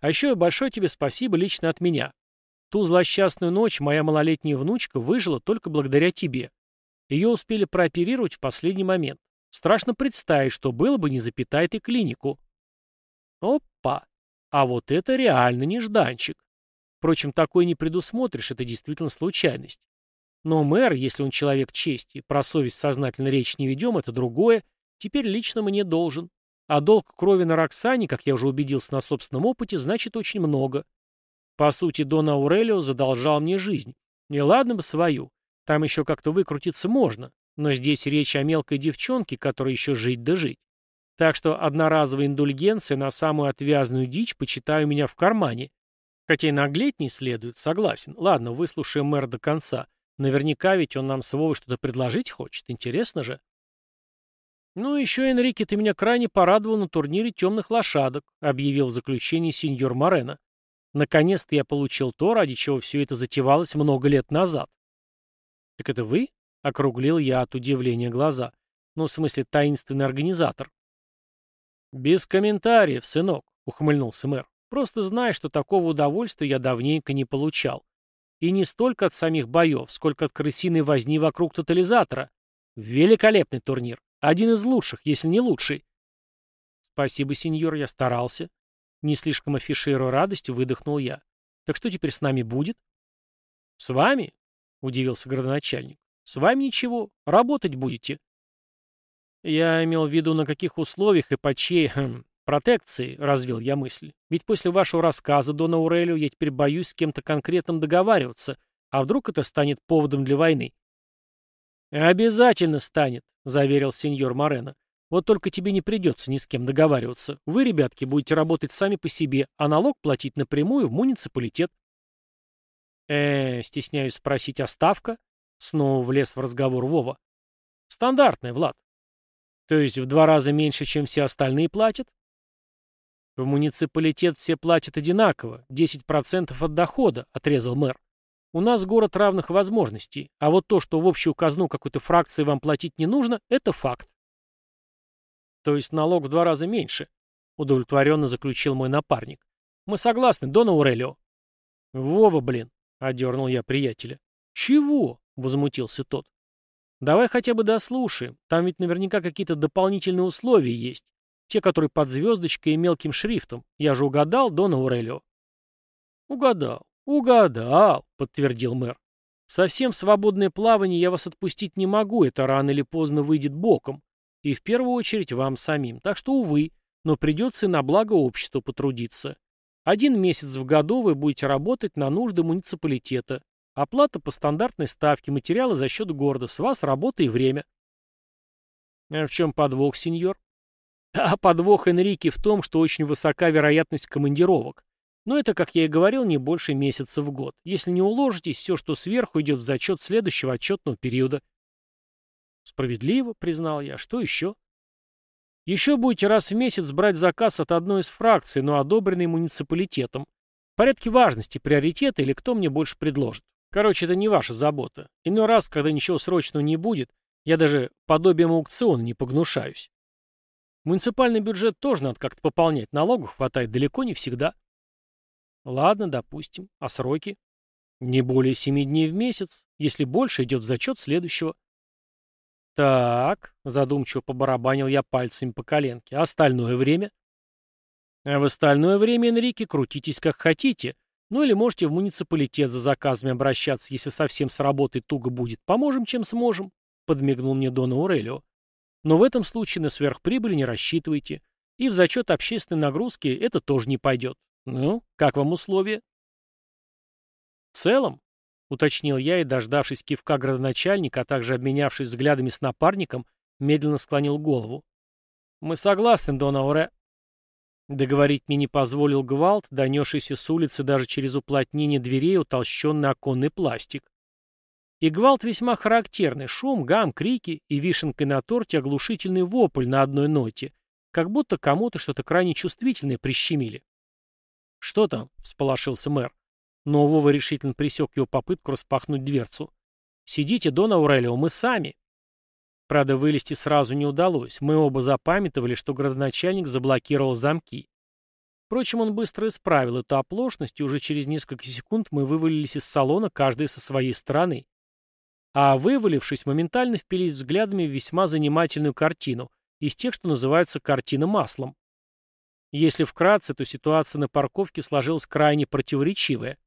А еще и большое тебе спасибо лично от меня. Ту злосчастную ночь моя малолетняя внучка выжила только благодаря тебе. Ее успели прооперировать в последний момент. Страшно представить, что было бы, не запитай ты клинику. Опа! А вот это реально нежданчик. Впрочем, такой не предусмотришь, это действительно случайность. Но мэр, если он человек чести, про совесть сознательно речь не ведем, это другое, теперь лично мне должен. А долг крови на Роксане, как я уже убедился на собственном опыте, значит очень много. По сути, Дон Аурелио задолжал мне жизнь. И ладно бы свою. Там еще как-то выкрутиться можно. Но здесь речь о мелкой девчонке, которой еще жить да жить. Так что одноразовая индульгенция на самую отвязную дичь почитаю меня в кармане. Хотя и наглеть не следует, согласен. Ладно, выслушаем мэр до конца. Наверняка ведь он нам с Вовой что-то предложить хочет. Интересно же. Ну, еще, Энрике, ты меня крайне порадовал на турнире темных лошадок, объявил в заключении сеньор Морено. Наконец-то я получил то, ради чего все это затевалось много лет назад. Так это вы? Округлил я от удивления глаза. Ну, в смысле, таинственный организатор. «Без комментариев, сынок», — ухмыльнулся мэр. «Просто знай, что такого удовольствия я давненько не получал. И не столько от самих боев, сколько от крысиной возни вокруг тотализатора. Великолепный турнир. Один из лучших, если не лучший». «Спасибо, сеньор, я старался». Не слишком афишируя радость, выдохнул я. «Так что теперь с нами будет?» «С вами?» — удивился градоначальник. С вами ничего, работать будете. Я имел в виду, на каких условиях и по чьей хм, протекции, развил я мысль. Ведь после вашего рассказа, Дона Аурелио, я теперь боюсь с кем-то конкретным договариваться, а вдруг это станет поводом для войны? «Обязательно станет», — заверил сеньор Морено. «Вот только тебе не придется ни с кем договариваться. Вы, ребятки, будете работать сами по себе, а налог платить напрямую в муниципалитет». «Э, стесняюсь спросить, а ставка?» Снова влез в разговор Вова. Стандартная, Влад. То есть в два раза меньше, чем все остальные платят? В муниципалитет все платят одинаково, 10% от дохода, отрезал мэр. У нас город равных возможностей, а вот то, что в общую казну какой-то фракции вам платить не нужно, это факт. То есть налог в два раза меньше, удовлетворенно заключил мой напарник. Мы согласны, Дон Аурелио. Вова, блин, одернул я приятеля. Чего? — возмутился тот. «Давай хотя бы дослушаем. Там ведь наверняка какие-то дополнительные условия есть. Те, которые под звездочкой и мелким шрифтом. Я же угадал, Дон Аурелио?» «Угадал, угадал», — подтвердил мэр. «Совсем свободное плавание я вас отпустить не могу, это рано или поздно выйдет боком. И в первую очередь вам самим. Так что, увы, но придется и на благо общества потрудиться. Один месяц в году вы будете работать на нужды муниципалитета. Оплата по стандартной ставке, материалы за счет города. С вас работа и время. А в чем подвох, сеньор? А подвох Энрике в том, что очень высока вероятность командировок. Но это, как я и говорил, не больше месяца в год. Если не уложитесь, все, что сверху, идет в зачет следующего отчетного периода. Справедливо, признал я. Что еще? Еще будете раз в месяц брать заказ от одной из фракций, но одобренный муниципалитетом. В порядке важности, приоритета или кто мне больше предложит. Короче, это не ваша забота. Иной раз, когда ничего срочного не будет, я даже подобием аукциона не погнушаюсь. Муниципальный бюджет тоже надо как-то пополнять. Налогов хватает далеко не всегда. Ладно, допустим. А сроки? Не более семи дней в месяц. Если больше, идет в зачет следующего. Так, задумчиво побарабанил я пальцами по коленке. Остальное время? А в остальное время, Энрике, крутитесь как хотите. Ну или можете в муниципалитет за заказами обращаться, если совсем с работой туго будет. Поможем, чем сможем. Подмигнул мне Дона Урелио. Но в этом случае на сверхприбыль не рассчитывайте. И в зачет общественной нагрузки это тоже не пойдет. Ну, как вам условия? В целом, уточнил я и, дождавшись кивка градоначальника, а также обменявшись взглядами с напарником, медленно склонил голову. Мы согласны, Дон Ауре. Договорить мне не позволил гвалт, донесшийся с улицы даже через уплотнение дверей утолщенный оконный пластик. И гвалт весьма характерный, шум, гам, крики и вишенкой на торте оглушительный вопль на одной ноте, как будто кому-то что-то крайне чувствительное прищемили. «Что там?» — всполошился мэр. Но Вова решительно пресек его попытку распахнуть дверцу. «Сидите, Дон Аурелио, мы сами». Правда, вылезти сразу не удалось. Мы оба запамятовали, что градоначальник заблокировал замки. Впрочем, он быстро исправил эту оплошность, и уже через несколько секунд мы вывалились из салона, каждый со своей стороны. А вывалившись, моментально впились взглядами в весьма занимательную картину, из тех, что называются картина маслом. Если вкратце, то ситуация на парковке сложилась крайне противоречивая.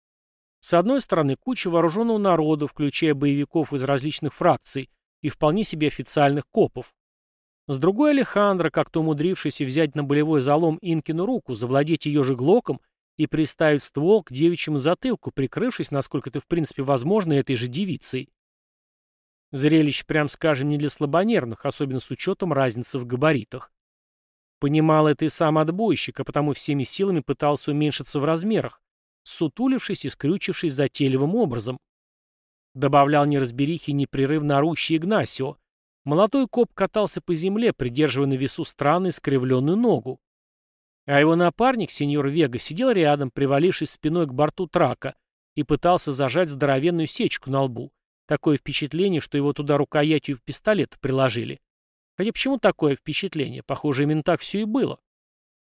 С одной стороны, куча вооруженного народа, включая боевиков из различных фракций и вполне себе официальных копов. С другой Алехандро, как-то умудрившийся взять на болевой залом Инкину руку, завладеть ее же глоком и приставить ствол к девичьему затылку, прикрывшись, насколько это в принципе возможно, этой же девицей. Зрелище, прям скажем, не для слабонервных, особенно с учетом разницы в габаритах. Понимал это и сам отбойщик, а потому всеми силами пытался уменьшиться в размерах, сутулившись и скрючившись затейливым образом. Добавлял неразберихи непрерывно орущий Игнасио. Молодой коп катался по земле, придерживая на весу странную искривленную ногу. А его напарник, сеньор Вега, сидел рядом, привалившись спиной к борту трака, и пытался зажать здоровенную сечку на лбу. Такое впечатление, что его туда рукоятью пистолета приложили. Хотя почему такое впечатление? Похоже, именно так все и было.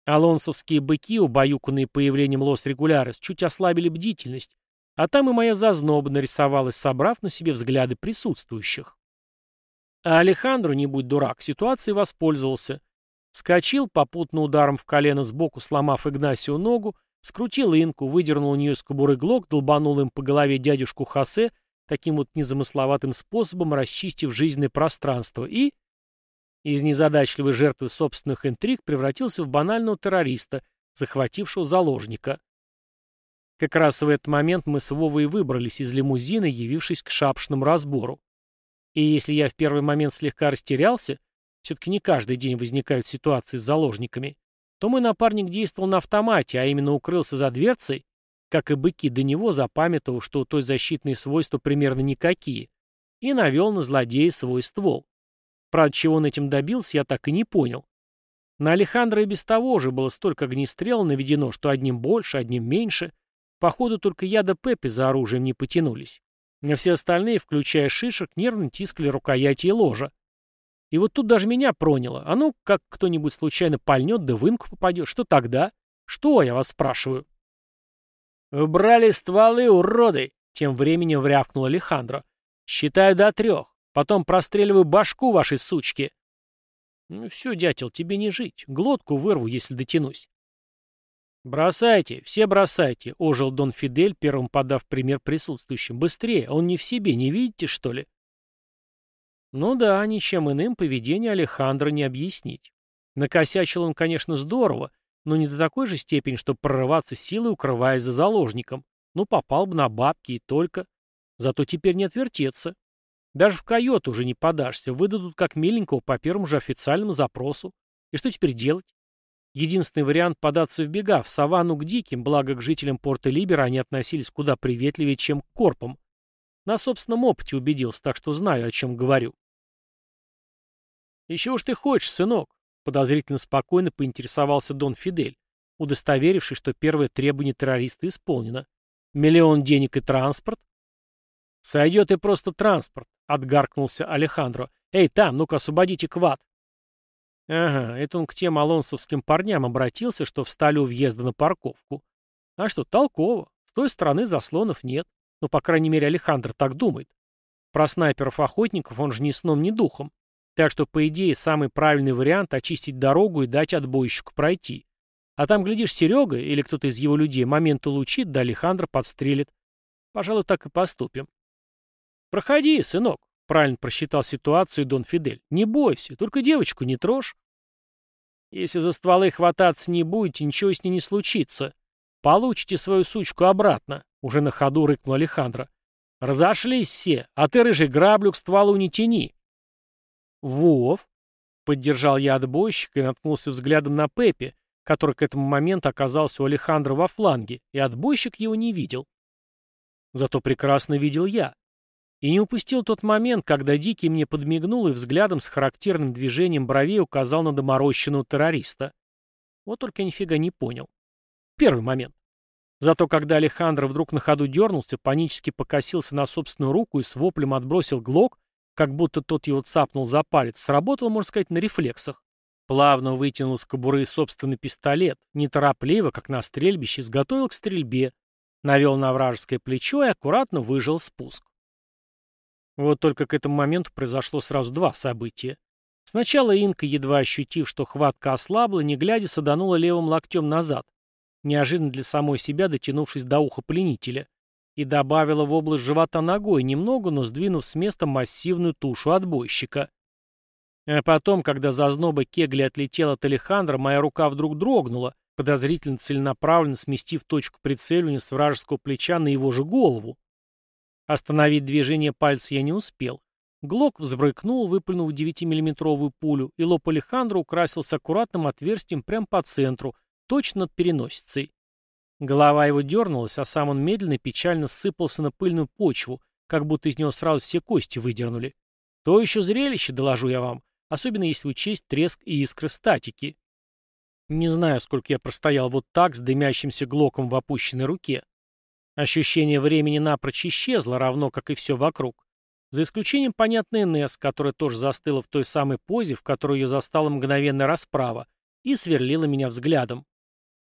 Алонсовские быки, убаюканные появлением Лос-Регулярес, чуть ослабили бдительность, а там и моя зазноба нарисовалась, собрав на себе взгляды присутствующих. А Алехандро, не будь дурак, ситуацией воспользовался. Скочил, попутно ударом в колено сбоку сломав Игнасию ногу, скрутил инку, выдернул у нее из кобуры глок, долбанул им по голове дядюшку Хосе, таким вот незамысловатым способом расчистив жизненное пространство, и из незадачливой жертвы собственных интриг превратился в банального террориста, захватившего заложника. Как раз в этот момент мы с Вовой выбрались из лимузина, явившись к шапшному разбору. И если я в первый момент слегка растерялся, все-таки не каждый день возникают ситуации с заложниками, то мой напарник действовал на автомате, а именно укрылся за дверцей, как и быки до него, запамятовал, что у той защитные свойства примерно никакие, и навел на злодея свой ствол. Правда, чего он этим добился, я так и не понял. На Алехандро и без того же было столько огнестрела наведено, что одним больше, одним меньше. Походу, только я да Пеппи за оружием не потянулись. А все остальные, включая шишек, нервно тискали рукояти и ложа. И вот тут даже меня проняло. А ну, как кто-нибудь случайно пальнет, да в инку попадет, что тогда? Что, я вас спрашиваю? «Убрали стволы, уроды!» — тем временем врявкнул Алехандро. «Считаю до трех. Потом простреливаю башку вашей сучки. Ну все, дятел, тебе не жить. Глотку вырву, если дотянусь. «Бросайте, все бросайте», — ожил Дон Фидель, первым подав пример присутствующим. «Быстрее, он не в себе, не видите, что ли?» Ну да, ничем иным поведение Алехандро не объяснить. Накосячил он, конечно, здорово, но не до такой же степени, чтобы прорываться силой, укрываясь за заложником. Ну, попал бы на бабки и только. Зато теперь не отвертеться. Даже в койот уже не подашься, выдадут как миленького по первому же официальному запросу. И что теперь делать? Единственный вариант податься в бега, в саванну к диким, благо к жителям порта Либера они относились куда приветливее, чем к корпам. На собственном опыте убедился, так что знаю, о чем говорю. «И чего ж ты хочешь, сынок?» — подозрительно спокойно поинтересовался Дон Фидель, удостоверившись, что первое требование террориста исполнено. «Миллион денег и транспорт?» «Сойдет и просто транспорт», — отгаркнулся Алехандро. «Эй, там, ну-ка освободите квад!» Ага, это он к тем алонсовским парням обратился, что встали у въезда на парковку. А что, толково. С той стороны заслонов нет. Ну, по крайней мере, Алехандро так думает. Про снайперов-охотников он же ни сном, ни духом. Так что, по идее, самый правильный вариант — очистить дорогу и дать отбойщику пройти. А там, глядишь, Серега или кто-то из его людей момент улучит, да Алехандро подстрелит. Пожалуй, так и поступим. «Проходи, сынок», — правильно просчитал ситуацию Дон Фидель. «Не бойся, только девочку не трожь». «Если за стволы хвататься не будете, ничего с ней не случится. Получите свою сучку обратно», — уже на ходу рыкнул Алехандро. «Разошлись все, а ты, рыжий, граблю к стволу не тяни». «Вов», — поддержал я отбойщика и наткнулся взглядом на Пепе, который к этому моменту оказался у Алехандро во фланге, и отбойщик его не видел. Зато прекрасно видел я. И не упустил тот момент, когда Дикий мне подмигнул и взглядом с характерным движением бровей указал на доморощенного террориста. Вот только нифига не понял. Первый момент. Зато когда Алехандро вдруг на ходу дернулся, панически покосился на собственную руку и с воплем отбросил глок, как будто тот его цапнул за палец, сработал, можно сказать, на рефлексах. Плавно вытянул из кобуры собственный пистолет, неторопливо, как на стрельбище, изготовил к стрельбе, навел на вражеское плечо и аккуратно выжил спуск. Вот только к этому моменту произошло сразу два события. Сначала Инка, едва ощутив, что хватка ослабла, не глядя, саданула левым локтем назад, неожиданно для самой себя дотянувшись до уха пленителя, и добавила в область живота ногой, немного, но сдвинув с места массивную тушу отбойщика. А потом, когда зазноба кегли отлетела от Алехандра, моя рука вдруг дрогнула, подозрительно целенаправленно сместив точку прицеливания с вражеского плеча на его же голову. Остановить движение пальца я не успел. Глок взбрыкнул, выпальнув 9-миллиметровую пулю, и лоб Алехандро украсился аккуратным отверстием прямо по центру, точно над переносицей. Голова его дернулась, а сам он медленно и печально сыпался на пыльную почву, как будто из него сразу все кости выдернули. То еще зрелище, доложу я вам, особенно если учесть треск и искры статики. Не знаю, сколько я простоял вот так, с дымящимся глоком в опущенной руке. Ощущение времени напрочь исчезло, равно как и все вокруг. За исключением понятной Несс, которая тоже застыла в той самой позе, в которой ее застала мгновенная расправа, и сверлила меня взглядом.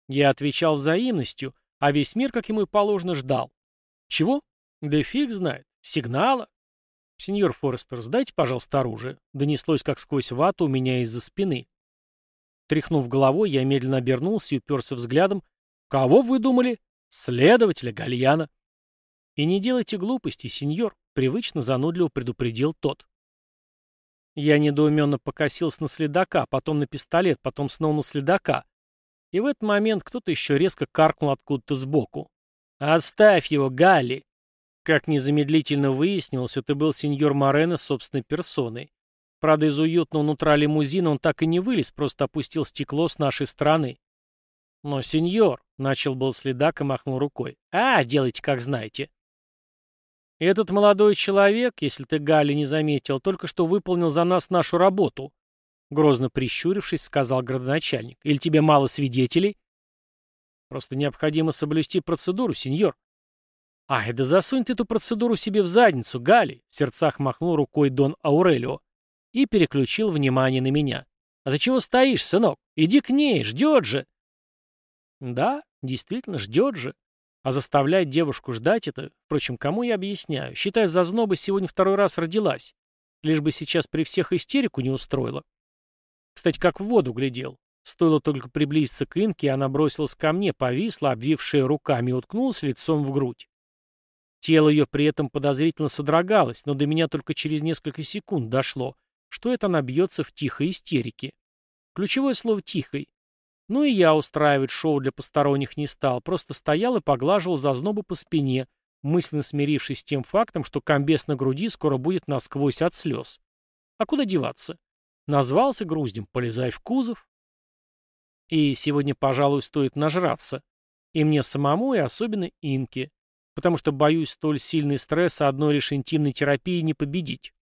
Я отвечал взаимностью, а весь мир, как ему и положено, ждал. Чего? Да фиг знает. Сигнала? Сеньор Форестер, сдайте, пожалуйста, оружие. Донеслось, как сквозь вату у меня из-за спины. Тряхнув головой, я медленно обернулся и уперся взглядом. Кого вы думали? Следователя Гальяна. И не делайте глупостей, сеньор, привычно занудливо предупредил тот. Я недоуменно покосился на следака, потом на пистолет, потом снова на следака. И в этот момент кто-то еще резко каркнул откуда-то сбоку. «Оставь его, Галли!» Как незамедлительно выяснилось, это был сеньор Морено собственной персоной. Правда, из уютного нутра лимузина он так и не вылез, просто опустил стекло с нашей стороны. «Но, сеньор», — начал был следак и махнул рукой. «А, делайте, как знаете». «Этот молодой человек, если ты, Галли, не заметил, только что выполнил за нас нашу работу», — грозно прищурившись, сказал градоначальник. «Или тебе мало свидетелей?» «Просто необходимо соблюсти процедуру, сеньор». «Ай, да засунь ты эту процедуру себе в задницу, Галли!» — в сердцах махнул рукой Дон Аурелио и переключил внимание на меня. «А ты чего стоишь, сынок? Иди к ней, ждет же!» Да, действительно, ждет же. А заставлять девушку ждать это, впрочем, кому я объясняю? Считай, зазноба сегодня второй раз родилась. Лишь бы сейчас при всех истерику не устроила. Кстати, как в воду глядел. Стоило только приблизиться к Инке, она бросилась ко мне, повисла, обвившая руками, и уткнулась лицом в грудь. Тело ее при этом подозрительно содрогалось, но до меня только через несколько секунд дошло, что это она бьется в тихой истерике. Ключевое слово «тихой». Ну и я устраивать шоу для посторонних не стал, просто стоял и поглаживал зазнобу по спине, мысленно смирившись с тем фактом, что комбез на груди скоро будет насквозь от слез. А куда деваться? Назвался груздем, полезай в кузов. И сегодня, пожалуй, стоит нажраться. И мне самому, и особенно Инке. Потому что, боюсь, столь сильный стресс одной лишь интимной терапии не победить.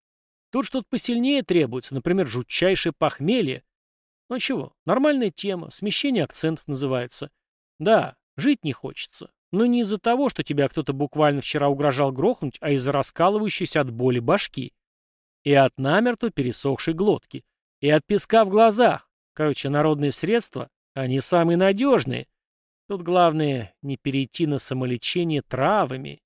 Тут что-то посильнее требуется, например, жутчайшее похмелье. Ну чего, нормальная тема, смещение акцентов называется. Да, жить не хочется. Но не из-за того, что тебя кто-то буквально вчера угрожал грохнуть, а из-за раскалывающейся от боли башки. И от намертво пересохшей глотки. И от песка в глазах. Короче, народные средства, они самые надежные. Тут главное не перейти на самолечение травами.